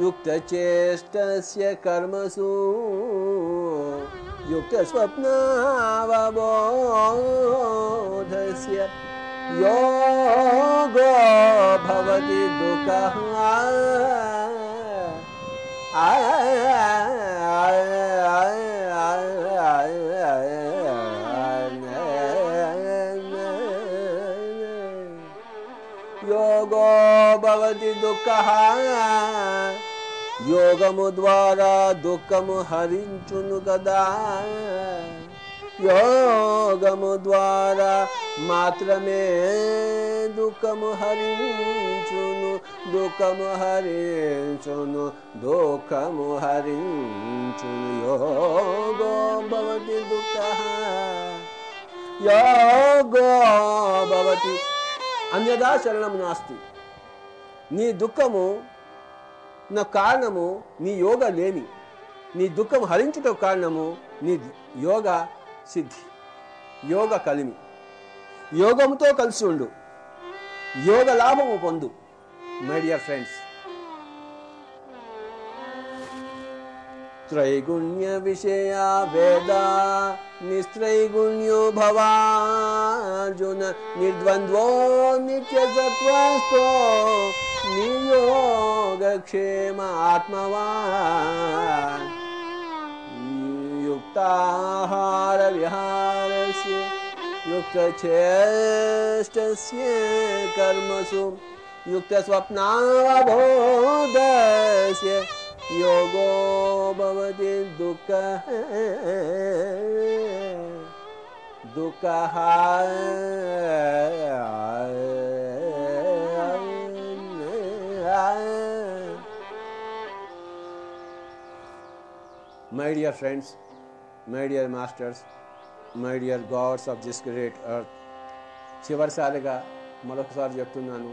युक्तचेष्टस्य कर्मसु युक्तस्वप्नावबोधस्य योगो भवति दुःखः యోగో భవతి దుఃఖ యోగము ద్వారా దుఃఖము హరించును కదా యోగము ద్వారా మాత్రమే దుఃఖము హరించును దుఃఖము హరించును దుఃఖము హరించును యోగో భవతి దుఃఖ యోగో భవతి అన్యదా శరణం నాస్తి నీ దుఃఖము నా కారణము నీ యోగ లేమి నీ దుఃఖం హరించుట కారణము నీ యోగ సిద్ధి యోగ కలిమి యోగముతో కలిసి ఉండు యోగ లాభము పొందు మై డియర్ ఫ్రెండ్స్ त्रैगुण्य विषया वेदा निस्त्रैगुण्यो भवार्जुन निर्द्वन्द्वो नित्यसत्त्वस्थो नियोगक्षेम हारविहारस्य युक्तचेष्टस्य कर्मसु युक्तस्वप्नावबोधस्य योगो भवति दुःख। दुःखः। My dear friends, my dear masters my dear gods of this great earth చివరిసారిగా మరొకసారి చెప్తున్నాను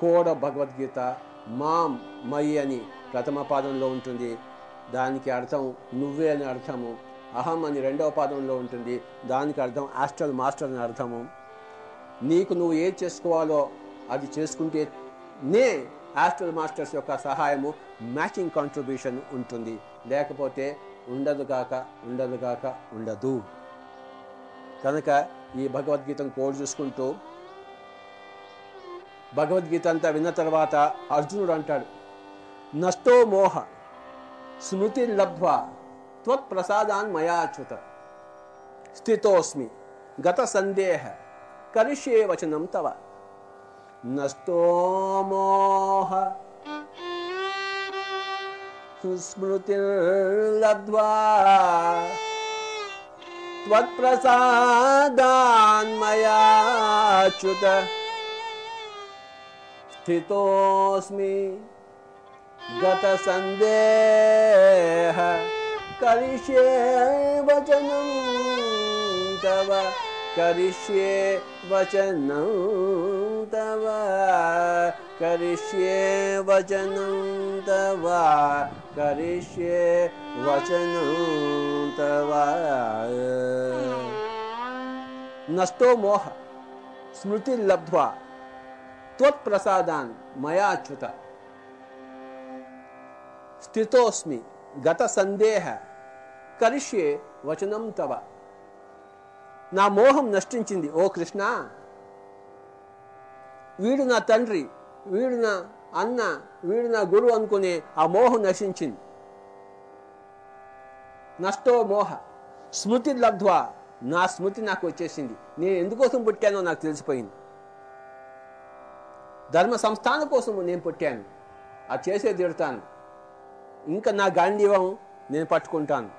కోడ భగవద్గీత మాం మై అని ప్రథమ పాదంలో ఉంటుంది. దానికి అర్థం నువ్వే అని అర్థము అహం అని రెండవ పాదంలో ఉంటుంది. దానికి అర్థం ఆస్ట్రల్ మాస్టర్ అని అర్థము. నీకు నువ్వు ఏది చేసుకోవాలో అది చేసుకుంటే నే ఆస్ట్రల్ మాస్టర్స్ యొక్క సహాయము మ్యాచింగ్ కాంట్రిబ్యూషన్ ఉంటుంది. లేకపోతే ఉండదు కాక ఉండదు కాక ఉండదు. కనుక ఈ భగవద్గీతను కోడ్ చూసుకుంటూ భగవద్గీత అంతా విన్న తర్వాత అర్జునుడు అంటాడు నష్టో మోహ స్మృతి లబ్ధ్వా త్వత్ప్రసాదాన్ మయాచ్యుత స్థితోస్మి గత సందేహ కరిష్యే వచనం తవ. నష్టో మోహ स्मृतिर्लब्ध्वा त्वत्प्रसादान्मयाच्युत स्थितोऽस्मि गतसन्देह। करिष्ये वचनं तव करिष्ये वचनं तव करिष्ये वचनं तव। करिष्ये वचनं तव నష్టో మోహ స్మృతి లబ్ధ్వా త్వత్ప్రసాదాన్ మయాచ్యుత స్థితోస్మి గత సందేహ కరిష్యే వచనం తవ నా మోహం నష్టించింది ఓ కృష్ణ వీడు నా తండ్రి వీడు నా అన్న వీడు నా గురువు అనుకునే ఆ మోహం నశించింది. నష్టో మోహ. స్మృతి లబ్ధ్వా. నా స్మృతి నాకు వచ్చేసింది. నేను ఎందుకోసం పుట్టానో నాకు తెలిసిపోయింది. ధర్మ సంస్థానం కోసం నేను పుట్టాను. అది చేసే తిడతాను ఇంకా నా గాంధీవం నేను పట్టుకుంటాను.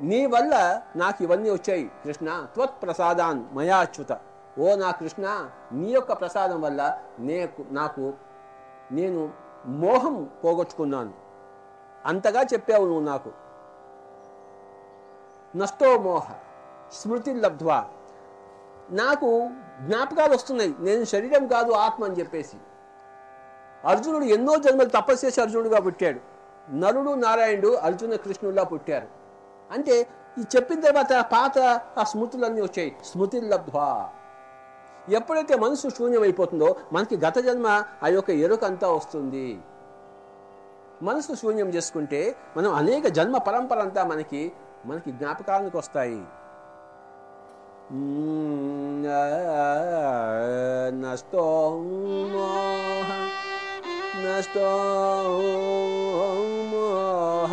నీ వల్ల నాకు ఇవన్నీ వచ్చాయి. కృష్ణ త్వత్ ప్రసాదాన్ మయాచ్యుత ఓ నా కృష్ణ నీ యొక్క ప్రసాదం వల్ల నే నాకు నేను మోహం పోగొట్టుకున్నాను. అంతగా చెప్పావు నువ్వు నాకు. నష్టో మోహ స్మృతి లబ్ధ్వా. నాకు జ్ఞాపకాలు వస్తున్నాయి. నేను శరీరం కాదు ఆత్మ అని చెప్పేసి. అర్జునుడు ఎన్నో జన్మలు తపస్సు చేసి అర్జునుడుగా పుట్టాడు. నరుడు నారాయణుడు అర్జున కృష్ణుడిలా పుట్టారు. అంటే ఈ చెప్పిన తర్వాత పాత ఆ స్మృతులన్నీ వచ్చాయి. స్మృతి లబ్ధ్వా. ఎప్పుడైతే మనసు శూన్యమైపోతుందో మనకి గత జన్మ ఆ యొక్క ఎరుక అంతా వస్తుంది. మనసు శూన్యం చేసుకుంటే మనం అనేక జన్మ పరంపర అంతా మనకి మనకి జ్ఞాపకాలకు వస్తాయి. నష్టో మోహ నష్టో మోహ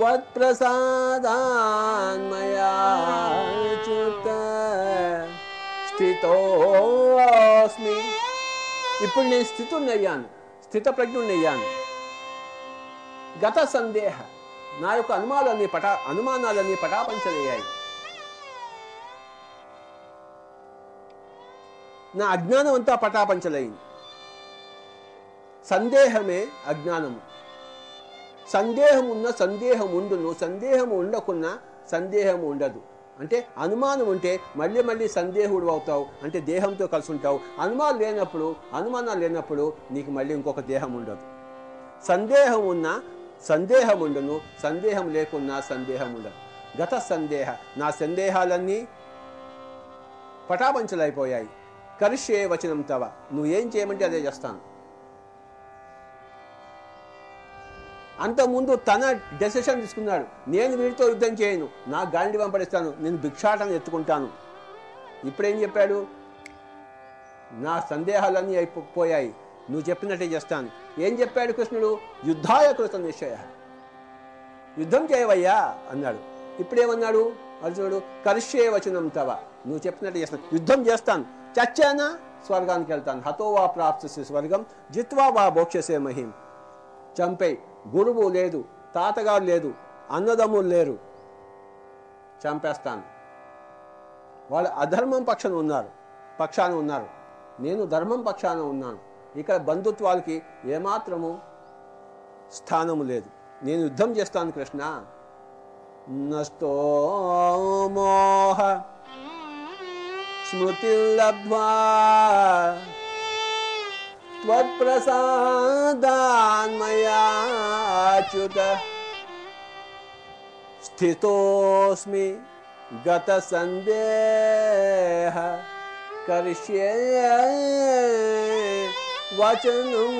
స్మృతి లబ్ధ్వా త్వత్ప్రసాదాన్మయాచ్యుత స్థితోస్మి. ఇప్పుడు నేను స్థితున్నయ్యాను స్థిత ప్రజ్ఞున్నయ్యాను గత సందేహ నా యొక్క అనుమానాలన్నీ పటా అనుమానాలన్నీ పటాపంచలయ్యాయి. నా అజ్ఞానం అంతా పటాపంచలైంది. సందేహమే అజ్ఞానము. సందేహం ఉన్న సందేహం ఉండును సందేహం ఉండకున్నా సందేహం ఉండదు అంటే అనుమానం ఉంటే మళ్ళీ మళ్ళీ సందేహుడు అవుతావు. అంటే దేహంతో కలిసి ఉంటావు అనుమానం లేనప్పుడు అనుమానాలు లేనప్పుడు నీకు మళ్ళీ ఇంకొక దేహం ఉండదు సందేహం ఉన్నా సందేహం ఉండను సందేహం లేకున్నా సందేహం ఉండదు గత సందేహ నా సందేహాలన్నీ పటాపంచలైపోయాయి. కరిషే వచనం తవ. నువ్వేం చేయమంటే అదే చేస్తాను. అంతకుముందు తన డెసిషన్ తీసుకున్నాడు. నేను వీడితో యుద్ధం చేయను. నా గాలిని పంపడిస్తాను నేను భిక్షాటన ఎత్తుకుంటాను. ఇప్పుడేం చెప్పాడు? నా సందేహాలన్నీ అయిపోయాయి. నువ్వు చెప్పినట్టే చేస్తాను. ఏం చెప్పాడు కృష్ణుడు? యుద్ధాయ కృత నిశ్చయ. యుద్ధం చేయవయ్యా అన్నాడు. ఇప్పుడేమన్నాడు? అర్జునుడు కరిష్యే వచనం తవ. నువ్వు చెప్పినట్టు చేస్తాను. యుద్ధం చేస్తాను. చచ్చానా? స్వర్గానికి వెళ్తాను. హతో వా స్వర్గం. జిత్వా వా బోక్షసే మహిం. చంపే గురువు లేదు తాతగారు లేదు అన్నదమ్ములు లేరు. చంపేస్తాను. వాళ్ళు అధర్మం పక్షాన ఉన్నారు పక్షాన ఉన్నారు. నేను ధర్మం పక్షాన ఉన్నాను. ఇక్కడ బంధుత్వాలకి ఏమాత్రము స్థానము లేదు. నేను యుద్ధం చేస్తాను కృష్ణ. నష్టో మోహ. స్మృతి లబ్ధ్వా त्वत्प्रसादान्मयाच्युत। स्थितोऽस्मि गतसन्देह। करिष्ये वचनं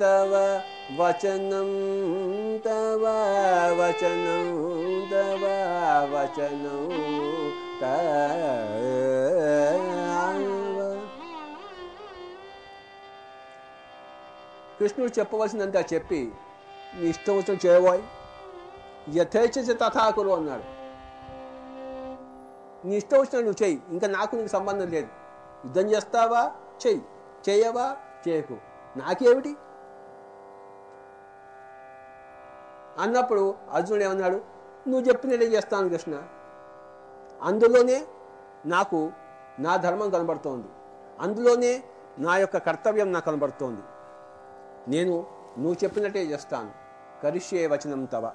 तव वचनं तव वचनं तव वचनं तव కృష్ణుడు చెప్పవలసిందంతా చెప్పి నీ ఇష్టం వచ్చిన చేయబోయ్. యథేచ్ఛ తథాకులు అన్నాడు. నీ ఇష్టం వచ్చిన నువ్వు చెయ్యి. ఇంకా నాకు నీకు సంబంధం లేదు. యుద్ధం చేస్తావా? చెయ్యి. చేయవా? చేయకు. నాకేమిటి? అన్నప్పుడు అర్జునుడు ఏమన్నాడు? నువ్వు చెప్పినట్టే చేస్తాను కృష్ణ. అందులోనే నాకు నా ధర్మం కనబడుతోంది. అందులోనే నా యొక్క కర్తవ్యం నాకు కనబడుతోంది. నేను నువ్వు చెప్పినట్టే చేస్తాను. కరిష్యే వచనం తవ.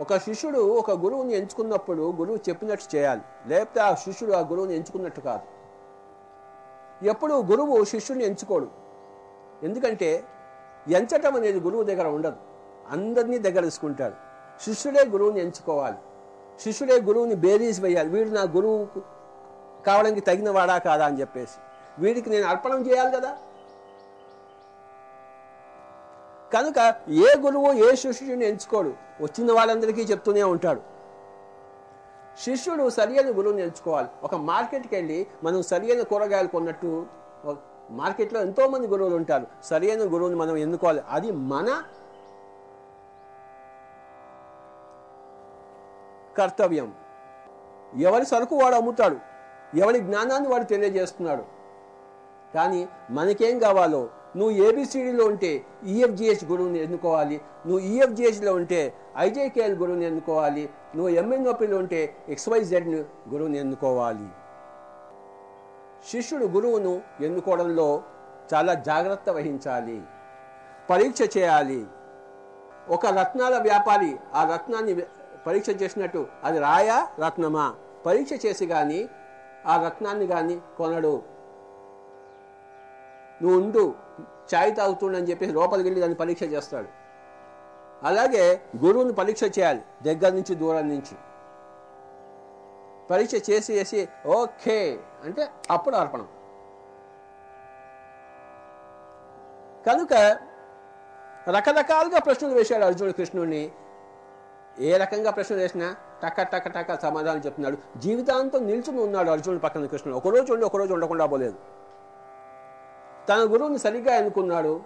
ఒక శిష్యుడు ఒక గురువుని ఎంచుకున్నప్పుడు గురువు చెప్పినట్టు చేయాలి. లేకపోతే ఆ శిష్యుడు ఆ గురువుని ఎంచుకున్నట్టు కాదు. ఎప్పుడు గురువు శిష్యుని ఎంచుకోడు. ఎందుకంటే ఎంచటం అనేది గురువు దగ్గర ఉండదు. అందరినీ దగ్గర తీసుకుంటాడు. శిష్యుడే గురువుని ఎంచుకోవాలి. శిష్యుడే గురువుని బేరీస్ వేయాలి. వీడు నా గురువు కావడానికి తగిన వాడా కాదా అని చెప్పేసి. వీడికి నేను అర్పణం చేయాలి కదా. కనుక ఏ గురువు ఏ శిష్యుడిని ఎంచుకోడు? వచ్చిన వాళ్ళందరికీ చెప్తూనే ఉంటాడు. శిష్యుడు సరియైన గురువుని ఎంచుకోవాలి. ఒక మార్కెట్కి వెళ్ళి మనం సరియైన కూరగాయలు కొన్నట్టు మార్కెట్లో ఎంతో మంది గురువులు ఉంటారు. సరియైన గురువుని మనం ఎన్నుకోవాలి. అది మన కర్తవ్యం. ఎవరి సరుకు వాడు అమ్ముతాడు. ఎవరి జ్ఞానాన్ని వాడు తెలియజేస్తున్నాడు. కానీ మనకేం కావాలో నువ్వు ఏబిసిడిలో ఉంటే ఈఎఫ్జిహెచ్ గురువుని ఎన్నుకోవాలి. నువ్వు ఈఎఫ్జిహెచ్లో ఉంటే ఐజేకేఎల్ గురువుని ఎన్నుకోవాలి. నువ్వు ఎంఎన్ఓపిలో ఉంటే ఎక్స్వైజెడ్ గురువుని ఎన్నుకోవాలి. శిష్యుడు గురువును ఎన్నుకోవడంలో చాలా జాగ్రత్త వహించాలి. పరీక్ష చేయాలి. ఒక రత్నాల వ్యాపారి ఆ రత్నాన్ని పరీక్ష చేసినట్టు అది రాయా రత్నమా? పరీక్ష చేసి కానీ ఆ రత్నాన్ని కానీ కొనడు. నువ్వు ఉండు ఛాయ్ తాగుతుండని చెప్పేసి లోపలికి వెళ్ళి దాన్ని పరీక్ష చేస్తాడు. అలాగే గురువుని పరీక్ష చేయాలి దగ్గర నుంచి దూరం నుంచి. పరీక్ష చేసి చేసి ఓకే అంటే అప్పుడు అర్పణం. కనుక రకరకాలుగా ప్రశ్నలు వేశాడు అర్జునుడు కృష్ణుడిని. ఏ రకంగా ప్రశ్నలు వేసినా టక టక టక సమాధానం చెప్తున్నాడు. జీవితాంతం నిల్చుని ఉన్నాడు అర్జునుడు పక్కన కృష్ణుడు. ఒకరోజు ఉండి ఒకరోజు ఉండకుండా పోలేదు. తన గురువుని సరిగ్గా ఎన్నుకున్నాడు.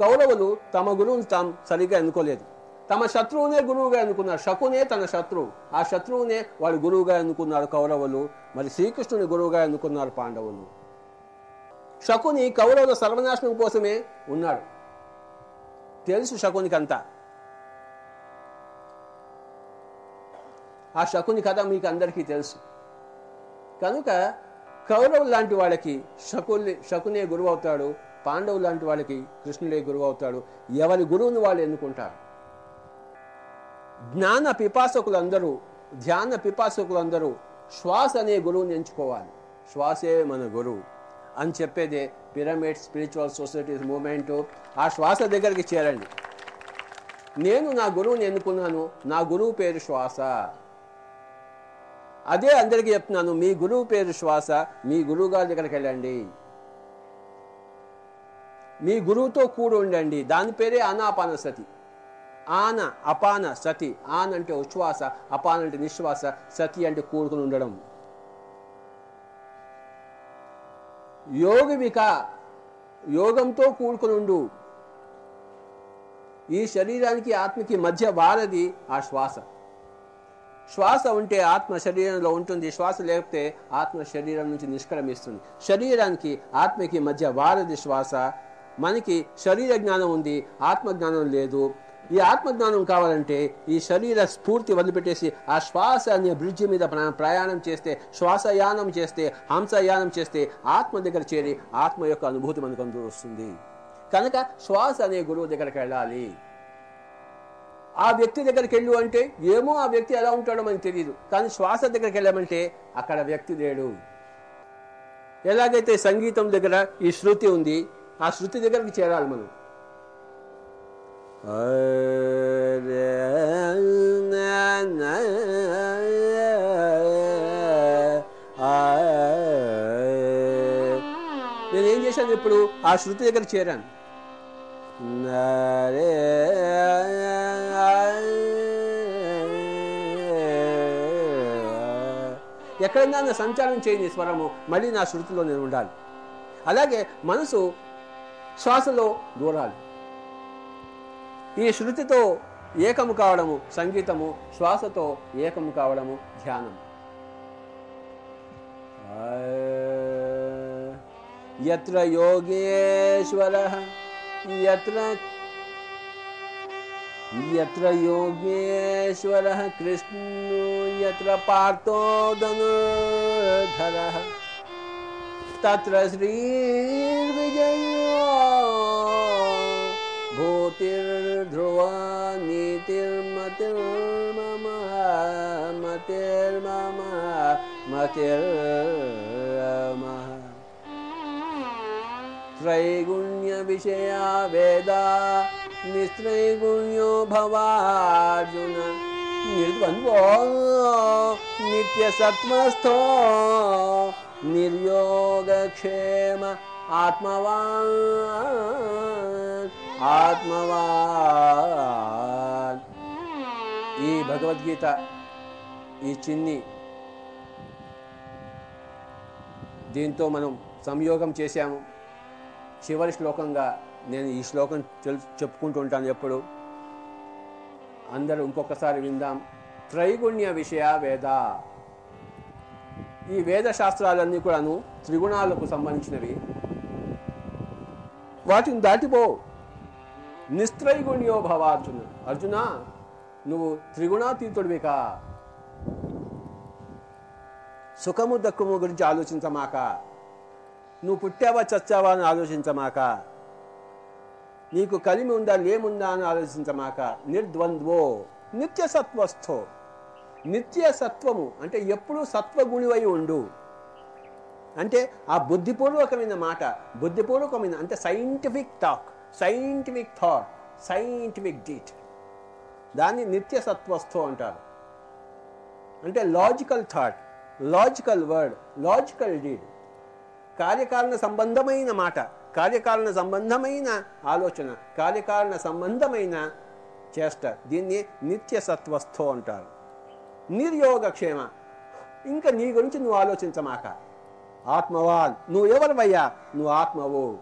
కౌరవులు తమ గురువుని తాము సరిగ్గా ఎన్నుకోలేదు. తమ శత్రువునే గురువుగా ఎన్నుకున్నారు. శకునే తన శత్రువు. ఆ శత్రువునే వాడు గురువుగా ఎన్నుకున్నారు కౌరవులు. మరి శ్రీకృష్ణుని గురువుగా ఎన్నుకున్నారు పాండవులు. శకుని కౌరవుల సర్వనాశనం కోసమే ఉన్నాడు. తెలుసు శకునికంతా. ఆ శకుని కథ మీకు అందరికీ తెలుసు. కనుక కౌరవులు లాంటి వాళ్ళకి శకుని శకునే గురువు అవుతాడు పాండవులు లాంటి వాళ్ళకి కృష్ణుడే గురువు అవుతాడు ఎవరి గురువుని వాళ్ళు ఎన్నుకుంటారు? జ్ఞాన పిపాసకులందరూ ధ్యాన పిపాసకులందరూ శ్వాస అనే గురువుని ఎంచుకోవాలి. శ్వాసే మన గురువు. అని చెప్పేదే పిరమిడ్ స్పిరిచువల్ సొసైటీస్ మూమెంటు ఆ శ్వాస దగ్గరికి చేరండి. నేను నా గురువుని ఎన్నుకున్నాను నా గురువు పేరు శ్వాస. అదే అందరికీ చెప్తున్నాను మీ గురువు పేరు శ్వాస మీ గురువు గారి దగ్గరికి వెళ్ళండి. మీ గురువుతో కూడి ఉండండి. దాని పేరే అనాపాన సతి. ఆన అపాన సతి. ఆన్ అంటే ఉచ్ఛ్వాస అపాన అంటే నిశ్వాస సతి అంటే కూడుకుని ఉండడం. యోగివిక యోగంతో కూడుకుని ఉండు. ఈ శరీరానికి ఆత్మకి మధ్య వారది ఆ శ్వాస. శ్వాస ఉంటే ఆత్మ శరీరంలో ఉంటుంది శ్వాస లేకపోతే ఆత్మ శరీరం నుంచి నిష్క్రమిస్తుంది. శరీరానికి ఆత్మకి మధ్య వారది శ్వాస మనకి శరీర జ్ఞానం ఉంది ఆత్మజ్ఞానం లేదు. ఈ ఆత్మజ్ఞానం కావాలంటే ఈ శరీర స్ఫూర్తి వదిలిపెట్టేసి ఆ శ్వాస అనే బ్రిడ్జి మీద ప్రయాణం చేస్తే శ్వాసయానం చేస్తే హంసయానం చేస్తే ఆత్మ దగ్గర చేరి ఆత్మ యొక్క అనుభూతి మనకు అందరూ వస్తుంది. కనుక శ్వాస అనే గురువు దగ్గరికి వెళ్ళాలి. ఆ వ్యక్తి దగ్గరికి వెళ్ళు అంటే ఏమో ఆ వ్యక్తి ఎలా ఉంటాడో మనకు తెలియదు కానీ శ్వాస దగ్గరికి వెళ్ళామంటే అక్కడ వ్యక్తి లేడు. ఎలాగైతే సంగీతం దగ్గర ఈ శృతి ఉంది ఆ శృతి దగ్గరికి చేరాలి మనం. నేను ఏం చేశాను ఇప్పుడు? ఆ శృతి దగ్గర చేరాను. ఎక్కడైనా నా సంచారం చేయని స్వరము మళ్ళీ నా శృతిలో నేను ఉండాలి. అలాగే మనసు శ్వాసలో దూరాలి. ఈ శృతితో ఏకము కావడము సంగీతము శ్వాసతో ఏకము కావడము ధ్యానం. ఎత్ర యోగేశ్వర यत्र यत्र योगेश्वरः कृष्णो यत्र पार्थो धनुर्धरः तत्र श्रीर्विजयो भूतिर्ध्रुव नीतिर्मतिर्मम मतिर्मम। मतिर् त्रैगुण्यविषया वेदा निस्त्रैगुण्यो भवार्जुन निर्द्वन्द्वो नित्यसत्त्वस्थो निर्योगक्षेम आत्मवान् ఆత్మవాన్ ఈ భగవద్గీత ఈ చిన్ని దీంతో మనం సంయోగం చేశాము చివరి శ్లోకంగా నేను ఈ శ్లోకం తెలు చెప్పుకుంటూ ఉంటాను ఎప్పుడు. అందరూ ఇంకొకసారి విందాం. త్రైగుణ్య విషయ వేద. ఈ వేద శాస్త్రాలన్నీ కూడాను త్రిగుణాలకు సంబంధించినవి. వాటిని దాటిపో. నిస్త్రైగుణ్యో భవ అర్జున అర్జున నువ్వు త్రిగుణాతీతుడివికా సుఖము దక్కుము గురించి ఆలోచించమాక. నువ్వు పుట్టావా చచ్చావా అని ఆలోచించమాక. నీకు కలిమి ఉందా లేముందా అని ఆలోచించమాక. నిర్ద్వంద్వో నిత్య సత్వస్థో నిత్య సత్వము అంటే ఎప్పుడూ సత్వగుణివై ఉండు. అంటే ఆ బుద్ధిపూర్వకమైన మాట బుద్ధిపూర్వకమైన అంటే scientific talk scientific thought scientific deed. దాన్ని నిత్య సత్వస్థో అంటారు. అంటే logical thought logical word logical deed. కార్యకారణ సంబంధమైన మాట కార్యకారణ సంబంధమైన ఆలోచన కార్యకారణ సంబంధమైన చేష్ట. దీన్ని నిత్యసత్వస్థో అంటారు. నిర్యోగక్షేమ ఇంకా నీ గురించి నువ్వు ఆలోచించమాక. ఆత్మవాన్. నువ్వు ఎవరివయ్యా? నువ్వు ఆత్మవు.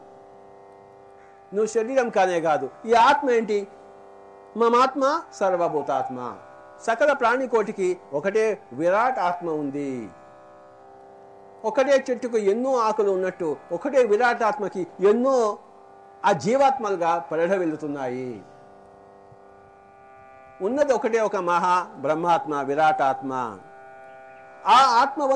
నువ్వు శరీరం కానే కాదు. ఈ ఆత్మ ఏంటి? మమాత్మ సర్వభూతాత్మ. సకల ప్రాణికోటికి ఒకటే విరాట్ ఆత్మ ఉంది. ఒకటే చెట్టుకు ఎన్నో ఆకులు ఉన్నట్టు ఒకటే విరాటాత్మకి ఎన్నో ఆ జీవాత్మలుగా పరిఢవిల్లుతున్నాయి ఉన్నది ఒకటే ఒక మహా బ్రహ్మాత్మ విరాటాత్మ. ఆ ఆత్మ